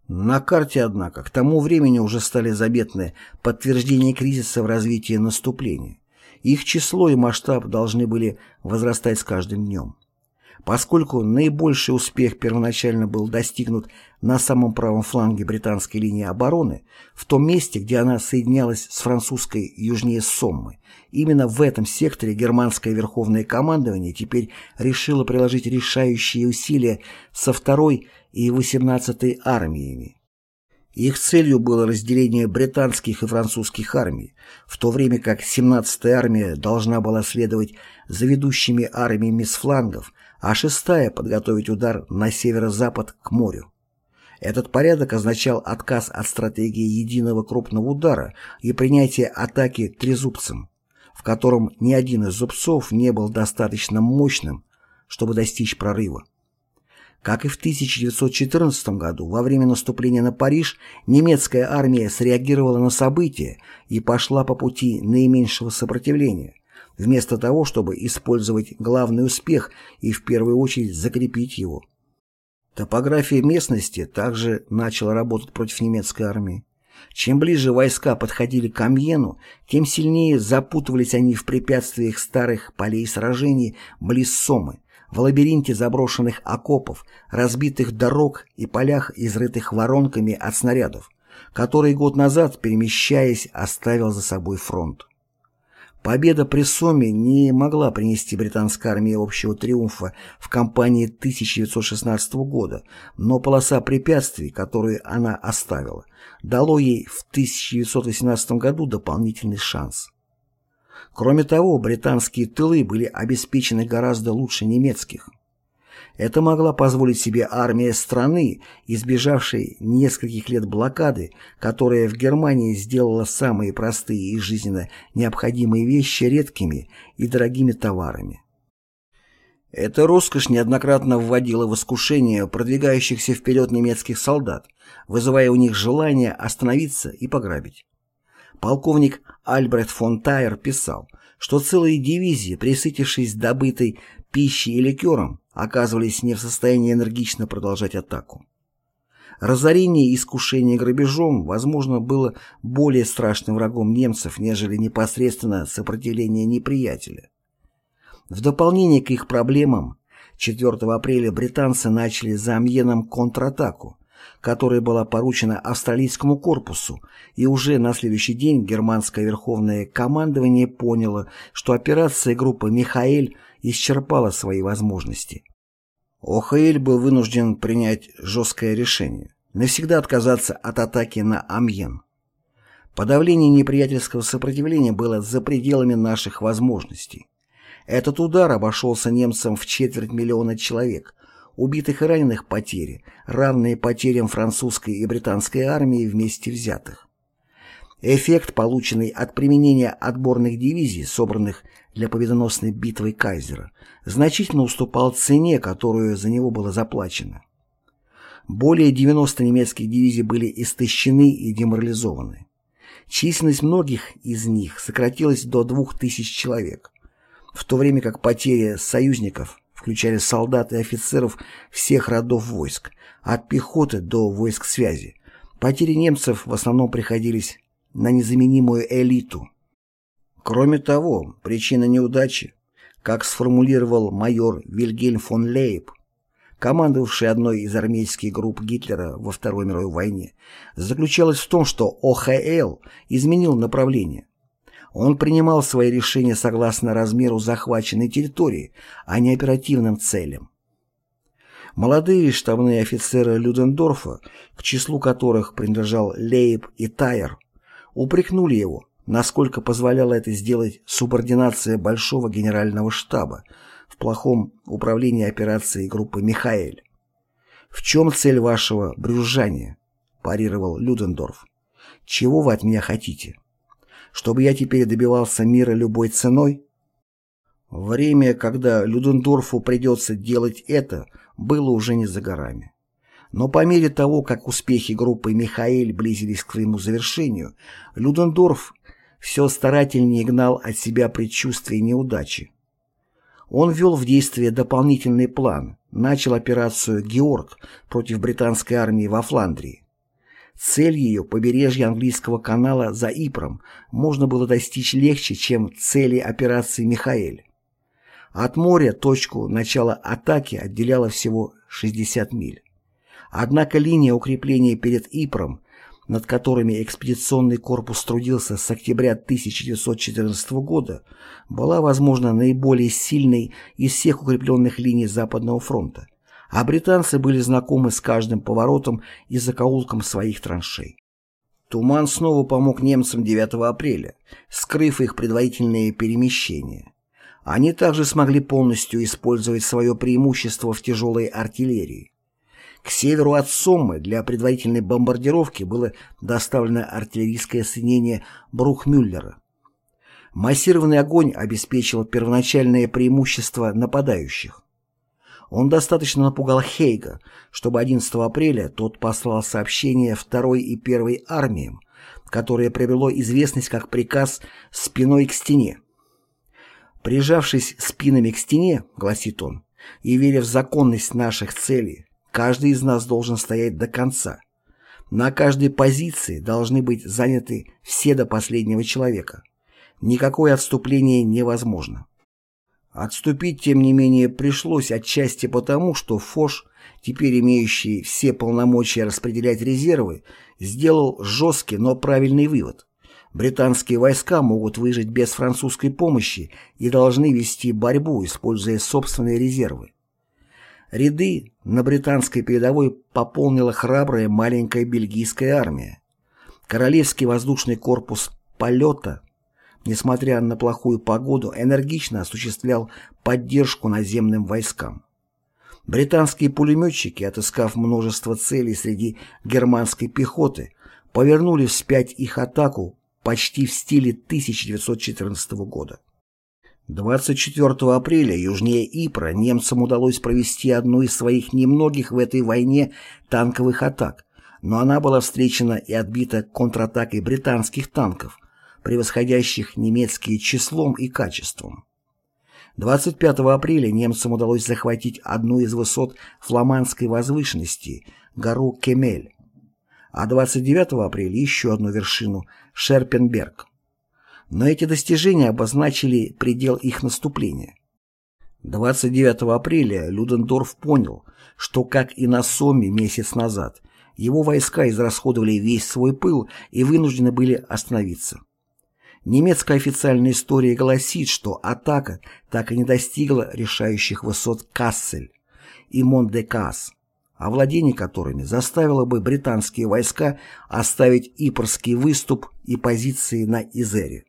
На карте, однако, к тому времени уже стали заметны подтверждения кризиса в развитии наступления. Их число и масштаб должны были возрастать с каждым днем. Поскольку наибольший успех первоначально был достигнут на самом правом фланге британской линии обороны, в том месте, где она соединялась с французской южнее Соммы, именно в этом секторе германское верховное командование теперь решило приложить решающие усилия со второй и 18-й армиями. Их целью было разделение британских и французских армий, в то время как 17-я армия должна была следовать за ведущими армиями с флангов, а шестая подготовить удар на северо-запад к морю. Этот порядок означал отказ от стратегии единого крупного удара и принятие атаки трезубцем, в котором ни один из зубцов не был достаточно мощным, чтобы достичь прорыва. Как и в 1914 году, во время наступления на Париж немецкая армия среагировала на события и пошла по пути наименьшего сопротивления – вместо того, чтобы использовать главный успех и в первую очередь закрепить его. Топография местности также начала работать против немецкой армии. Чем ближе войска подходили к Амьену, тем сильнее запутывались они в препятствиях старых полей сражений близ Сомы, в лабиринте заброшенных окопов, разбитых дорог и полях, изрытых воронками от снарядов, который год назад, перемещаясь, оставил за собой фронт. Победа при Соме не могла принести британской армии общего триумфа в кампании 1916 года, но полоса препятствий, которую она оставила, дало ей в 1918 году дополнительный шанс. Кроме того, британские тылы были обеспечены гораздо лучше немецких. Это могла позволить себе армия страны, избежавшей нескольких лет блокады, которая в Германии сделала самые простые и жизненно необходимые вещи редкими и дорогими товарами. Эта роскошь неоднократно вводила в искушение продвигающихся вперед немецких солдат, вызывая у них желание остановиться и пограбить. Полковник Альбрехт фон Тайер писал, что целые дивизии, присытившись добытой пищей и ликером, оказывались не в состоянии энергично продолжать атаку. Разорение и искушение грабежом, возможно, было более страшным врагом немцев, нежели непосредственно сопротивление неприятеля. В дополнение к их проблемам, 4 апреля британцы начали за Амьеном контратаку, которая была поручена австралийскому корпусу, и уже на следующий день германское верховное командование поняло, что операция группы «Михаэль» исчерпала свои возможности. ОХЛ был вынужден принять жесткое решение – навсегда отказаться от атаки на Амьен. Подавление неприятельского сопротивления было за пределами наших возможностей. Этот удар обошелся немцам в четверть миллиона человек, убитых и раненых потери, равные потерям французской и британской армии вместе взятых. Эффект, полученный от применения отборных дивизий, собранных для победоносной битвы Кайзера, значительно уступал цене, которую за него было заплачено. Более 90 немецких дивизий были истощены и деморализованы. Численность многих из них сократилась до 2000 человек, в то время как потери союзников включали солдат и офицеров всех родов войск, от пехоты до войск связи. Потери немцев в основном приходились на незаменимую элиту. Кроме того, причина неудачи, как сформулировал майор Вильгельм фон Лейб, командовавший одной из армейских групп Гитлера во Второй мировой войне, заключалась в том, что ОХЛ изменил направление. Он принимал свои решения согласно размеру захваченной территории, а не оперативным целям. Молодые штабные офицеры Людендорфа, к числу которых принадлежал Лейб и Тайер, упрекнули его, насколько позволяла это сделать субординация Большого генерального штаба в плохом управлении операцией группы «Михаэль». «В чем цель вашего брюзжания?» – парировал Людендорф. «Чего вы от меня хотите? Чтобы я теперь добивался мира любой ценой?» Время, когда Людендорфу придется делать это, было уже не за горами. Но по мере того, как успехи группы Михаэль близились к своему завершению, Людендорф все старательнее гнал от себя предчувствие неудачи. Он ввел в действие дополнительный план, начал операцию «Георг» против британской армии во Фландрии. Цель ее, побережье английского канала за Ипром, можно было достичь легче, чем цели операции «Михаэль». От моря точку начала атаки отделяло всего 60 миль. Однако линия укрепления перед Ипром, над которыми экспедиционный корпус трудился с октября 1914 года, была, возможно, наиболее сильной из всех укрепленных линий Западного фронта, а британцы были знакомы с каждым поворотом и закоулком своих траншей. Туман снова помог немцам 9 апреля, скрыв их предварительные перемещения. Они также смогли полностью использовать свое преимущество в тяжелой артиллерии. К северу от Соммы для предварительной бомбардировки было доставлено артиллерийское соединение Брухмюллера. Массированный огонь обеспечил первоначальное преимущество нападающих. Он достаточно напугал Хейга, чтобы 11 апреля тот послал сообщение второй и первой армиям, которое привело известность как приказ «спиной к стене». Прижавшись спинами к стене, гласит он, и веря в законность наших целей, каждый из нас должен стоять до конца. На каждой позиции должны быть заняты все до последнего человека. Никакое отступление невозможно. Отступить, тем не менее, пришлось отчасти потому, что Фош, теперь имеющий все полномочия распределять резервы, сделал жесткий, но правильный вывод. Британские войска могут выжить без французской помощи и должны вести борьбу, используя собственные резервы. Ряды на британской передовой пополнила храбрая маленькая бельгийская армия. Королевский воздушный корпус полета несмотря на плохую погоду, энергично осуществлял поддержку наземным войскам. Британские пулеметчики, отыскав множество целей среди германской пехоты, повернули вспять их атаку почти в стиле 1914 года. 24 апреля южнее Ипра немцам удалось провести одну из своих немногих в этой войне танковых атак, но она была встречена и отбита контратакой британских танков, превосходящих немецкие числом и качеством. 25 апреля немцам удалось захватить одну из высот фламандской возвышенности, гору Кемель, а 29 апреля еще одну вершину – Шерпенберг. Но эти достижения обозначили предел их наступления. 29 апреля Людендорф понял, что, как и на Соме месяц назад, его войска израсходовали весь свой пыл и вынуждены были остановиться. Немецкая официальная история гласит, что атака так и не достигла решающих высот Кассель и Мон-де-Касс, овладение которыми заставило бы британские войска оставить Ипрский выступ и позиции на Изере.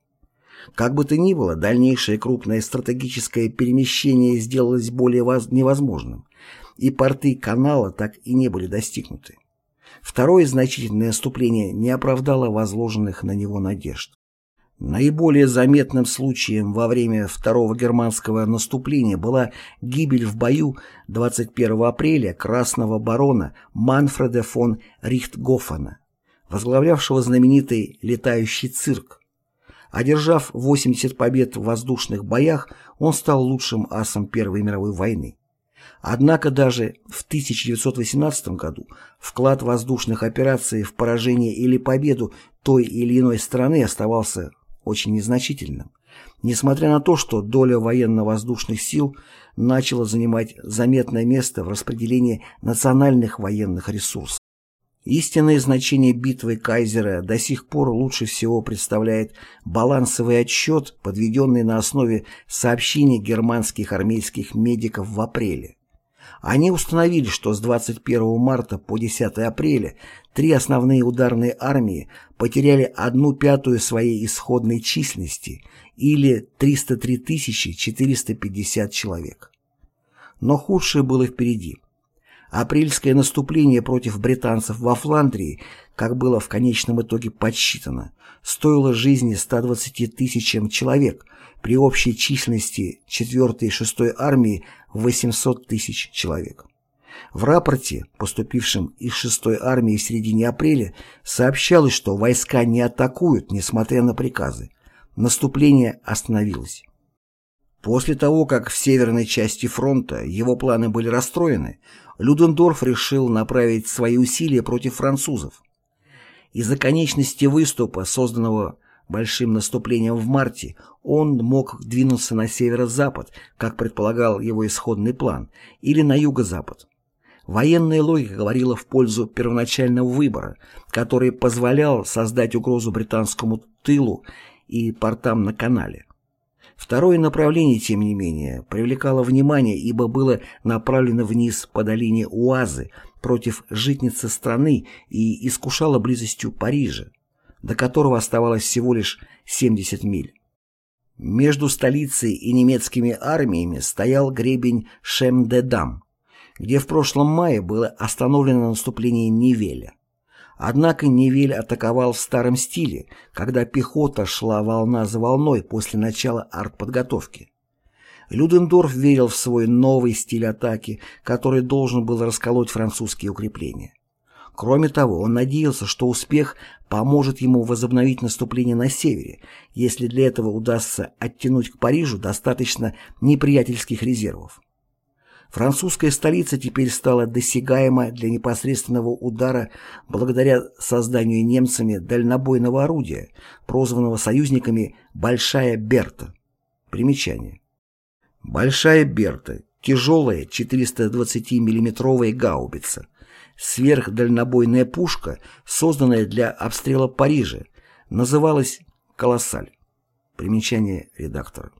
Как бы то ни было, дальнейшее крупное стратегическое перемещение сделалось более невозможным, и порты канала так и не были достигнуты. Второе значительное наступление не оправдало возложенных на него надежд. Наиболее заметным случаем во время второго германского наступления была гибель в бою 21 апреля красного барона Манфреда фон Рихтгофена, возглавлявшего знаменитый летающий цирк. Одержав 80 побед в воздушных боях, он стал лучшим асом Первой мировой войны. Однако даже в 1918 году вклад воздушных операций в поражение или победу той или иной страны оставался очень незначительным, несмотря на то, что доля военно-воздушных сил начала занимать заметное место в распределении национальных военных ресурсов. Истинное значение битвы Кайзера до сих пор лучше всего представляет балансовый отчет, подведенный на основе сообщений германских армейских медиков в апреле. Они установили, что с 21 марта по 10 апреля три основные ударные армии потеряли одну пятую своей исходной численности или 303 450 человек. Но худшее было впереди. Апрельское наступление против британцев во Фландрии, как было в конечном итоге подсчитано, стоило жизни 120 тысячам человек при общей численности 4 и 6 армии 800 тысяч человек. В рапорте, поступившем из 6-й армии в середине апреля, сообщалось, что войска не атакуют, несмотря на приказы. Наступление остановилось. После того, как в северной части фронта его планы были расстроены, Людендорф решил направить свои усилия против французов. Из-за конечности выступа, созданного большим наступлением в марте, он мог двинуться на северо-запад, как предполагал его исходный план, или на юго-запад. Военная логика говорила в пользу первоначального выбора, который позволял создать угрозу британскому тылу и портам на канале. Второе направление, тем не менее, привлекало внимание, ибо было направлено вниз по долине Уазы против житницы страны и искушало близостью Парижа, до которого оставалось всего лишь 70 миль. Между столицей и немецкими армиями стоял гребень Шем-де-Дам, где в прошлом мае было остановлено наступление Невеля. Однако Невель атаковал в старом стиле, когда пехота шла волна за волной после начала артподготовки. Людендорф верил в свой новый стиль атаки, который должен был расколоть французские укрепления. Кроме того, он надеялся, что успех поможет ему возобновить наступление на севере, если для этого удастся оттянуть к Парижу достаточно неприятельских резервов. Французская столица теперь стала досягаема для непосредственного удара благодаря созданию немцами дальнобойного орудия, прозванного союзниками «Большая Берта». Примечание. Большая Берта – тяжелая 420 миллиметровая гаубица – сверхдальнобойная пушка, созданная для обстрела Парижа, называлась «Колоссаль». Примечание редактора.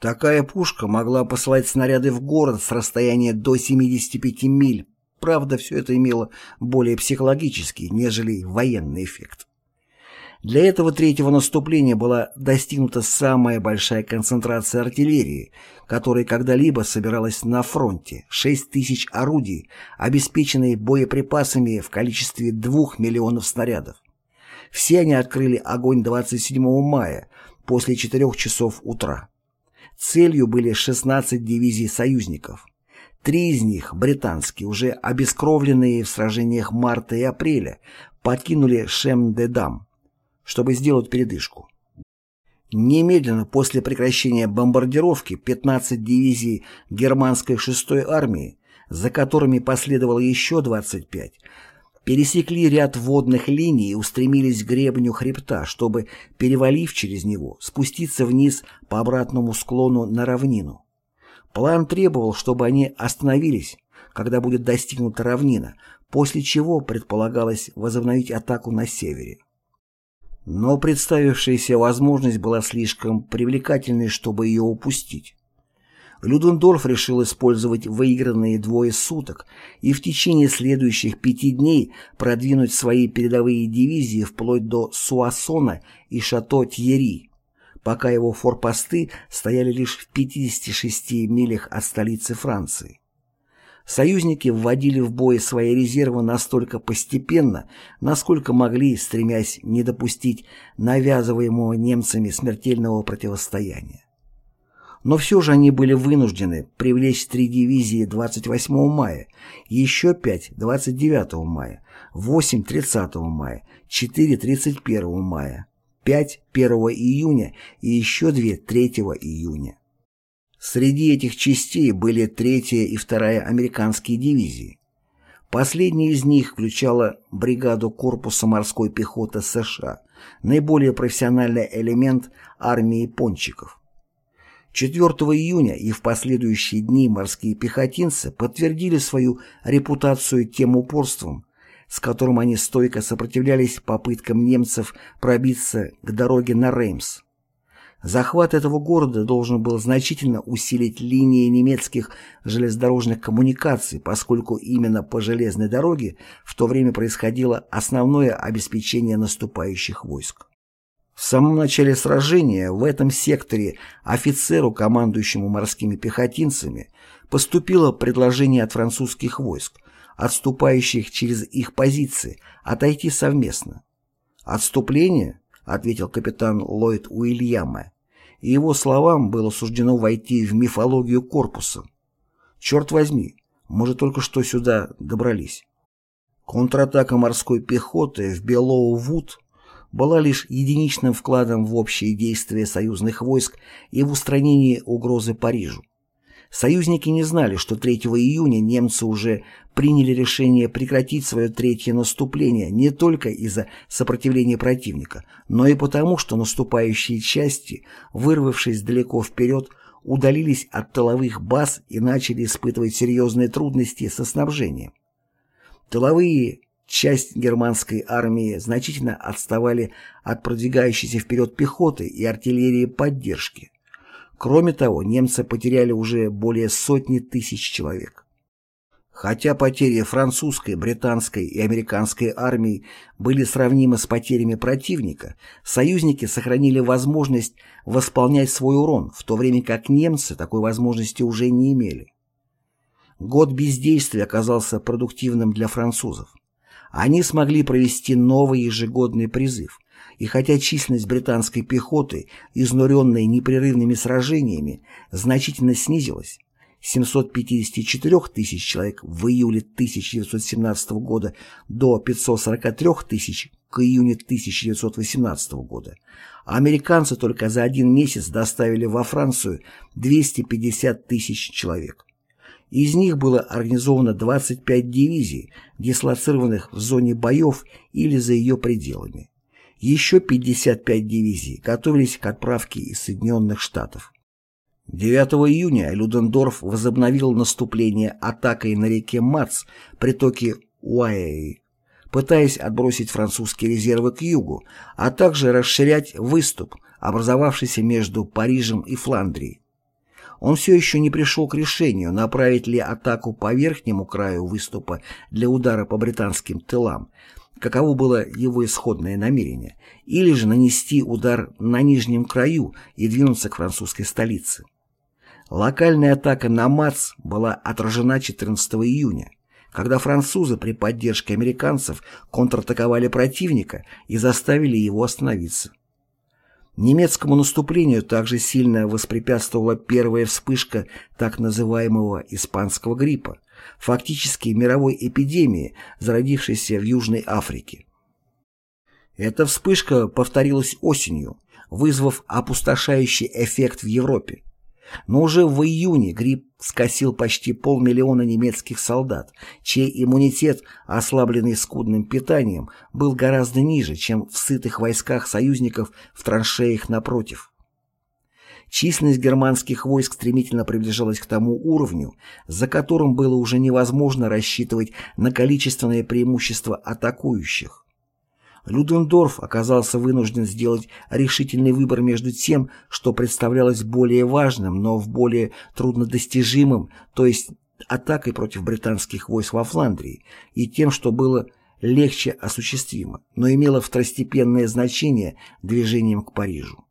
Такая пушка могла посылать снаряды в город с расстояния до 75 миль. Правда, все это имело более психологический, нежели военный эффект. Для этого третьего наступления была достигнута самая большая концентрация артиллерии, которая когда-либо собиралась на фронте – 6 тысяч орудий, обеспеченные боеприпасами в количестве 2 миллионов снарядов. Все они открыли огонь 27 мая после 4 часов утра. Целью были 16 дивизий союзников. Три из них, британские, уже обескровленные в сражениях марта и апреля, покинули Шем-де-Дам чтобы сделать передышку. Немедленно после прекращения бомбардировки 15 дивизий германской 6-й армии, за которыми последовало еще 25, пересекли ряд водных линий и устремились к гребню хребта, чтобы, перевалив через него, спуститься вниз по обратному склону на равнину. План требовал, чтобы они остановились, когда будет достигнута равнина, после чего предполагалось возобновить атаку на севере. Но представившаяся возможность была слишком привлекательной, чтобы ее упустить. Людендорф решил использовать выигранные двое суток и в течение следующих пяти дней продвинуть свои передовые дивизии вплоть до Суассона и Шато-Тьерри, пока его форпосты стояли лишь в 56 милях от столицы Франции. Союзники вводили в бой свои резервы настолько постепенно, насколько могли, стремясь не допустить навязываемого немцами смертельного противостояния. Но все же они были вынуждены привлечь три дивизии 28 мая, еще пять 29 мая, 8 30 мая, 4 31 мая, 5 1 июня и еще две 3 июня. Среди этих частей были третья и вторая американские дивизии. Последняя из них включала бригаду корпуса морской пехоты США, наиболее профессиональный элемент армии пончиков. 4 июня и в последующие дни морские пехотинцы подтвердили свою репутацию тем упорством, с которым они стойко сопротивлялись попыткам немцев пробиться к дороге на Реймс. Захват этого города должен был значительно усилить линии немецких железнодорожных коммуникаций, поскольку именно по железной дороге в то время происходило основное обеспечение наступающих войск. В самом начале сражения в этом секторе офицеру, командующему морскими пехотинцами, поступило предложение от французских войск, отступающих через их позиции, отойти совместно. Отступление – ответил капитан Ллойд Уильяма, и его словам было суждено войти в мифологию корпуса. Черт возьми, мы же только что сюда добрались. Контратака морской пехоты в Белоу-Вуд была лишь единичным вкладом в общие действия союзных войск и в устранении угрозы Парижу. Союзники не знали, что 3 июня немцы уже приняли решение прекратить свое третье наступление не только из-за сопротивления противника, но и потому, что наступающие части, вырвавшись далеко вперед, удалились от тыловых баз и начали испытывать серьезные трудности со снабжением. Тыловые часть германской армии значительно отставали от продвигающейся вперед пехоты и артиллерии поддержки. Кроме того, немцы потеряли уже более сотни тысяч человек. Хотя потери французской, британской и американской армий были сравнимы с потерями противника, союзники сохранили возможность восполнять свой урон, в то время как немцы такой возможности уже не имели. Год бездействия оказался продуктивным для французов. Они смогли провести новый ежегодный призыв, и хотя численность британской пехоты, изнуренной непрерывными сражениями, значительно снизилась, 754 тысяч человек в июле 1917 года до 543 тысяч к июню 1918 года, американцы только за один месяц доставили во Францию 250 тысяч человек. Из них было организовано 25 дивизий, дислоцированных в зоне боев или за ее пределами. Еще 55 дивизий готовились к отправке из Соединенных Штатов. 9 июня Людендорф возобновил наступление атакой на реке Мац, притоке Уайи, пытаясь отбросить французские резервы к югу, а также расширять выступ, образовавшийся между Парижем и Фландрией. Он все еще не пришел к решению, направить ли атаку по верхнему краю выступа для удара по британским тылам, каково было его исходное намерение, или же нанести удар на нижнем краю и двинуться к французской столице. Локальная атака на Мац была отражена 14 июня, когда французы при поддержке американцев контратаковали противника и заставили его остановиться. Немецкому наступлению также сильно воспрепятствовала первая вспышка так называемого испанского гриппа, фактически мировой эпидемии, зародившейся в Южной Африке. Эта вспышка повторилась осенью, вызвав опустошающий эффект в Европе. Но уже в июне грипп скосил почти полмиллиона немецких солдат, чей иммунитет, ослабленный скудным питанием, был гораздо ниже, чем в сытых войсках союзников в траншеях напротив. Численность германских войск стремительно приближалась к тому уровню, за которым было уже невозможно рассчитывать на количественное преимущество атакующих. Людендорф оказался вынужден сделать решительный выбор между тем, что представлялось более важным, но в более труднодостижимым, то есть атакой против британских войск во Фландрии, и тем, что было легче осуществимо, но имело второстепенное значение движением к Парижу.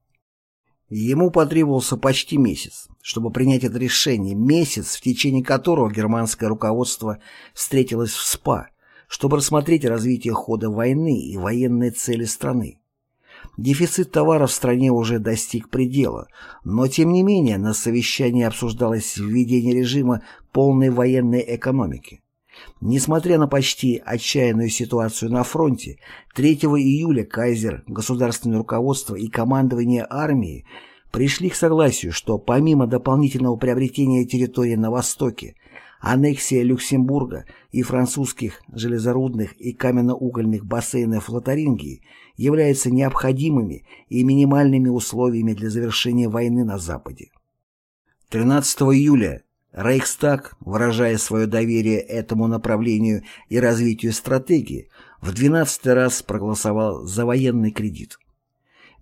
Ему потребовался почти месяц, чтобы принять это решение, месяц, в течение которого германское руководство встретилось в СПА, чтобы рассмотреть развитие хода войны и военные цели страны. Дефицит товаров в стране уже достиг предела, но тем не менее на совещании обсуждалось введение режима полной военной экономики. Несмотря на почти отчаянную ситуацию на фронте, 3 июля кайзер, государственное руководство и командование армии пришли к согласию, что помимо дополнительного приобретения территории на Востоке, Аннексия Люксембурга и французских железорудных и каменноугольных бассейнов Лотарингии являются необходимыми и минимальными условиями для завершения войны на Западе. 13 июля Рейхстаг, выражая свое доверие этому направлению и развитию стратегии, в 12 раз проголосовал за военный кредит.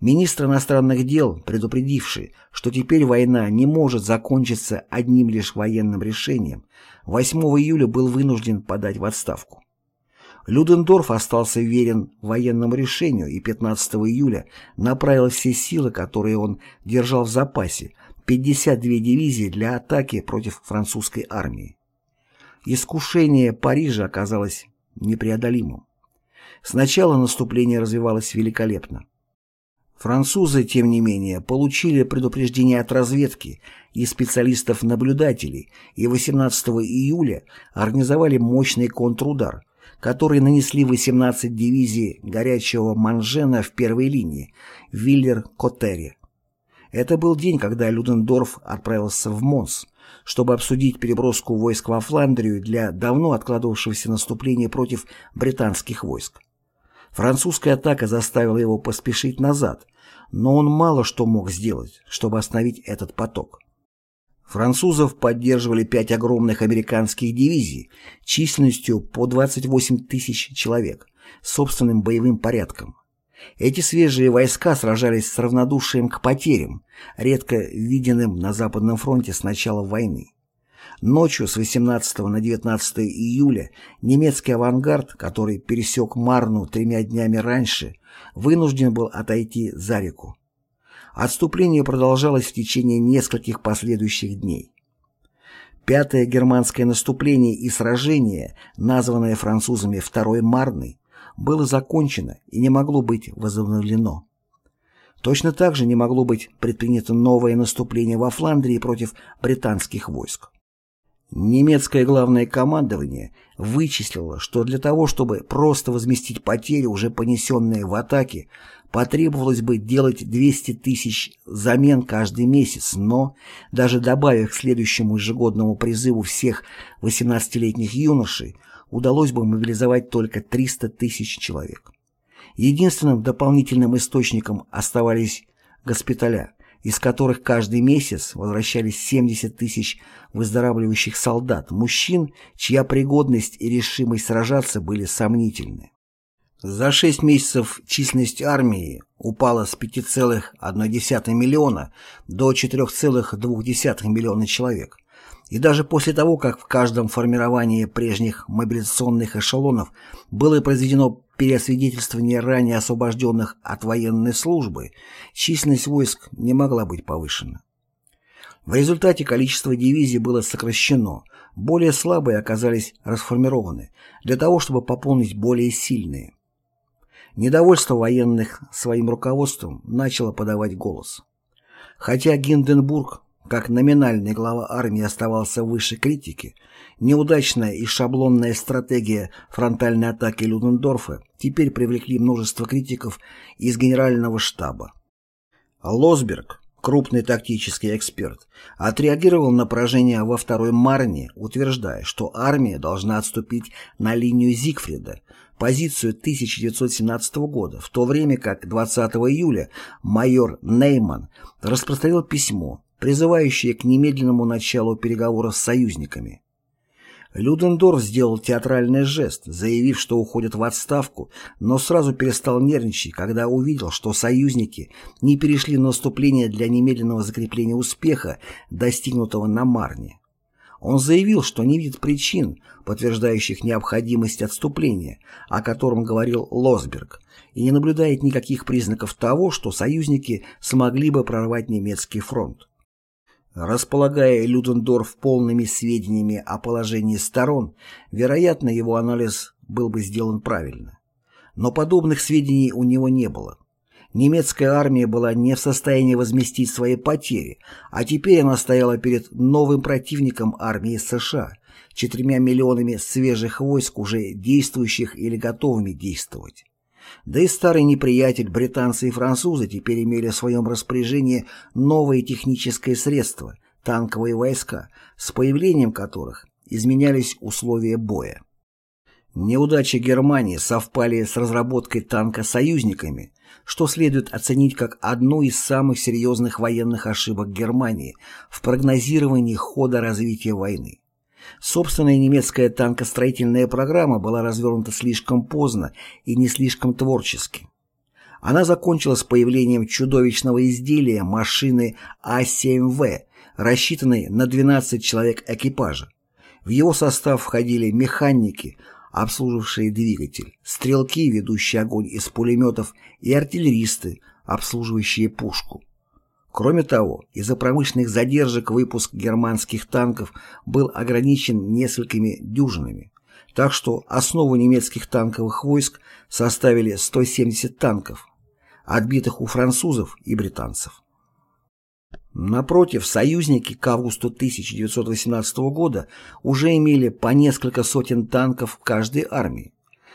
Министр иностранных дел, предупредивший, что теперь война не может закончиться одним лишь военным решением, 8 июля был вынужден подать в отставку. Людендорф остался верен военному решению и 15 июля направил все силы, которые он держал в запасе, 52 дивизии для атаки против французской армии. Искушение Парижа оказалось непреодолимым. Сначала наступление развивалось великолепно. Французы, тем не менее, получили предупреждение от разведки и специалистов-наблюдателей и 18 июля организовали мощный контрудар, который нанесли 18 дивизий горячего Манжена в первой линии, Виллер-Коттере. Это был день, когда Людендорф отправился в Монс, чтобы обсудить переброску войск во Фландрию для давно откладывавшегося наступления против британских войск. Французская атака заставила его поспешить назад, но он мало что мог сделать, чтобы остановить этот поток. Французов поддерживали пять огромных американских дивизий численностью по 28 тысяч человек, собственным боевым порядком. Эти свежие войска сражались с равнодушием к потерям, редко виденным на Западном фронте с начала войны. Ночью с 18 на 19 июля немецкий авангард, который пересек Марну тремя днями раньше, вынужден был отойти за реку. Отступление продолжалось в течение нескольких последующих дней. Пятое германское наступление и сражение, названное французами Второй Марной, было закончено и не могло быть возобновлено. Точно так же не могло быть предпринято новое наступление во Фландрии против британских войск. Немецкое главное командование вычислило, что для того, чтобы просто возместить потери, уже понесенные в атаке, потребовалось бы делать 200 тысяч замен каждый месяц, но, даже добавив к следующему ежегодному призыву всех 18-летних юношей, удалось бы мобилизовать только 300 тысяч человек. Единственным дополнительным источником оставались госпиталя, из которых каждый месяц возвращались 70 тысяч выздоравливающих солдат, мужчин, чья пригодность и решимость сражаться были сомнительны. За 6 месяцев численность армии упала с 5,1 миллиона до 4,2 миллиона человек. И даже после того, как в каждом формировании прежних мобилизационных эшелонов было произведено переосвидетельствование ранее освобожденных от военной службы, численность войск не могла быть повышена. В результате количество дивизий было сокращено, более слабые оказались расформированы, для того, чтобы пополнить более сильные. Недовольство военных своим руководством начало подавать голос. Хотя Гинденбург как номинальный глава армии оставался выше критики, неудачная и шаблонная стратегия фронтальной атаки Людендорфа теперь привлекли множество критиков из генерального штаба. Лосберг, крупный тактический эксперт, отреагировал на поражение во второй Марне, утверждая, что армия должна отступить на линию Зигфрида, позицию 1917 года, в то время как 20 июля майор Нейман распространил письмо, призывающее к немедленному началу переговоров с союзниками. Людендорф сделал театральный жест, заявив, что уходит в отставку, но сразу перестал нервничать, когда увидел, что союзники не перешли на наступление для немедленного закрепления успеха, достигнутого на Марне. Он заявил, что не видит причин, подтверждающих необходимость отступления, о котором говорил Лосберг, и не наблюдает никаких признаков того, что союзники смогли бы прорвать немецкий фронт. Располагая Людендорф полными сведениями о положении сторон, вероятно, его анализ был бы сделан правильно. Но подобных сведений у него не было. Немецкая армия была не в состоянии возместить свои потери, а теперь она стояла перед новым противником армии США, четырьмя миллионами свежих войск, уже действующих или готовыми действовать. Да и старый неприятель, британцы и французы, теперь имели в своем распоряжении новые технические средства, танковые войска, с появлением которых изменялись условия боя. Неудачи Германии совпали с разработкой танка союзниками, что следует оценить как одну из самых серьезных военных ошибок Германии в прогнозировании хода развития войны. Собственная немецкая танкостроительная программа была развернута слишком поздно и не слишком творчески. Она закончилась появлением чудовищного изделия машины А-7В, рассчитанной на 12 человек экипажа. В его состав входили механики, обслуживавшие двигатель, стрелки, ведущие огонь из пулеметов, и артиллеристы, обслуживающие пушку. Кроме того, из-за промышленных задержек выпуск германских танков был ограничен несколькими дюжинами, так что основу немецких танковых войск составили 170 танков, отбитых у французов и британцев. Напротив, союзники к августу 1918 года уже имели по несколько сотен танков в каждой армии.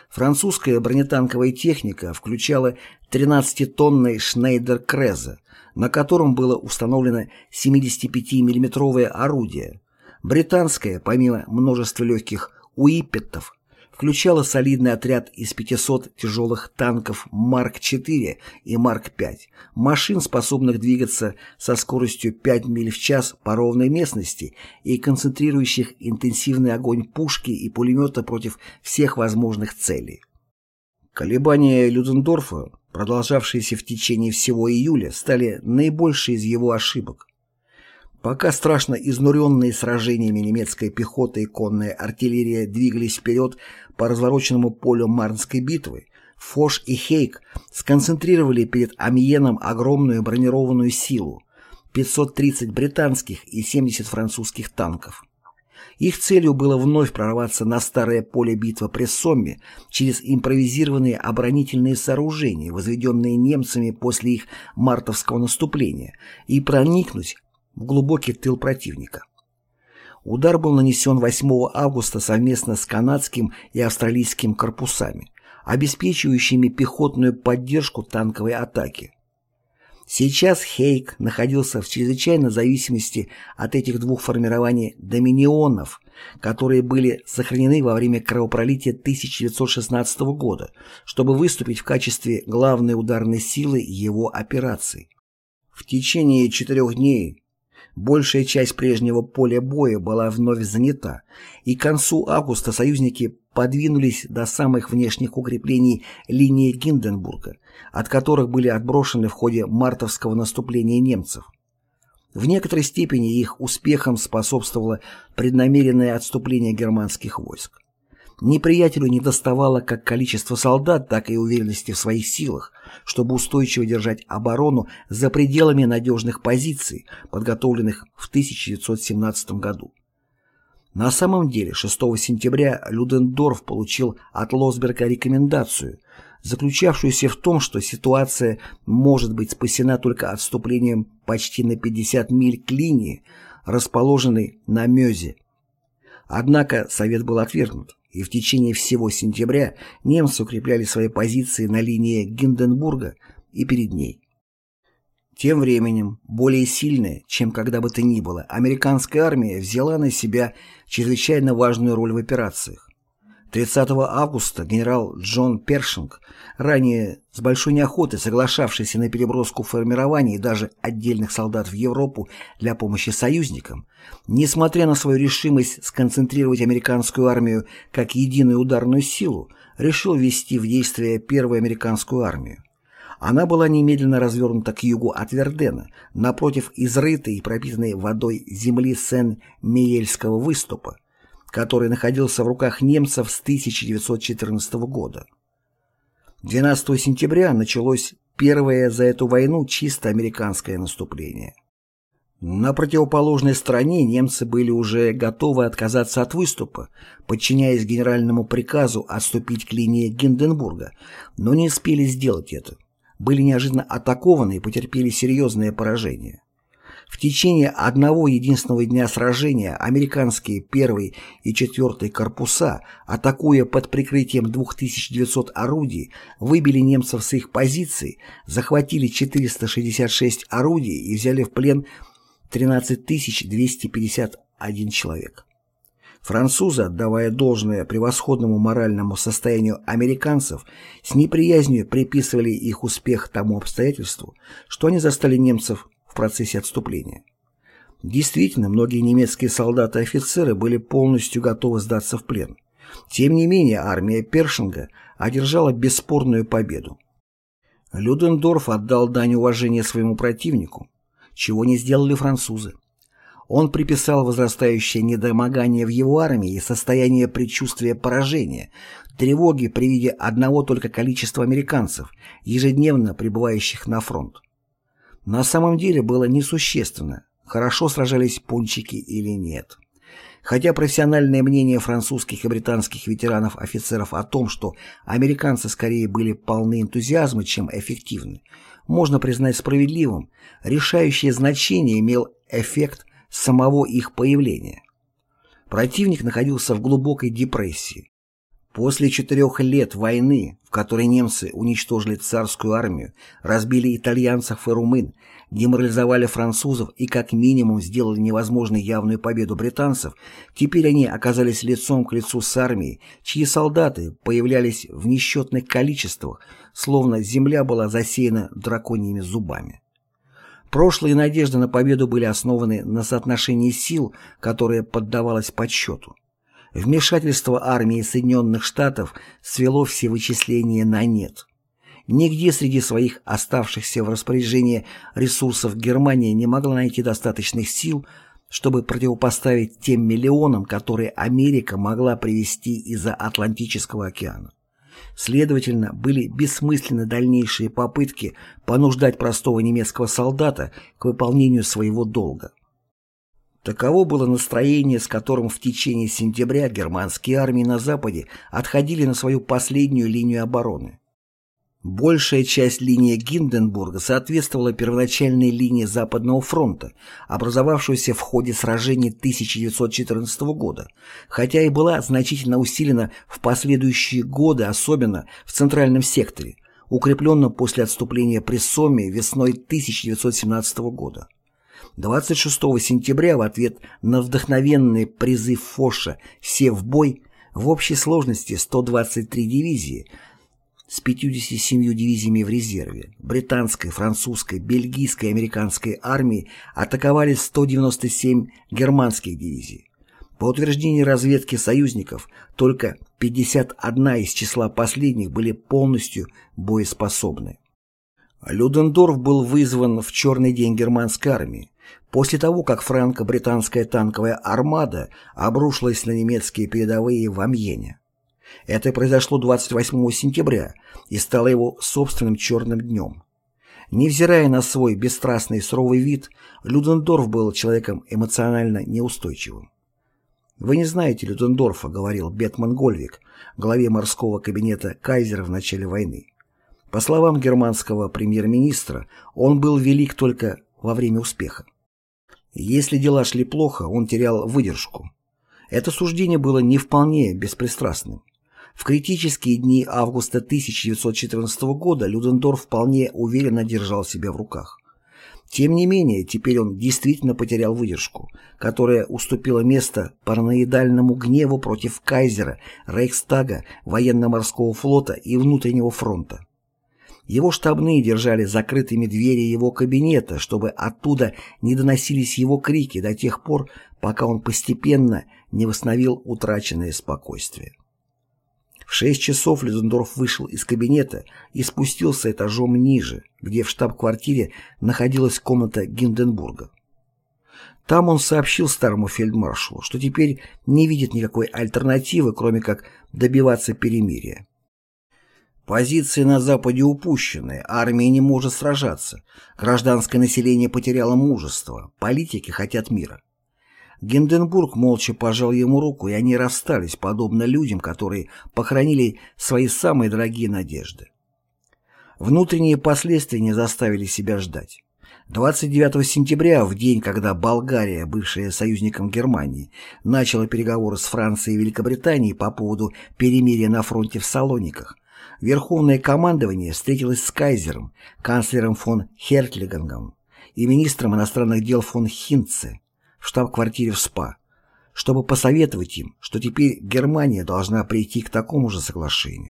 Французская бронетанковая техника включала 13-тонный Шнейдер Креза, на котором было установлено 75 миллиметровое орудие. Британское, помимо множества легких уиппетов, включало солидный отряд из 500 тяжелых танков Марк-4 и Марк-5, машин, способных двигаться со скоростью 5 миль в час по ровной местности и концентрирующих интенсивный огонь пушки и пулемета против всех возможных целей. Колебания Людендорфа продолжавшиеся в течение всего июля, стали наибольшей из его ошибок. Пока страшно изнуренные сражениями немецкая пехота и конная артиллерия двигались вперед по развороченному полю Марнской битвы, Фош и Хейк сконцентрировали перед Амьеном огромную бронированную силу – 530 британских и 70 французских танков. Их целью было вновь прорваться на старое поле битвы при Сомме через импровизированные оборонительные сооружения, возведенные немцами после их мартовского наступления, и проникнуть в глубокий тыл противника. Удар был нанесен 8 августа совместно с канадским и австралийским корпусами, обеспечивающими пехотную поддержку танковой атаки. Сейчас Хейк находился в чрезвычайной зависимости от этих двух формирований доминионов, которые были сохранены во время кровопролития 1916 года, чтобы выступить в качестве главной ударной силы его операций. В течение четырех дней большая часть прежнего поля боя была вновь занята, и к концу августа союзники подвинулись до самых внешних укреплений линии Гинденбурга, от которых были отброшены в ходе мартовского наступления немцев. В некоторой степени их успехам способствовало преднамеренное отступление германских войск. Неприятелю не доставало как количества солдат, так и уверенности в своих силах, чтобы устойчиво держать оборону за пределами надежных позиций, подготовленных в 1917 году. На самом деле 6 сентября Людендорф получил от Лосберга рекомендацию, заключавшуюся в том, что ситуация может быть спасена только отступлением почти на 50 миль к линии, расположенной на Мёзе. Однако совет был отвергнут, и в течение всего сентября немцы укрепляли свои позиции на линии Гинденбурга и перед ней. Тем временем, более сильная, чем когда бы то ни было, американская армия взяла на себя чрезвычайно важную роль в операциях. 30 августа генерал Джон Першинг, ранее с большой неохотой соглашавшийся на переброску формирований и даже отдельных солдат в Европу для помощи союзникам, несмотря на свою решимость сконцентрировать американскую армию как единую ударную силу, решил ввести в действие первую американскую армию. Она была немедленно развернута к югу от Вердена, напротив изрытой и пропитанной водой земли Сен-Миельского выступа, который находился в руках немцев с 1914 года. 12 сентября началось первое за эту войну чисто американское наступление. На противоположной стороне немцы были уже готовы отказаться от выступа, подчиняясь генеральному приказу отступить к линии Гинденбурга, но не успели сделать это были неожиданно атакованы и потерпели серьезное поражение. В течение одного единственного дня сражения американские первый и четвертый корпуса, атакуя под прикрытием 2900 орудий, выбили немцев с их позиций, захватили 466 орудий и взяли в плен 13251 человек. Французы, отдавая должное превосходному моральному состоянию американцев, с неприязнью приписывали их успех тому обстоятельству, что они застали немцев в процессе отступления. Действительно, многие немецкие солдаты и офицеры были полностью готовы сдаться в плен. Тем не менее, армия Першинга одержала бесспорную победу. Людендорф отдал дань уважения своему противнику, чего не сделали французы. Он приписал возрастающее недомогание в его армии и состояние предчувствия поражения, тревоги при виде одного только количества американцев, ежедневно прибывающих на фронт. На самом деле было несущественно, хорошо сражались пончики или нет. Хотя профессиональное мнение французских и британских ветеранов-офицеров о том, что американцы скорее были полны энтузиазма, чем эффективны, можно признать справедливым, решающее значение имел эффект самого их появления. Противник находился в глубокой депрессии. После четырех лет войны, в которой немцы уничтожили царскую армию, разбили итальянцев и румын, деморализовали французов и как минимум сделали невозможной явную победу британцев, теперь они оказались лицом к лицу с армией, чьи солдаты появлялись в несчетных количествах, словно земля была засеяна драконьими зубами. Прошлые надежды на победу были основаны на соотношении сил, которое поддавалось подсчету. Вмешательство армии Соединенных Штатов свело все вычисления на нет. Нигде среди своих оставшихся в распоряжении ресурсов Германия не могла найти достаточных сил, чтобы противопоставить тем миллионам, которые Америка могла привести из-за Атлантического океана. Следовательно, были бессмысленны дальнейшие попытки понуждать простого немецкого солдата к выполнению своего долга. Таково было настроение, с которым в течение сентября германские армии на Западе отходили на свою последнюю линию обороны. Большая часть линии Гинденбурга соответствовала первоначальной линии Западного фронта, образовавшейся в ходе сражений 1914 года, хотя и была значительно усилена в последующие годы, особенно в Центральном секторе, укрепленном после отступления при Соме весной 1917 года. 26 сентября в ответ на вдохновенный призыв Фоша «Все в бой» в общей сложности 123 дивизии – с 57 дивизиями в резерве, британской, французской, бельгийской и американской армии атаковали 197 германских дивизий. По утверждению разведки союзников, только 51 из числа последних были полностью боеспособны. Людендорф был вызван в черный день германской армии, после того, как франко-британская танковая армада обрушилась на немецкие передовые в Амьене. Это произошло 28 сентября и стало его собственным черным днем. Невзирая на свой бесстрастный суровый вид, Людендорф был человеком эмоционально неустойчивым. «Вы не знаете Людендорфа», — говорил Бетман Гольвик, главе морского кабинета Кайзера в начале войны. По словам германского премьер-министра, он был велик только во время успеха. Если дела шли плохо, он терял выдержку. Это суждение было не вполне беспристрастным. В критические дни августа 1914 года Людендорф вполне уверенно держал себя в руках. Тем не менее, теперь он действительно потерял выдержку, которая уступила место параноидальному гневу против кайзера, Рейхстага, военно-морского флота и внутреннего фронта. Его штабные держали закрытыми двери его кабинета, чтобы оттуда не доносились его крики до тех пор, пока он постепенно не восстановил утраченное спокойствие. В шесть часов Людендорф вышел из кабинета и спустился этажом ниже, где в штаб-квартире находилась комната Гинденбурга. Там он сообщил старому фельдмаршалу, что теперь не видит никакой альтернативы, кроме как добиваться перемирия. Позиции на Западе упущены, армия не может сражаться, гражданское население потеряло мужество, политики хотят мира. Гинденбург молча пожал ему руку, и они расстались, подобно людям, которые похоронили свои самые дорогие надежды. Внутренние последствия не заставили себя ждать. 29 сентября, в день, когда Болгария, бывшая союзником Германии, начала переговоры с Францией и Великобританией по поводу перемирия на фронте в Салониках, Верховное командование встретилось с кайзером, канцлером фон Хертлингом и министром иностранных дел фон Хинце в штаб-квартире в СПА, чтобы посоветовать им, что теперь Германия должна прийти к такому же соглашению.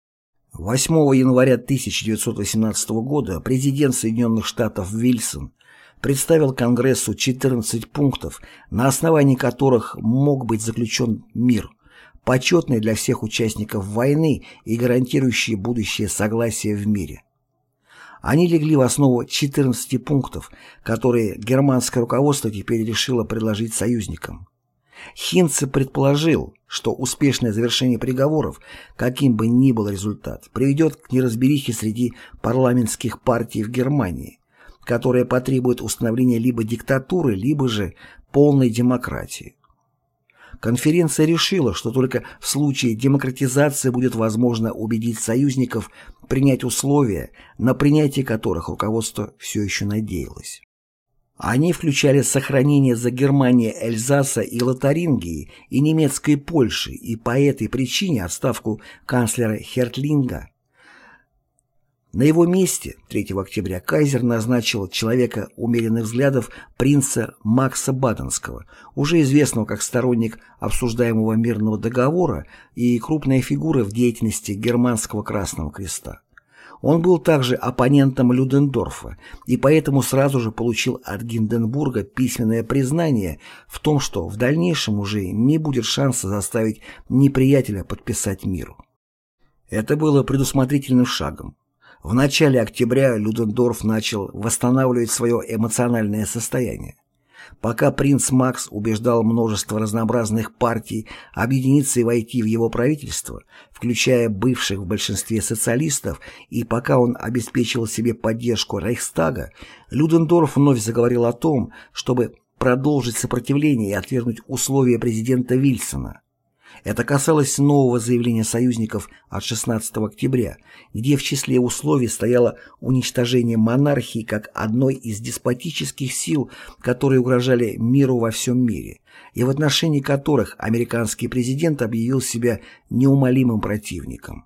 8 января 1918 года президент Соединенных Штатов Вильсон представил Конгрессу 14 пунктов, на основании которых мог быть заключен мир, почетный для всех участников войны и гарантирующий будущее согласие в мире. Они легли в основу 14 пунктов, которые германское руководство теперь решило предложить союзникам. Хинце предположил, что успешное завершение переговоров, каким бы ни был результат, приведет к неразберихе среди парламентских партий в Германии, которая потребует установления либо диктатуры, либо же полной демократии. Конференция решила, что только в случае демократизации будет возможно убедить союзников принять условия, на принятие которых руководство все еще надеялось. Они включали сохранение за Германией Эльзаса и Лотарингии и немецкой Польши и по этой причине отставку канцлера Хертлинга на его месте 3 октября кайзер назначил человека умеренных взглядов принца Макса Баденского, уже известного как сторонник обсуждаемого мирного договора и крупная фигура в деятельности Германского Красного Креста. Он был также оппонентом Людендорфа и поэтому сразу же получил от Гинденбурга письменное признание в том, что в дальнейшем уже не будет шанса заставить неприятеля подписать миру. Это было предусмотрительным шагом. В начале октября Людендорф начал восстанавливать свое эмоциональное состояние. Пока принц Макс убеждал множество разнообразных партий объединиться и войти в его правительство, включая бывших в большинстве социалистов, и пока он обеспечивал себе поддержку Рейхстага, Людендорф вновь заговорил о том, чтобы продолжить сопротивление и отвергнуть условия президента Вильсона. Это касалось нового заявления союзников от 16 октября, где в числе условий стояло уничтожение монархии как одной из деспотических сил, которые угрожали миру во всем мире, и в отношении которых американский президент объявил себя неумолимым противником.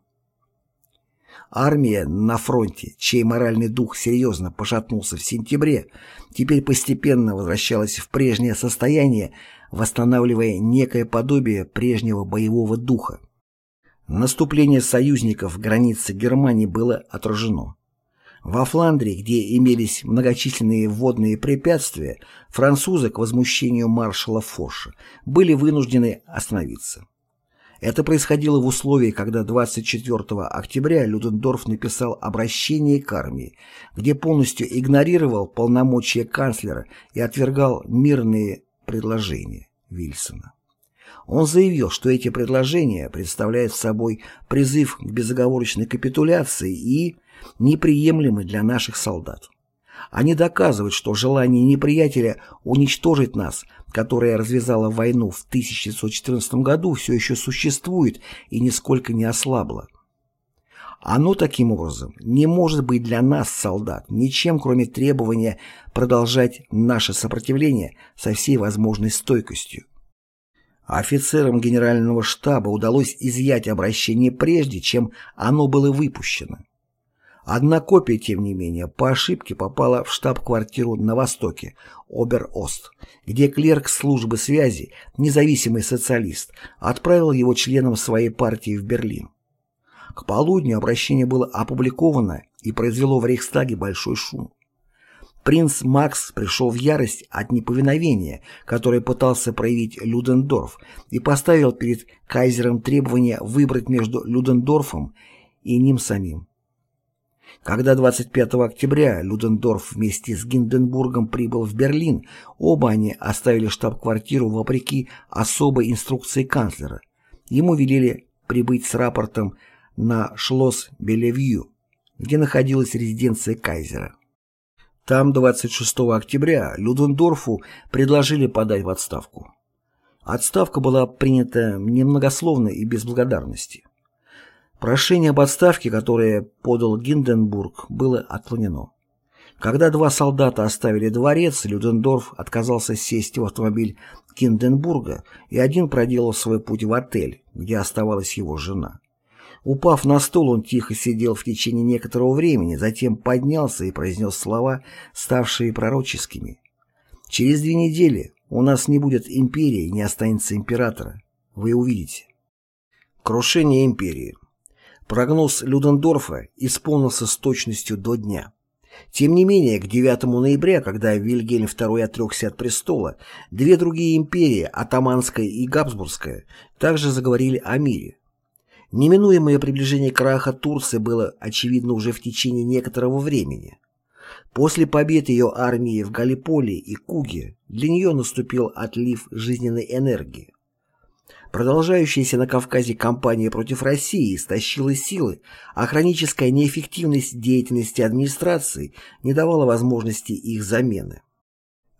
Армия на фронте, чей моральный дух серьезно пошатнулся в сентябре, теперь постепенно возвращалась в прежнее состояние, восстанавливая некое подобие прежнего боевого духа. Наступление союзников границы Германии было отражено. Во Фландрии, где имелись многочисленные водные препятствия, французы к возмущению маршала Фоша были вынуждены остановиться. Это происходило в условии, когда 24 октября Людендорф написал обращение к армии, где полностью игнорировал полномочия канцлера и отвергал мирные предложения Вильсона. Он заявил, что эти предложения представляют собой призыв к безоговорочной капитуляции и неприемлемы для наших солдат. Они доказывают, что желание неприятеля уничтожить нас, которое развязало войну в 1914 году, все еще существует и нисколько не ослабло. Оно, таким образом, не может быть для нас, солдат, ничем, кроме требования продолжать наше сопротивление со всей возможной стойкостью. Офицерам генерального штаба удалось изъять обращение прежде, чем оно было выпущено. Одна копия, тем не менее, по ошибке попала в штаб-квартиру на Востоке, Обер-Ост, где клерк службы связи, независимый социалист, отправил его членам своей партии в Берлин. К полудню обращение было опубликовано и произвело в Рейхстаге большой шум. Принц Макс пришел в ярость от неповиновения, которое пытался проявить Людендорф, и поставил перед кайзером требование выбрать между Людендорфом и ним самим. Когда 25 октября Людендорф вместе с Гинденбургом прибыл в Берлин, оба они оставили штаб-квартиру вопреки особой инструкции канцлера. Ему велели прибыть с рапортом на Шлосс Белевью, где находилась резиденция кайзера. Там 26 октября Людендорфу предложили подать в отставку. Отставка была принята немногословно и без благодарности. Прошение об отставке, которое подал Гинденбург, было отклонено. Когда два солдата оставили дворец, Людендорф отказался сесть в автомобиль Гинденбурга, и один проделал свой путь в отель, где оставалась его жена. Упав на стул, он тихо сидел в течение некоторого времени, затем поднялся и произнес слова, ставшие пророческими. «Через две недели у нас не будет империи, не останется императора. Вы увидите». Крушение империи Прогноз Людендорфа исполнился с точностью до дня. Тем не менее, к 9 ноября, когда Вильгельм II отрекся от престола, две другие империи, Атаманская и Габсбургская, также заговорили о мире. Неминуемое приближение краха Турции было очевидно уже в течение некоторого времени. После побед ее армии в Галиполи и Куге для нее наступил отлив жизненной энергии. Продолжающаяся на Кавказе кампания против России истощила силы, а хроническая неэффективность деятельности администрации не давала возможности их замены.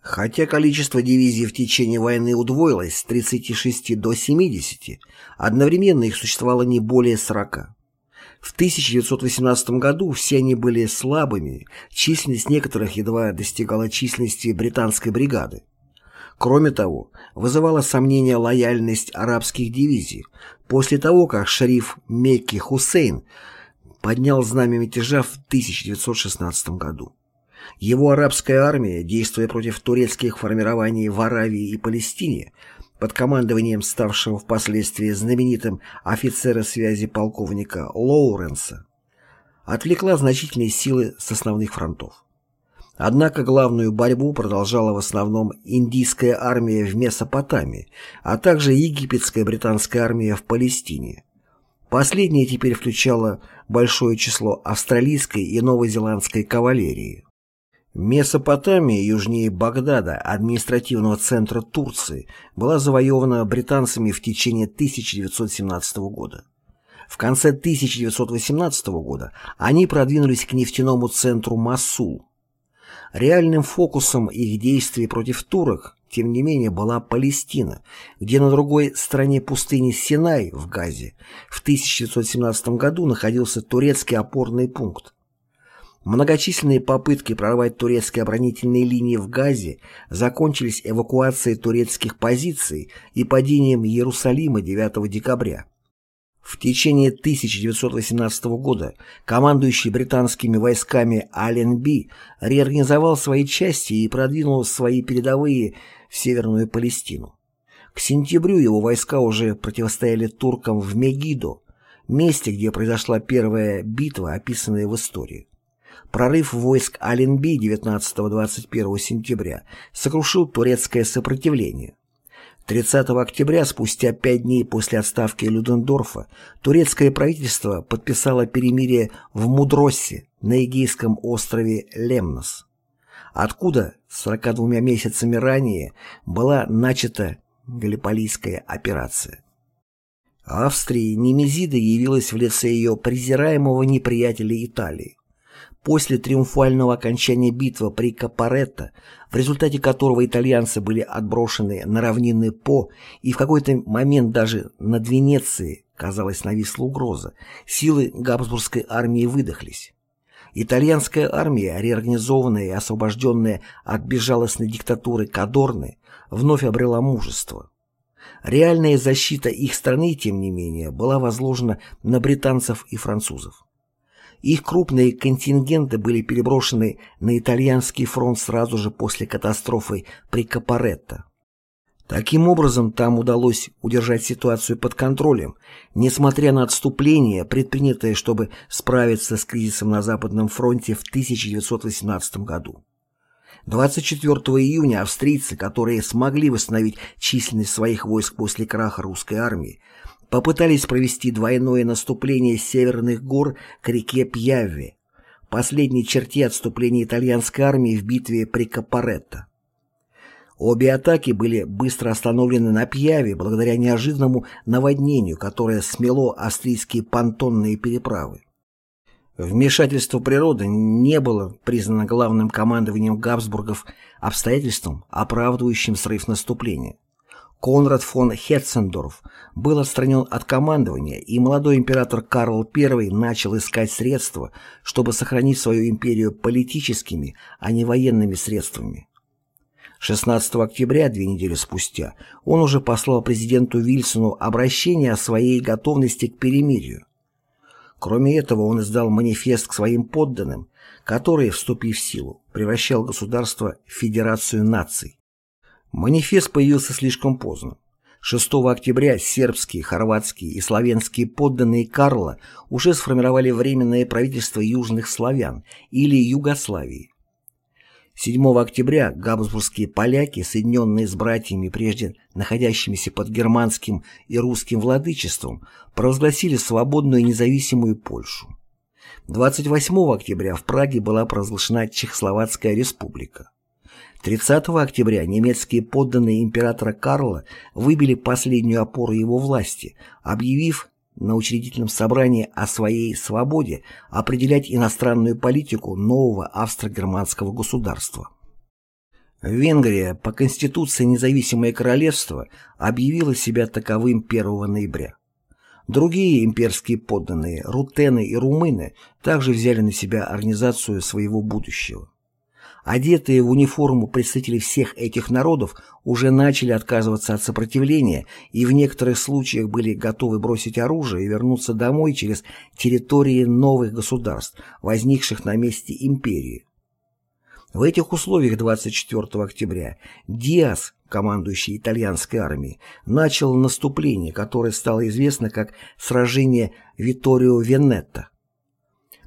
Хотя количество дивизий в течение войны удвоилось с 36 до 70, одновременно их существовало не более 40. В 1918 году все они были слабыми, численность некоторых едва достигала численности британской бригады. Кроме того, вызывала сомнение лояльность арабских дивизий после того, как шериф Мекки Хусейн поднял знамя мятежа в 1916 году. Его арабская армия, действуя против турецких формирований в Аравии и Палестине, под командованием ставшего впоследствии знаменитым офицера связи полковника Лоуренса, отвлекла значительные силы с основных фронтов. Однако главную борьбу продолжала в основном индийская армия в Месопотамии, а также египетская британская армия в Палестине. Последняя теперь включала большое число австралийской и новозеландской кавалерии. Месопотамия южнее Багдада, административного центра Турции, была завоевана британцами в течение 1917 года. В конце 1918 года они продвинулись к нефтяному центру Масул, Реальным фокусом их действий против турок, тем не менее, была Палестина, где на другой стороне пустыни Синай в Газе в 1917 году находился турецкий опорный пункт. Многочисленные попытки прорвать турецкие оборонительные линии в Газе закончились эвакуацией турецких позиций и падением Иерусалима 9 декабря. В течение 1918 года командующий британскими войсками Алленби реорганизовал свои части и продвинул свои передовые в Северную Палестину. К сентябрю его войска уже противостояли туркам в Мегидо, месте, где произошла первая битва, описанная в истории. Прорыв войск Алленби 19-21 сентября сокрушил турецкое сопротивление. 30 октября, спустя пять дней после отставки Людендорфа, турецкое правительство подписало перемирие в Мудроссе на Эгейском острове Лемнос, откуда 42 месяцами ранее была начата Галиполийская операция. Австрии Немезида явилась в лице ее презираемого неприятеля Италии. После триумфального окончания битвы при Капаретто, в результате которого итальянцы были отброшены на равнины По и в какой-то момент даже над Венецией, казалось, нависла угроза, силы Габсбургской армии выдохлись. Итальянская армия, реорганизованная и освобожденная от безжалостной диктатуры Кадорны, вновь обрела мужество. Реальная защита их страны, тем не менее, была возложена на британцев и французов. Их крупные контингенты были переброшены на итальянский фронт сразу же после катастрофы при Капаретто. Таким образом, там удалось удержать ситуацию под контролем, несмотря на отступление, предпринятое, чтобы справиться с кризисом на Западном фронте в 1918 году. 24 июня австрийцы, которые смогли восстановить численность своих войск после краха русской армии, попытались провести двойное наступление северных гор к реке Пьяве, последней черте отступления итальянской армии в битве при Капаретто. Обе атаки были быстро остановлены на Пьяве благодаря неожиданному наводнению, которое смело австрийские понтонные переправы. Вмешательство природы не было признано главным командованием Габсбургов обстоятельством, оправдывающим срыв наступления. Конрад фон Хетцендорф был отстранен от командования, и молодой император Карл I начал искать средства, чтобы сохранить свою империю политическими, а не военными средствами. 16 октября, две недели спустя, он уже послал президенту Вильсону обращение о своей готовности к перемирию. Кроме этого, он издал манифест к своим подданным, который, вступив в силу, превращал государство в федерацию наций. Манифест появился слишком поздно. 6 октября сербские, хорватские и славянские подданные Карла уже сформировали Временное правительство южных славян или Югославии. 7 октября габсбургские поляки, соединенные с братьями, прежде находящимися под германским и русским владычеством, провозгласили свободную и независимую Польшу. 28 октября в Праге была провозглашена Чехословацкая республика. 30 октября немецкие подданные императора Карла выбили последнюю опору его власти, объявив на учредительном собрании о своей свободе определять иностранную политику нового австро-германского государства. Венгрия по Конституции независимое королевство объявила себя таковым 1 ноября. Другие имперские подданные, рутены и румыны, также взяли на себя организацию своего будущего. Одетые в униформу представители всех этих народов уже начали отказываться от сопротивления и в некоторых случаях были готовы бросить оружие и вернуться домой через территории новых государств, возникших на месте империи. В этих условиях 24 октября Диас, командующий итальянской армией, начал наступление, которое стало известно как сражение Витторио Венетто.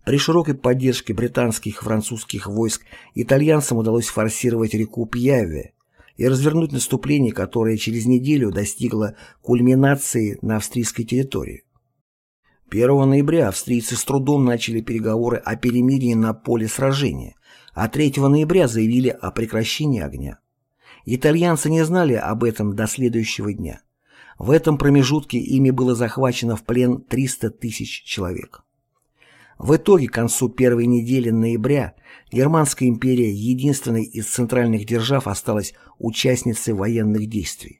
При широкой поддержке британских и французских войск итальянцам удалось форсировать реку Пьяве и развернуть наступление, которое через неделю достигло кульминации на австрийской территории. 1 ноября австрийцы с трудом начали переговоры о перемирии на поле сражения, а 3 ноября заявили о прекращении огня. Итальянцы не знали об этом до следующего дня. В этом промежутке ими было захвачено в плен 300 тысяч человек. В итоге, к концу первой недели ноября, Германская империя, единственной из центральных держав, осталась участницей военных действий.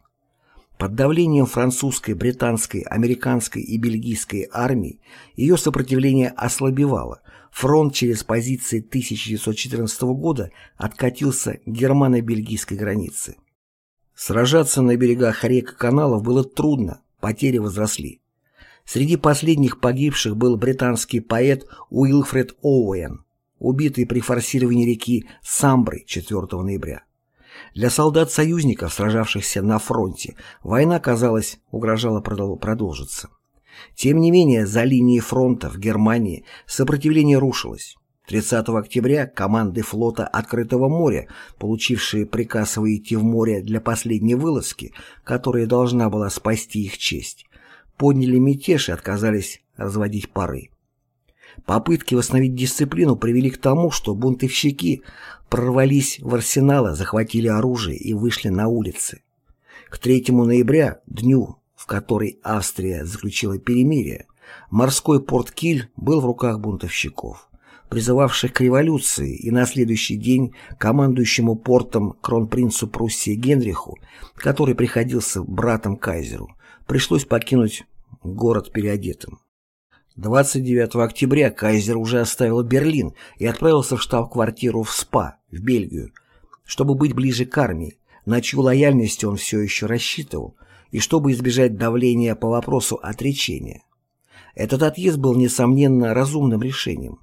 Под давлением французской, британской, американской и бельгийской армий ее сопротивление ослабевало, фронт через позиции 1914 года откатился к германо-бельгийской границе. Сражаться на берегах рек и каналов было трудно, потери возросли. Среди последних погибших был британский поэт Уилфред Оуэн, убитый при форсировании реки Самбры 4 ноября. Для солдат-союзников, сражавшихся на фронте, война, казалось, угрожала продолжиться. Тем не менее, за линией фронта в Германии сопротивление рушилось. 30 октября команды флота Открытого моря, получившие приказ выйти в море для последней вылазки, которая должна была спасти их честь, подняли мятеж и отказались разводить пары. Попытки восстановить дисциплину привели к тому, что бунтовщики прорвались в арсеналы, захватили оружие и вышли на улицы. К 3 ноября, дню, в который Австрия заключила перемирие, морской порт Киль был в руках бунтовщиков, призывавших к революции, и на следующий день командующему портом кронпринцу Пруссии Генриху, который приходился братом кайзеру, пришлось покинуть город переодетым. 29 октября кайзер уже оставил Берлин и отправился в штаб-квартиру в СПА, в Бельгию, чтобы быть ближе к армии, на чью лояльность он все еще рассчитывал, и чтобы избежать давления по вопросу отречения. Этот отъезд был, несомненно, разумным решением.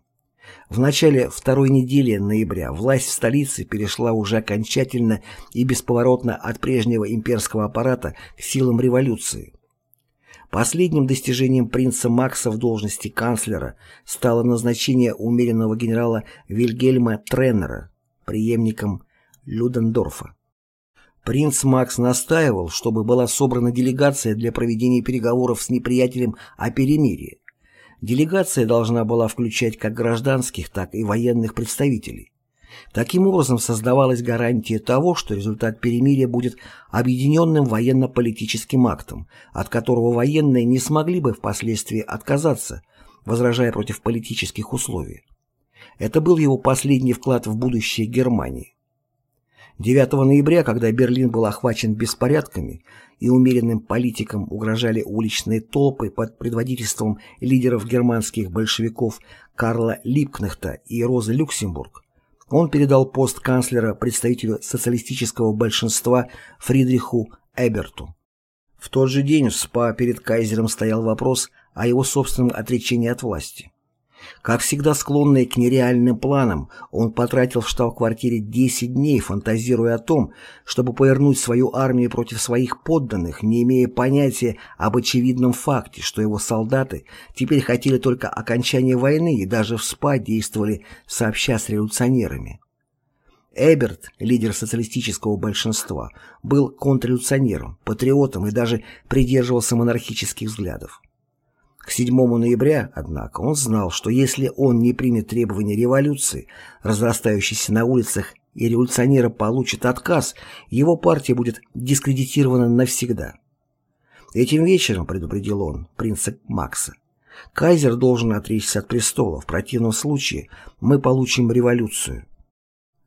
В начале второй недели ноября власть в столице перешла уже окончательно и бесповоротно от прежнего имперского аппарата к силам революции. Последним достижением принца Макса в должности канцлера стало назначение умеренного генерала Вильгельма Треннера преемником Людендорфа. Принц Макс настаивал, чтобы была собрана делегация для проведения переговоров с неприятелем о перемирии. Делегация должна была включать как гражданских, так и военных представителей. Таким образом создавалась гарантия того, что результат перемирия будет объединенным военно-политическим актом, от которого военные не смогли бы впоследствии отказаться, возражая против политических условий. Это был его последний вклад в будущее Германии. 9 ноября, когда Берлин был охвачен беспорядками и умеренным политикам угрожали уличные толпы под предводительством лидеров германских большевиков Карла Липкнехта и Розы Люксембург, он передал пост канцлера представителю социалистического большинства Фридриху Эберту. В тот же день в СПА перед кайзером стоял вопрос о его собственном отречении от власти. Как всегда склонный к нереальным планам, он потратил в штаб-квартире 10 дней, фантазируя о том, чтобы повернуть свою армию против своих подданных, не имея понятия об очевидном факте, что его солдаты теперь хотели только окончания войны и даже в СПА действовали сообща с революционерами. Эберт, лидер социалистического большинства, был контрреволюционером, патриотом и даже придерживался монархических взглядов. К 7 ноября, однако, он знал, что если он не примет требования революции, разрастающейся на улицах, и революционеры получат отказ, его партия будет дискредитирована навсегда. Этим вечером, предупредил он, принца Макса, кайзер должен отречься от престола, в противном случае мы получим революцию.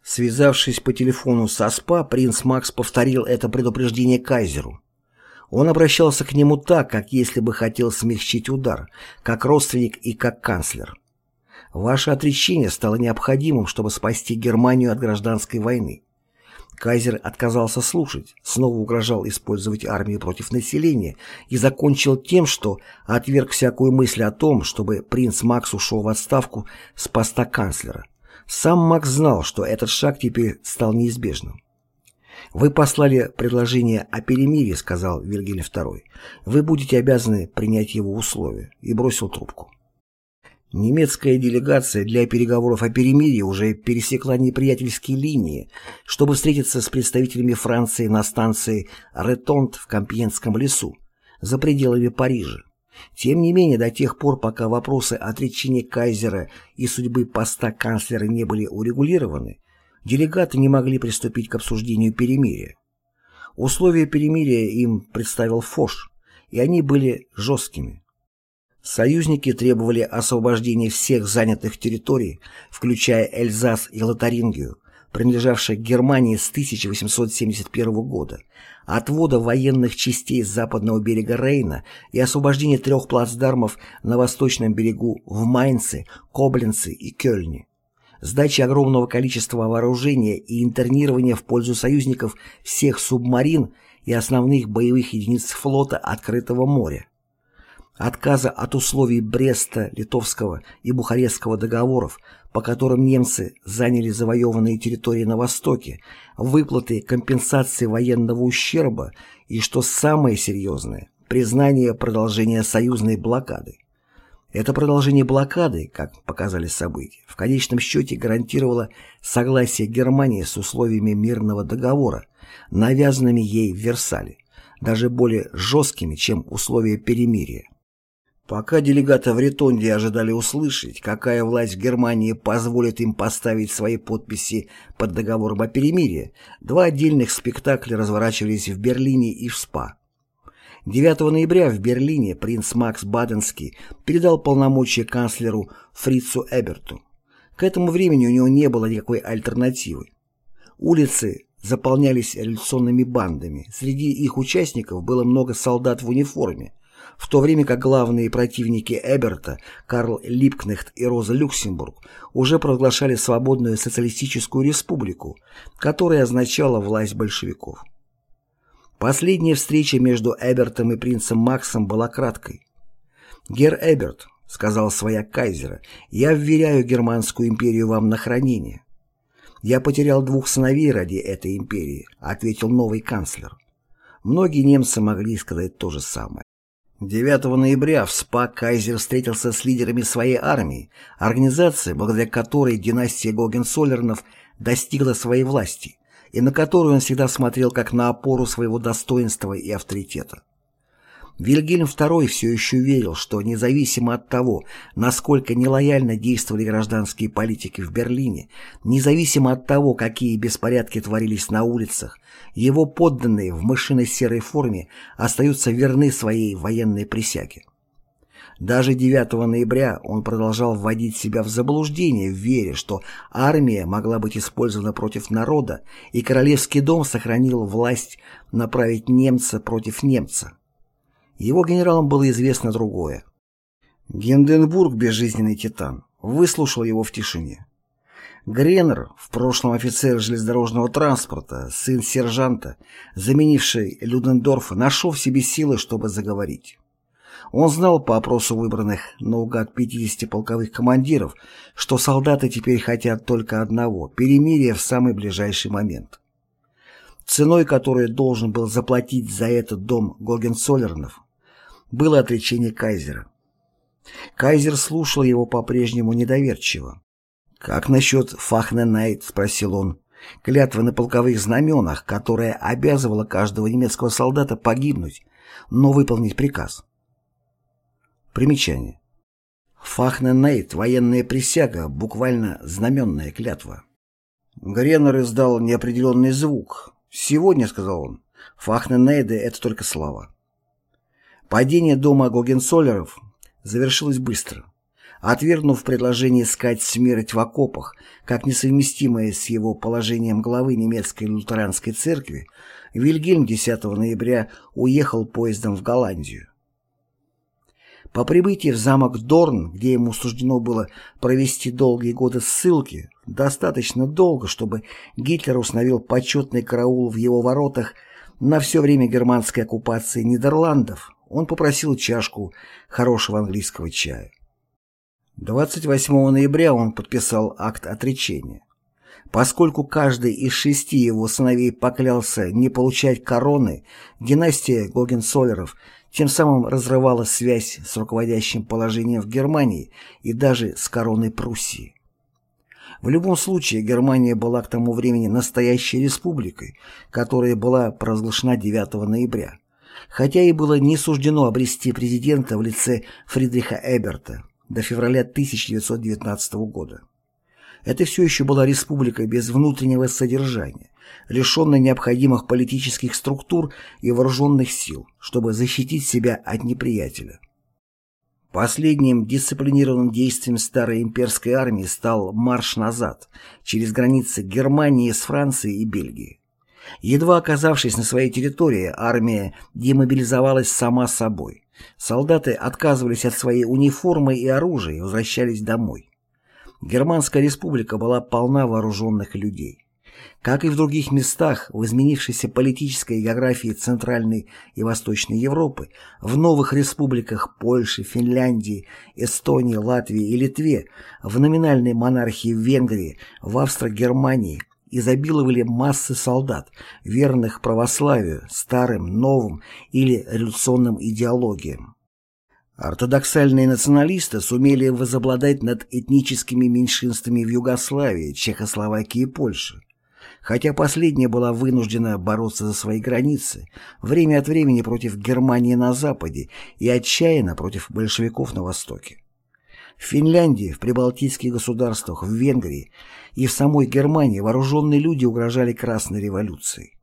Связавшись по телефону со СПА, принц Макс повторил это предупреждение кайзеру. Он обращался к нему так, как если бы хотел смягчить удар, как родственник и как канцлер. Ваше отречение стало необходимым, чтобы спасти Германию от гражданской войны. Кайзер отказался слушать, снова угрожал использовать армию против населения и закончил тем, что отверг всякую мысль о том, чтобы принц Макс ушел в отставку с поста канцлера. Сам Макс знал, что этот шаг теперь стал неизбежным. «Вы послали предложение о перемирии», — сказал Вильгельм II. «Вы будете обязаны принять его условия», и бросил трубку. Немецкая делегация для переговоров о перемирии уже пересекла неприятельские линии, чтобы встретиться с представителями Франции на станции Ретонт в Компьенском лесу, за пределами Парижа. Тем не менее, до тех пор, пока вопросы отречения кайзера и судьбы поста канцлера не были урегулированы, делегаты не могли приступить к обсуждению перемирия. Условия перемирия им представил Фош, и они были жесткими. Союзники требовали освобождения всех занятых территорий, включая Эльзас и Лотарингию, принадлежавших Германии с 1871 года, отвода военных частей с западного берега Рейна и освобождения трех плацдармов на восточном берегу в Майнце, Кобленце и Кёльне, сдачи огромного количества вооружения и интернирования в пользу союзников всех субмарин и основных боевых единиц флота открытого моря, отказа от условий Бреста, Литовского и Бухарестского договоров, по которым немцы заняли завоеванные территории на Востоке, выплаты компенсации военного ущерба и, что самое серьезное, признание продолжения союзной блокады. Это продолжение блокады, как показали события, в конечном счете гарантировало согласие Германии с условиями мирного договора, навязанными ей в Версале, даже более жесткими, чем условия перемирия. Пока делегаты в Ретонде ожидали услышать, какая власть в Германии позволит им поставить свои подписи под договором о перемирии, два отдельных спектакля разворачивались в Берлине и в СПА. 9 ноября в Берлине принц Макс Баденский передал полномочия канцлеру Фрицу Эберту. К этому времени у него не было никакой альтернативы. Улицы заполнялись революционными бандами. Среди их участников было много солдат в униформе, в то время как главные противники Эберта, Карл Липкнехт и Роза Люксембург, уже провозглашали свободную социалистическую республику, которая означала власть большевиков. Последняя встреча между Эбертом и принцем Максом была краткой. «Гер Эберт», — сказал своя кайзера, — «я вверяю Германскую империю вам на хранение». «Я потерял двух сыновей ради этой империи», — ответил новый канцлер. Многие немцы могли сказать то же самое. 9 ноября в СПА Кайзер встретился с лидерами своей армии, организации, благодаря которой династия Гогенцоллернов достигла своей власти, и на которую он всегда смотрел как на опору своего достоинства и авторитета. Вильгельм II все еще верил, что независимо от того, насколько нелояльно действовали гражданские политики в Берлине, независимо от того, какие беспорядки творились на улицах, его подданные в мышиной серой форме остаются верны своей военной присяге. Даже 9 ноября он продолжал вводить себя в заблуждение в вере, что армия могла быть использована против народа, и Королевский дом сохранил власть направить немца против немца. Его генералам было известно другое. Гинденбург, безжизненный титан, выслушал его в тишине. Греннер, в прошлом офицер железнодорожного транспорта, сын сержанта, заменивший Людендорфа, нашел в себе силы, чтобы заговорить. Он знал по опросу выбранных наугад 50 полковых командиров, что солдаты теперь хотят только одного – перемирия в самый ближайший момент. Ценой, которую должен был заплатить за этот дом Гогенцоллернов, было отречение кайзера. Кайзер слушал его по-прежнему недоверчиво. «Как насчет Фахненайт?» — спросил он. Клятва на полковых знаменах, которая обязывала каждого немецкого солдата погибнуть, но выполнить приказ. Примечание. Фахненайт — военная присяга, буквально знаменная клятва. Греннер издал неопределенный звук. «Сегодня», — сказал он, — «Фахненейде — это только слава». Падение дома Гогенцоллеров завершилось быстро. Отвергнув предложение искать смерть в окопах, как несовместимое с его положением главы немецкой лютеранской церкви, Вильгельм 10 ноября уехал поездом в Голландию. По прибытии в замок Дорн, где ему суждено было провести долгие годы ссылки, достаточно долго, чтобы Гитлер установил почетный караул в его воротах на все время германской оккупации Нидерландов, он попросил чашку хорошего английского чая. 28 ноября он подписал акт отречения. Поскольку каждый из шести его сыновей поклялся не получать короны, династия Гогенцоллеров тем самым разрывала связь с руководящим положением в Германии и даже с короной Пруссии. В любом случае Германия была к тому времени настоящей республикой, которая была провозглашена 9 ноября хотя и было не суждено обрести президента в лице Фридриха Эберта до февраля 1919 года. Это все еще была республика без внутреннего содержания, лишенная необходимых политических структур и вооруженных сил, чтобы защитить себя от неприятеля. Последним дисциплинированным действием старой имперской армии стал марш назад, через границы Германии с Францией и Бельгией. Едва оказавшись на своей территории, армия демобилизовалась сама собой. Солдаты отказывались от своей униформы и оружия и возвращались домой. Германская республика была полна вооруженных людей. Как и в других местах в изменившейся политической географии Центральной и Восточной Европы, в новых республиках Польши, Финляндии, Эстонии, Латвии и Литве, в номинальной монархии Венгрии, в Австро-Германии изобиловали массы солдат, верных православию, старым, новым или революционным идеологиям. Ортодоксальные националисты сумели возобладать над этническими меньшинствами в Югославии, Чехословакии и Польше хотя последняя была вынуждена бороться за свои границы, время от времени против Германии на Западе и отчаянно против большевиков на Востоке. В Финляндии, в прибалтийских государствах, в Венгрии и в самой Германии вооруженные люди угрожали Красной революцией.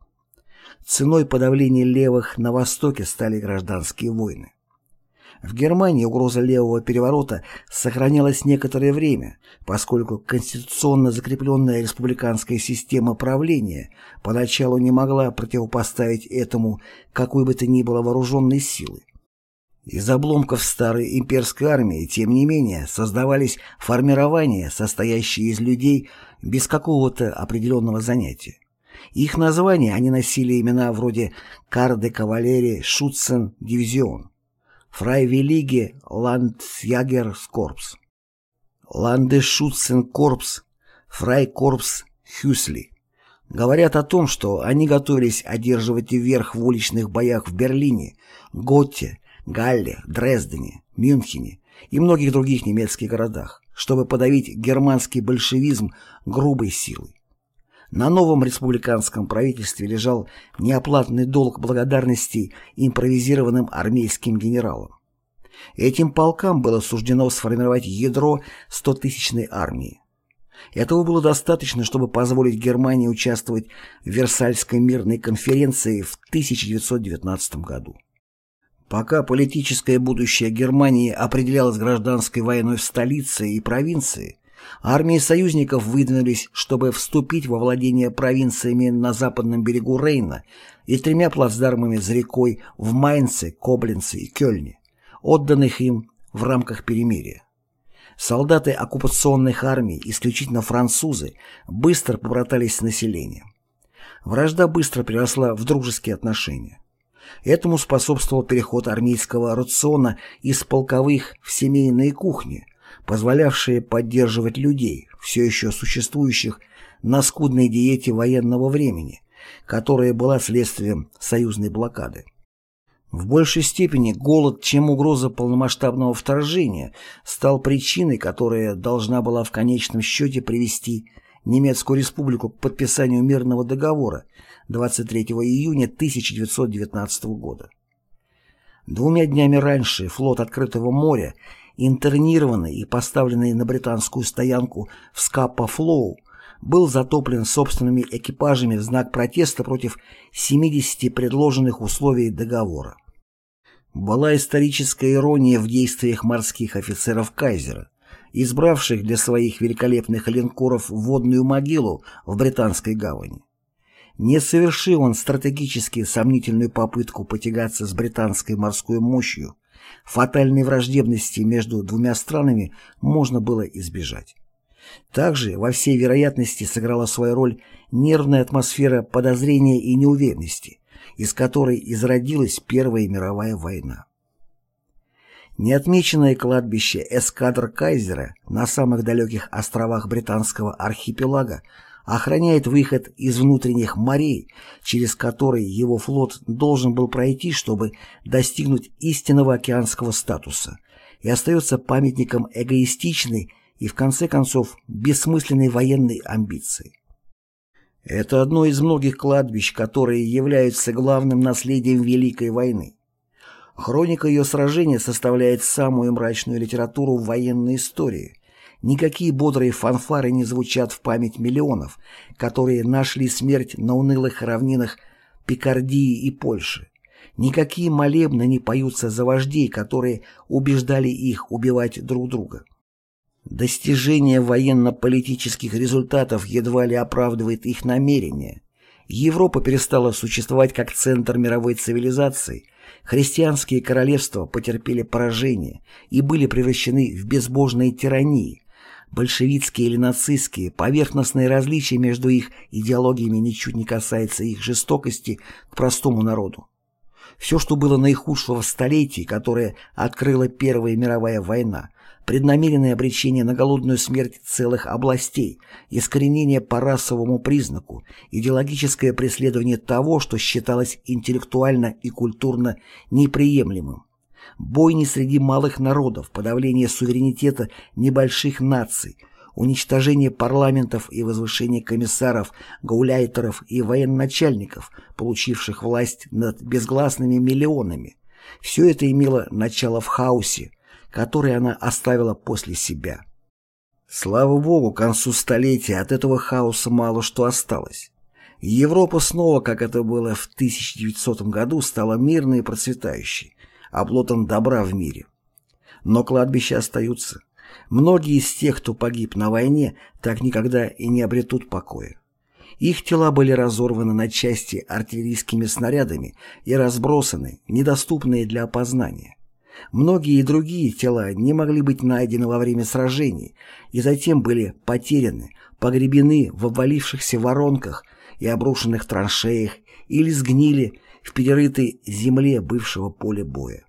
Ценой подавления левых на Востоке стали гражданские войны. В Германии угроза левого переворота сохранялась некоторое время, поскольку конституционно закрепленная республиканская система правления поначалу не могла противопоставить этому какой бы то ни было вооруженной силы. Из обломков старой имперской армии, тем не менее, создавались формирования, состоящие из людей без какого-то определенного занятия. Их названия они носили имена вроде «Карде кавалерии», «Шутцен дивизион». Фрайвилlige Landjägerkorps, Landesschützenkorps, Фрайкорпс Хюсли. Говорят о том, что они готовились одерживать верх в уличных боях в Берлине, Готте, Галле, Дрездене, Мюнхене и многих других немецких городах, чтобы подавить германский большевизм грубой силой. На новом республиканском правительстве лежал неоплатный долг благодарности импровизированным армейским генералам. Этим полкам было суждено сформировать ядро 100-тысячной армии. Этого было достаточно, чтобы позволить Германии участвовать в Версальской мирной конференции в 1919 году. Пока политическое будущее Германии определялось гражданской войной в столице и провинции, Армии союзников выдвинулись, чтобы вступить во владение провинциями на западном берегу Рейна и тремя плацдармами за рекой в Майнце, Коблинце и Кёльне, отданных им в рамках перемирия. Солдаты оккупационных армий, исключительно французы, быстро побратались с населением. Вражда быстро переросла в дружеские отношения. Этому способствовал переход армейского рациона из полковых в семейные кухни – позволявшие поддерживать людей, все еще существующих на скудной диете военного времени, которая была следствием союзной блокады. В большей степени голод, чем угроза полномасштабного вторжения, стал причиной, которая должна была в конечном счете привести Немецкую республику к подписанию мирного договора 23 июня 1919 года. Двумя днями раньше флот Открытого моря интернированный и поставленный на британскую стоянку в Скапа-Флоу, был затоплен собственными экипажами в знак протеста против 70 предложенных условий договора. Была историческая ирония в действиях морских офицеров Кайзера, избравших для своих великолепных линкоров водную могилу в британской гавани. Не совершил он стратегически сомнительную попытку потягаться с британской морской мощью, Фатальной враждебности между двумя странами можно было избежать. Также, во всей вероятности, сыграла свою роль нервная атмосфера подозрения и неуверенности, из которой изродилась Первая мировая война. Неотмеченное кладбище эскадр Кайзера на самых далеких островах британского архипелага охраняет выход из внутренних морей, через который его флот должен был пройти, чтобы достигнуть истинного океанского статуса, и остается памятником эгоистичной и, в конце концов, бессмысленной военной амбиции. Это одно из многих кладбищ, которые являются главным наследием Великой войны. Хроника ее сражения составляет самую мрачную литературу военной истории, Никакие бодрые фанфары не звучат в память миллионов, которые нашли смерть на унылых равнинах Пикардии и Польши. Никакие молебны не поются за вождей, которые убеждали их убивать друг друга. Достижение военно-политических результатов едва ли оправдывает их намерения. Европа перестала существовать как центр мировой цивилизации, христианские королевства потерпели поражение и были превращены в безбожные тирании. Большевистские или нацистские, поверхностные различия между их идеологиями ничуть не касается их жестокости к простому народу. Все, что было наихудшего в столетии, которое открыла Первая мировая война, преднамеренное обречение на голодную смерть целых областей, искоренение по расовому признаку, идеологическое преследование того, что считалось интеллектуально и культурно неприемлемым, бойни среди малых народов, подавление суверенитета небольших наций, уничтожение парламентов и возвышение комиссаров, гауляйтеров и военачальников, получивших власть над безгласными миллионами. Все это имело начало в хаосе, который она оставила после себя. Слава богу, к концу столетия от этого хаоса мало что осталось. Европа снова, как это было в 1900 году, стала мирной и процветающей, оплотом добра в мире. Но кладбища остаются. Многие из тех, кто погиб на войне, так никогда и не обретут покоя. Их тела были разорваны на части артиллерийскими снарядами и разбросаны, недоступные для опознания. Многие другие тела не могли быть найдены во время сражений и затем были потеряны, погребены в обвалившихся воронках и обрушенных траншеях или сгнили в перерытой земле бывшего поля боя.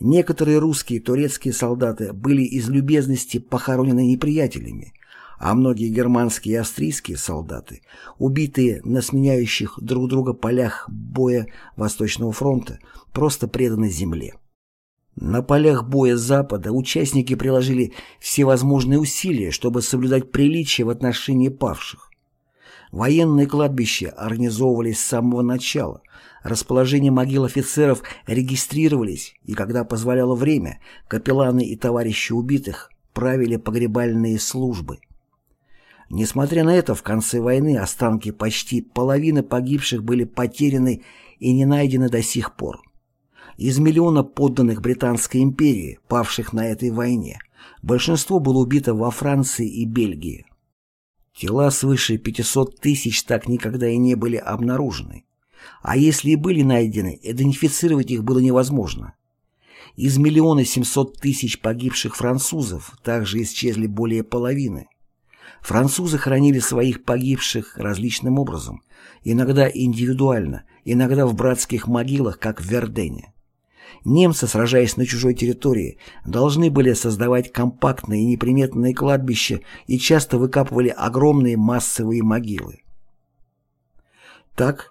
Некоторые русские и турецкие солдаты были из любезности похоронены неприятелями, а многие германские и австрийские солдаты, убитые на сменяющих друг друга полях боя Восточного фронта, просто преданы земле. На полях боя Запада участники приложили всевозможные усилия, чтобы соблюдать приличия в отношении павших. Военные кладбища организовывались с самого начала, расположение могил офицеров регистрировались, и когда позволяло время, капелланы и товарищи убитых правили погребальные службы. Несмотря на это, в конце войны останки почти половины погибших были потеряны и не найдены до сих пор. Из миллиона подданных Британской империи, павших на этой войне, большинство было убито во Франции и Бельгии. Тела свыше 500 тысяч так никогда и не были обнаружены. А если и были найдены, идентифицировать их было невозможно. Из миллиона семьсот тысяч погибших французов также исчезли более половины. Французы хранили своих погибших различным образом, иногда индивидуально, иногда в братских могилах, как в Вердене. Немцы, сражаясь на чужой территории, должны были создавать компактные и неприметные кладбища и часто выкапывали огромные массовые могилы. Так,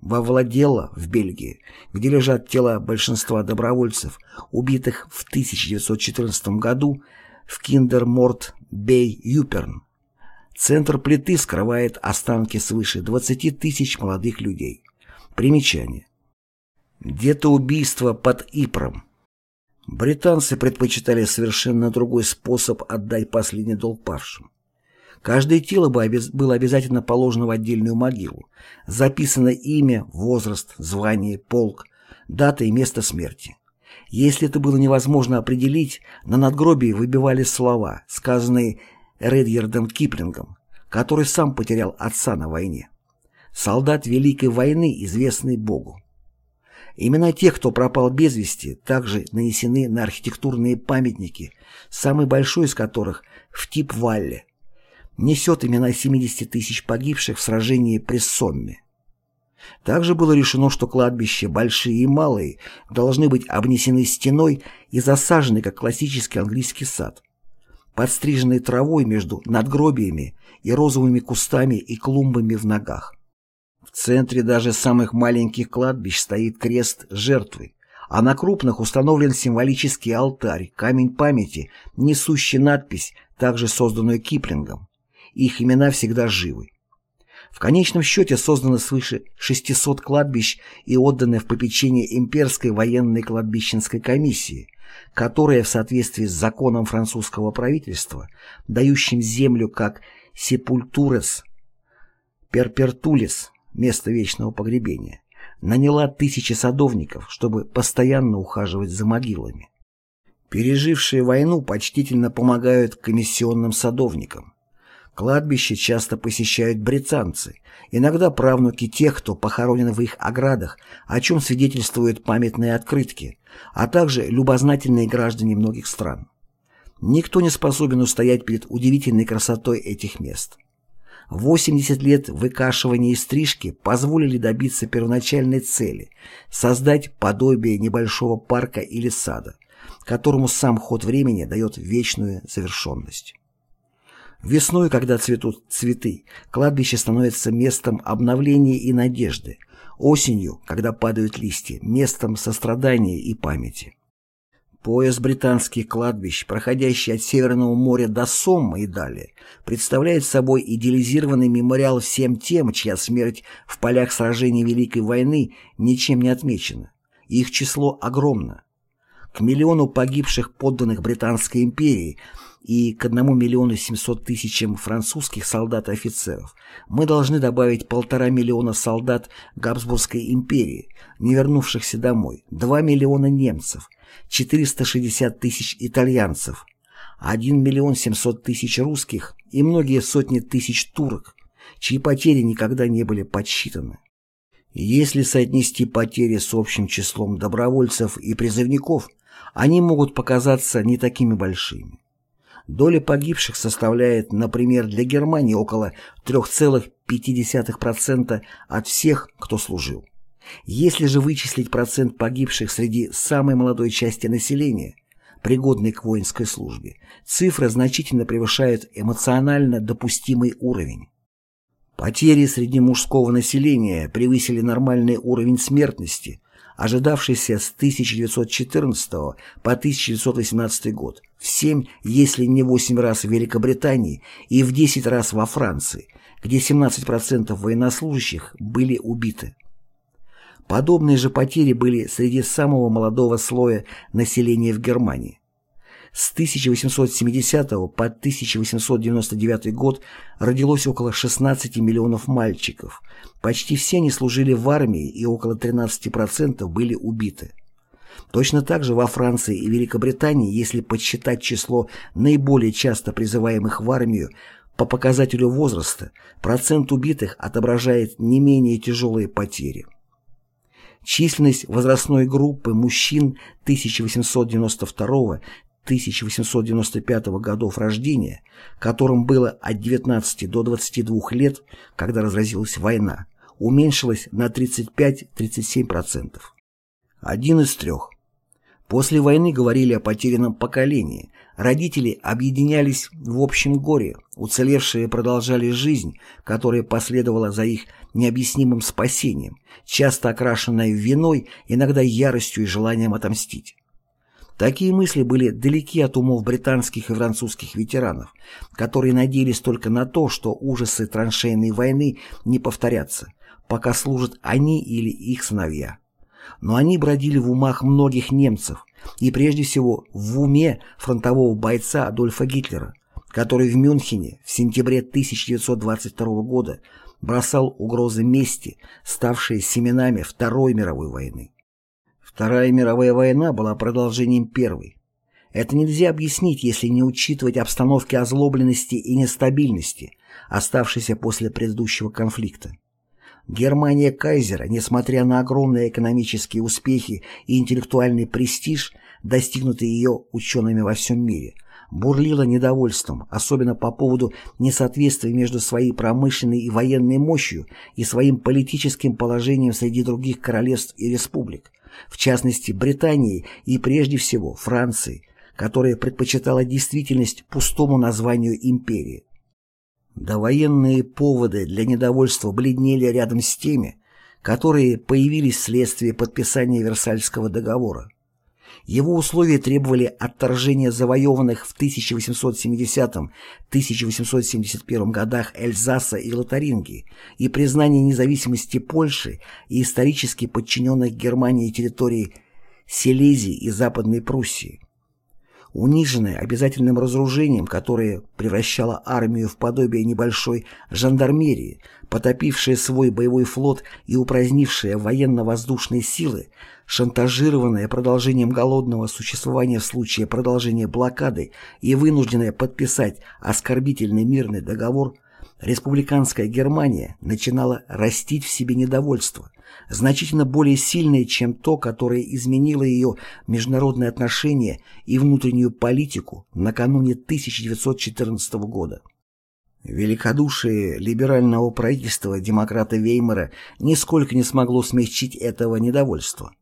во Владело, в Бельгии, где лежат тела большинства добровольцев, убитых в 1914 году в Киндерморт-Бей-Юперн, центр плиты скрывает останки свыше 20 тысяч молодых людей. Примечание. Где-то убийство под Ипром. Британцы предпочитали совершенно другой способ отдать последний долг павшим. Каждое тело было обязательно положено в отдельную могилу. Записано имя, возраст, звание, полк, дата и место смерти. Если это было невозможно определить, на надгробии выбивали слова, сказанные Редьердом Киплингом, который сам потерял отца на войне. Солдат Великой войны, известный Богу. Имена тех, кто пропал без вести, также нанесены на архитектурные памятники, самый большой из которых в Тип-Валле несет имена 70 тысяч погибших в сражении при Сомме. Также было решено, что кладбища, большие и малые, должны быть обнесены стеной и засажены, как классический английский сад, подстриженные травой между надгробиями и розовыми кустами и клумбами в ногах. В центре даже самых маленьких кладбищ стоит крест жертвы, а на крупных установлен символический алтарь, камень памяти, несущий надпись, также созданную Киплингом. Их имена всегда живы. В конечном счете создано свыше 600 кладбищ и отданы в попечение имперской военной кладбищенской комиссии, которая в соответствии с законом французского правительства, дающим землю как «сепультурес», «перпертулис», место вечного погребения, наняла тысячи садовников, чтобы постоянно ухаживать за могилами. Пережившие войну почтительно помогают комиссионным садовникам. Кладбище часто посещают британцы, иногда правнуки тех, кто похоронен в их оградах, о чем свидетельствуют памятные открытки, а также любознательные граждане многих стран. Никто не способен устоять перед удивительной красотой этих мест. 80 лет выкашивания и стрижки позволили добиться первоначальной цели – создать подобие небольшого парка или сада, которому сам ход времени дает вечную завершенность. Весной, когда цветут цветы, кладбище становится местом обновления и надежды, осенью, когда падают листья, местом сострадания и памяти. Пояс британских кладбищ, проходящий от Северного моря до Соммы и далее, представляет собой идеализированный мемориал всем тем, чья смерть в полях сражений Великой войны ничем не отмечена. Их число огромно. К миллиону погибших подданных Британской империи и к 1 миллиону 700 тысячам французских солдат и офицеров мы должны добавить полтора миллиона солдат Габсбургской империи, не вернувшихся домой, 2 миллиона немцев – 460 тысяч итальянцев, 1 миллион 700 тысяч русских и многие сотни тысяч турок, чьи потери никогда не были подсчитаны. Если соотнести потери с общим числом добровольцев и призывников, они могут показаться не такими большими. Доля погибших составляет, например, для Германии около 3,5% от всех, кто служил. Если же вычислить процент погибших среди самой молодой части населения, пригодной к воинской службе, цифры значительно превышают эмоционально допустимый уровень. Потери среди мужского населения превысили нормальный уровень смертности, ожидавшийся с 1914 по 1918 год, в 7, если не 8 раз в Великобритании и в 10 раз во Франции, где 17% военнослужащих были убиты. Подобные же потери были среди самого молодого слоя населения в Германии. С 1870 по 1899 год родилось около 16 миллионов мальчиков. Почти все они служили в армии и около 13% были убиты. Точно так же во Франции и Великобритании, если подсчитать число наиболее часто призываемых в армию по показателю возраста, процент убитых отображает не менее тяжелые потери. Численность возрастной группы мужчин 1892-1895 годов рождения, которым было от 19 до 22 лет, когда разразилась война, уменьшилась на 35-37%. Один из трех. После войны говорили о потерянном поколении. Родители объединялись в общем горе, уцелевшие продолжали жизнь, которая последовала за их необъяснимым спасением, часто окрашенная виной, иногда яростью и желанием отомстить. Такие мысли были далеки от умов британских и французских ветеранов, которые надеялись только на то, что ужасы траншейной войны не повторятся, пока служат они или их сыновья. Но они бродили в умах многих немцев, и прежде всего в уме фронтового бойца Адольфа Гитлера, который в Мюнхене в сентябре 1922 года бросал угрозы мести, ставшие семенами Второй мировой войны. Вторая мировая война была продолжением Первой. Это нельзя объяснить, если не учитывать обстановки озлобленности и нестабильности, оставшейся после предыдущего конфликта. Германия Кайзера, несмотря на огромные экономические успехи и интеллектуальный престиж, достигнутый ее учеными во всем мире, бурлила недовольством, особенно по поводу несоответствия между своей промышленной и военной мощью и своим политическим положением среди других королевств и республик, в частности Британии и прежде всего Франции, которая предпочитала действительность пустому названию империи. Довоенные поводы для недовольства бледнели рядом с теми, которые появились вследствие подписания Версальского договора. Его условия требовали отторжения завоеванных в 1870-1871 годах Эльзаса и Лотарингии и признания независимости Польши и исторически подчиненных Германии территорий Силезии и Западной Пруссии. униженная обязательным разоружением, которое превращало армию в подобие небольшой жандармерии, потопившая свой боевой флот и упразднившая военно-воздушные силы, шантажированная продолжением голодного существования в случае продолжения блокады и вынужденная подписать оскорбительный мирный договор, республиканская Германия начинала растить в себе недовольство, значительно более сильное, чем то, которое изменило ее международные отношения и внутреннюю политику накануне 1914 года. Великодушие либерального правительства демократа Веймара нисколько не смогло смягчить этого недовольства.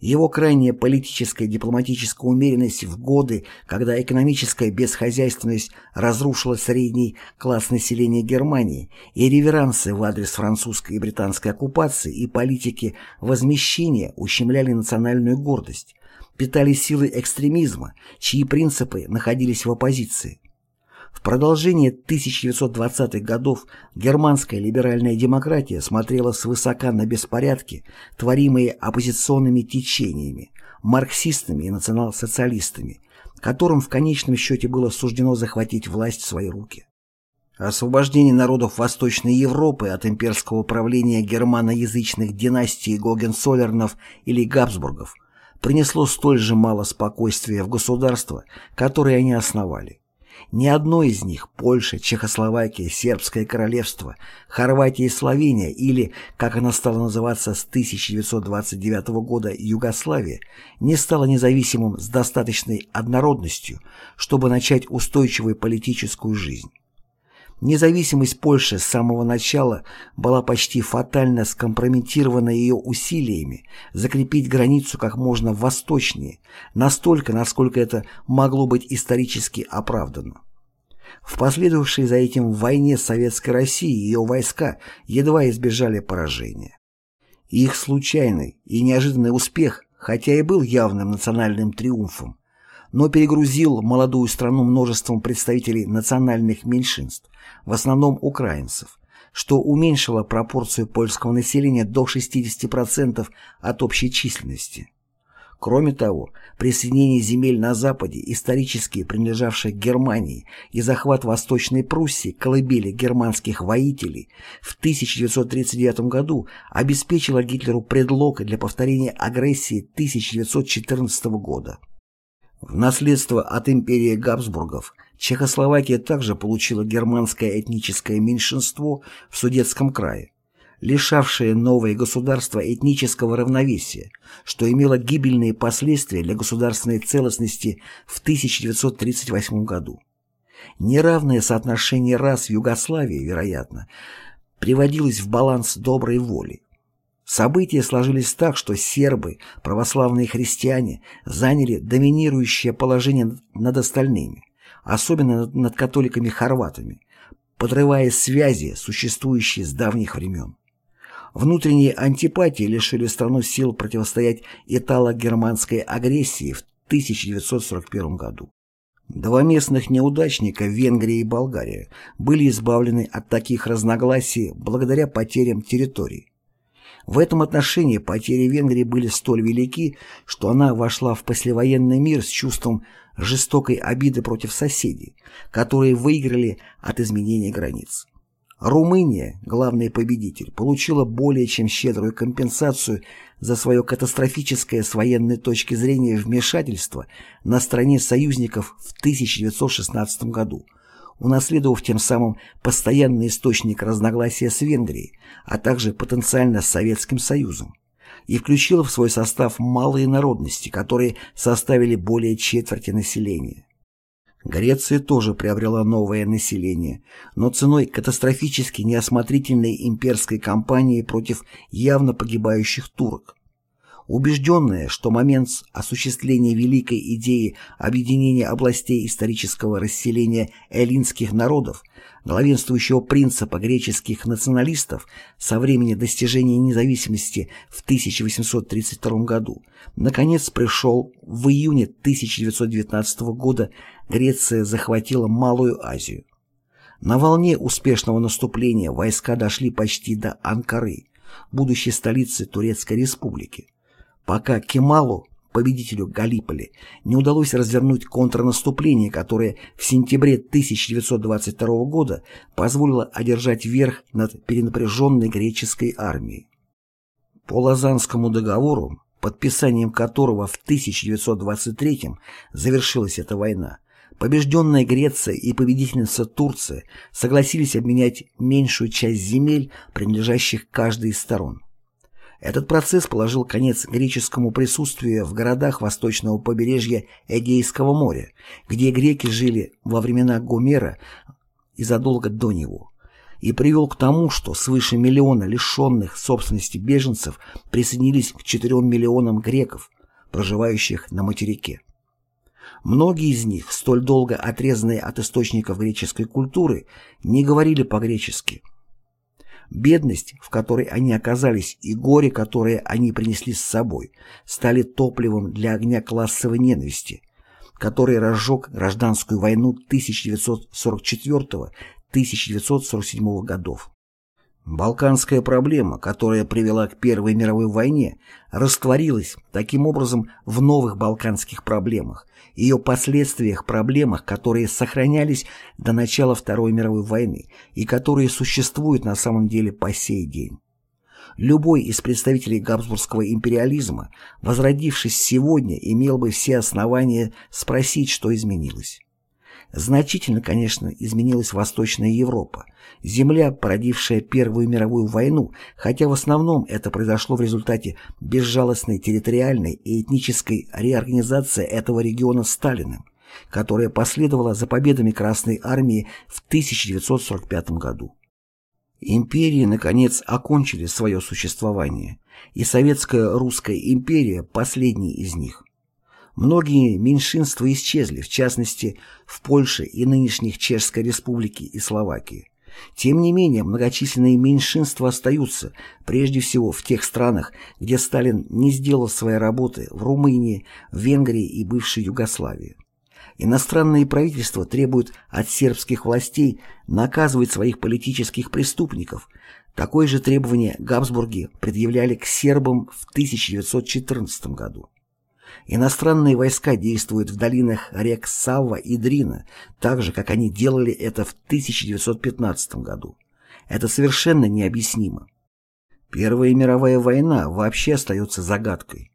Его крайняя политическая и дипломатическая умеренность в годы, когда экономическая бесхозяйственность разрушила средний класс населения Германии, и реверансы в адрес французской и британской оккупации и политики возмещения ущемляли национальную гордость, питали силы экстремизма, чьи принципы находились в оппозиции. В продолжение 1920-х годов германская либеральная демократия смотрела свысока на беспорядки, творимые оппозиционными течениями, марксистами и национал-социалистами, которым в конечном счете было суждено захватить власть в свои руки. Освобождение народов Восточной Европы от имперского правления германоязычных династий Гогенцоллернов или Габсбургов принесло столь же мало спокойствия в государство, которое они основали. Ни одно из них – Польша, Чехословакия, Сербское королевство, Хорватия и Словения или, как она стала называться с 1929 года, Югославия – не стало независимым с достаточной однородностью, чтобы начать устойчивую политическую жизнь. Независимость Польши с самого начала была почти фатально скомпрометирована ее усилиями закрепить границу как можно восточнее, настолько, насколько это могло быть исторически оправдано. В последовавшей за этим войне Советской России ее войска едва избежали поражения. Их случайный и неожиданный успех, хотя и был явным национальным триумфом, но перегрузил молодую страну множеством представителей национальных меньшинств, в основном украинцев, что уменьшило пропорцию польского населения до 60% от общей численности. Кроме того, присоединение земель на Западе, исторически принадлежавших Германии, и захват Восточной Пруссии, колыбели германских воителей, в 1939 году обеспечило Гитлеру предлог для повторения агрессии 1914 года. В наследство от империи Габсбургов Чехословакия также получила германское этническое меньшинство в Судетском крае, лишавшее новое государство этнического равновесия, что имело гибельные последствия для государственной целостности в 1938 году. Неравное соотношение рас в Югославии, вероятно, приводилось в баланс доброй воли. События сложились так, что сербы, православные христиане, заняли доминирующее положение над остальными, особенно над католиками-хорватами, подрывая связи, существующие с давних времен. Внутренние антипатии лишили страну сил противостоять итало-германской агрессии в 1941 году. Два местных неудачника, Венгрия и Болгария, были избавлены от таких разногласий благодаря потерям территорий. В этом отношении потери Венгрии были столь велики, что она вошла в послевоенный мир с чувством жестокой обиды против соседей, которые выиграли от изменения границ. Румыния, главный победитель, получила более чем щедрую компенсацию за свое катастрофическое с военной точки зрения вмешательство на стороне союзников в 1916 году – унаследовав тем самым постоянный источник разногласия с Венгрией, а также потенциально с Советским Союзом, и включила в свой состав малые народности, которые составили более четверти населения. Греция тоже приобрела новое население, но ценой катастрофически неосмотрительной имперской кампании против явно погибающих турок. Убежденная, что момент осуществления великой идеи объединения областей исторического расселения эллинских народов, главенствующего принципа греческих националистов со времени достижения независимости в 1832 году, наконец пришел в июне 1919 года Греция захватила Малую Азию. На волне успешного наступления войска дошли почти до Анкары, будущей столицы Турецкой республики пока Кемалу победителю Галиполи не удалось развернуть контрнаступление, которое в сентябре 1922 года позволило одержать верх над перенапряженной греческой армией. По Лозаннскому договору, подписанием которого в 1923 завершилась эта война, побежденная Греция и победительница Турция согласились обменять меньшую часть земель, принадлежащих каждой из сторон. Этот процесс положил конец греческому присутствию в городах восточного побережья Эгейского моря, где греки жили во времена Гомера и задолго до него, и привел к тому, что свыше миллиона лишенных собственности беженцев присоединились к 4 миллионам греков, проживающих на материке. Многие из них, столь долго отрезанные от источников греческой культуры, не говорили по-гречески – Бедность, в которой они оказались, и горе, которое они принесли с собой, стали топливом для огня классовой ненависти, который разжег гражданскую войну 1944-1947 годов. Балканская проблема, которая привела к Первой мировой войне, растворилась таким образом в новых балканских проблемах, ее последствиях проблемах, которые сохранялись до начала Второй мировой войны и которые существуют на самом деле по сей день. Любой из представителей габсбургского империализма, возродившись сегодня, имел бы все основания спросить, что изменилось. Значительно, конечно, изменилась Восточная Европа, земля, породившая Первую мировую войну, хотя в основном это произошло в результате безжалостной территориальной и этнической реорганизации этого региона Сталиным, которая последовала за победами Красной Армии в 1945 году. Империи, наконец, окончили свое существование, и Советская Русская империя – последний из них. Многие меньшинства исчезли, в частности, в Польше и нынешних Чешской Республике и Словакии. Тем не менее, многочисленные меньшинства остаются, прежде всего в тех странах, где Сталин не сделал своей работы, в Румынии, Венгрии и бывшей Югославии. Иностранные правительства требуют от сербских властей наказывать своих политических преступников. Такое же требование Габсбурги предъявляли к сербам в 1914 году. Иностранные войска действуют в долинах рек Савва и Дрина, так же, как они делали это в 1915 году. Это совершенно необъяснимо. Первая мировая война вообще остается загадкой.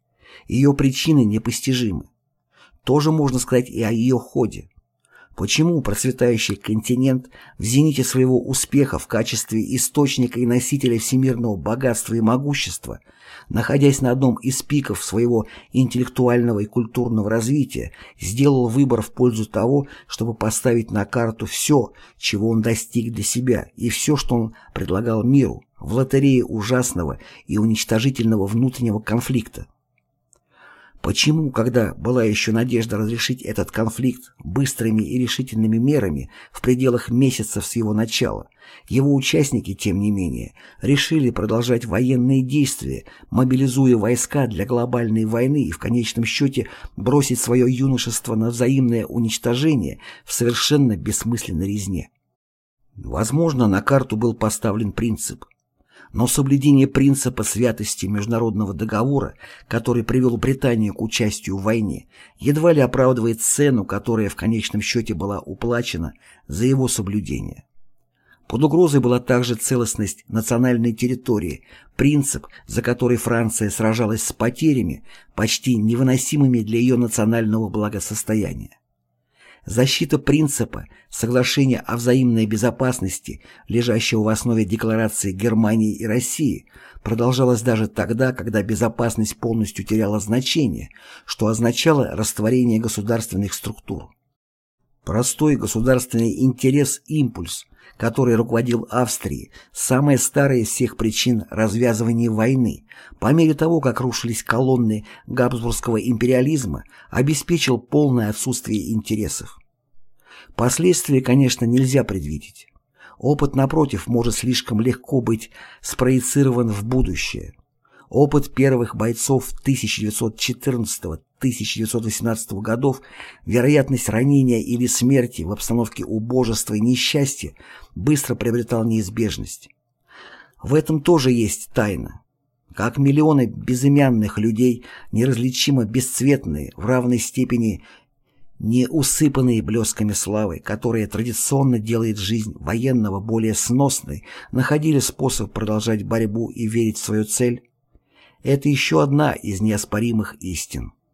Ее причины непостижимы. Тоже можно сказать и о ее ходе. Почему процветающий континент в зените своего успеха в качестве источника и носителя всемирного богатства и могущества, находясь на одном из пиков своего интеллектуального и культурного развития, сделал выбор в пользу того, чтобы поставить на карту все, чего он достиг для себя, и все, что он предлагал миру, в лотерее ужасного и уничтожительного внутреннего конфликта? Почему, когда была еще надежда разрешить этот конфликт быстрыми и решительными мерами в пределах месяцев с его начала, его участники, тем не менее, решили продолжать военные действия, мобилизуя войска для глобальной войны и в конечном счете бросить свое юношество на взаимное уничтожение в совершенно бессмысленной резне? Возможно, на карту был поставлен принцип но соблюдение принципа святости международного договора, который привел Британию к участию в войне, едва ли оправдывает цену, которая в конечном счете была уплачена за его соблюдение. Под угрозой была также целостность национальной территории, принцип, за который Франция сражалась с потерями, почти невыносимыми для ее национального благосостояния. Защита принципа соглашения о взаимной безопасности, лежащего в основе декларации Германии и России, продолжалась даже тогда, когда безопасность полностью теряла значение, что означало растворение государственных структур. Простой государственный интерес-импульс, который руководил Австрией, самая старая из всех причин развязывания войны, по мере того, как рушились колонны габсбургского империализма, обеспечил полное отсутствие интересов. Последствия, конечно, нельзя предвидеть. Опыт, напротив, может слишком легко быть спроецирован в будущее. Опыт первых бойцов 1914-1918 годов, вероятность ранения или смерти в обстановке убожества и несчастья быстро приобретал неизбежность. В этом тоже есть тайна. как миллионы безымянных людей, неразличимо бесцветные, в равной степени не усыпанные блесками славы, которая традиционно делает жизнь военного более сносной, находили способ продолжать борьбу и верить в свою цель? Это еще одна из неоспоримых истин.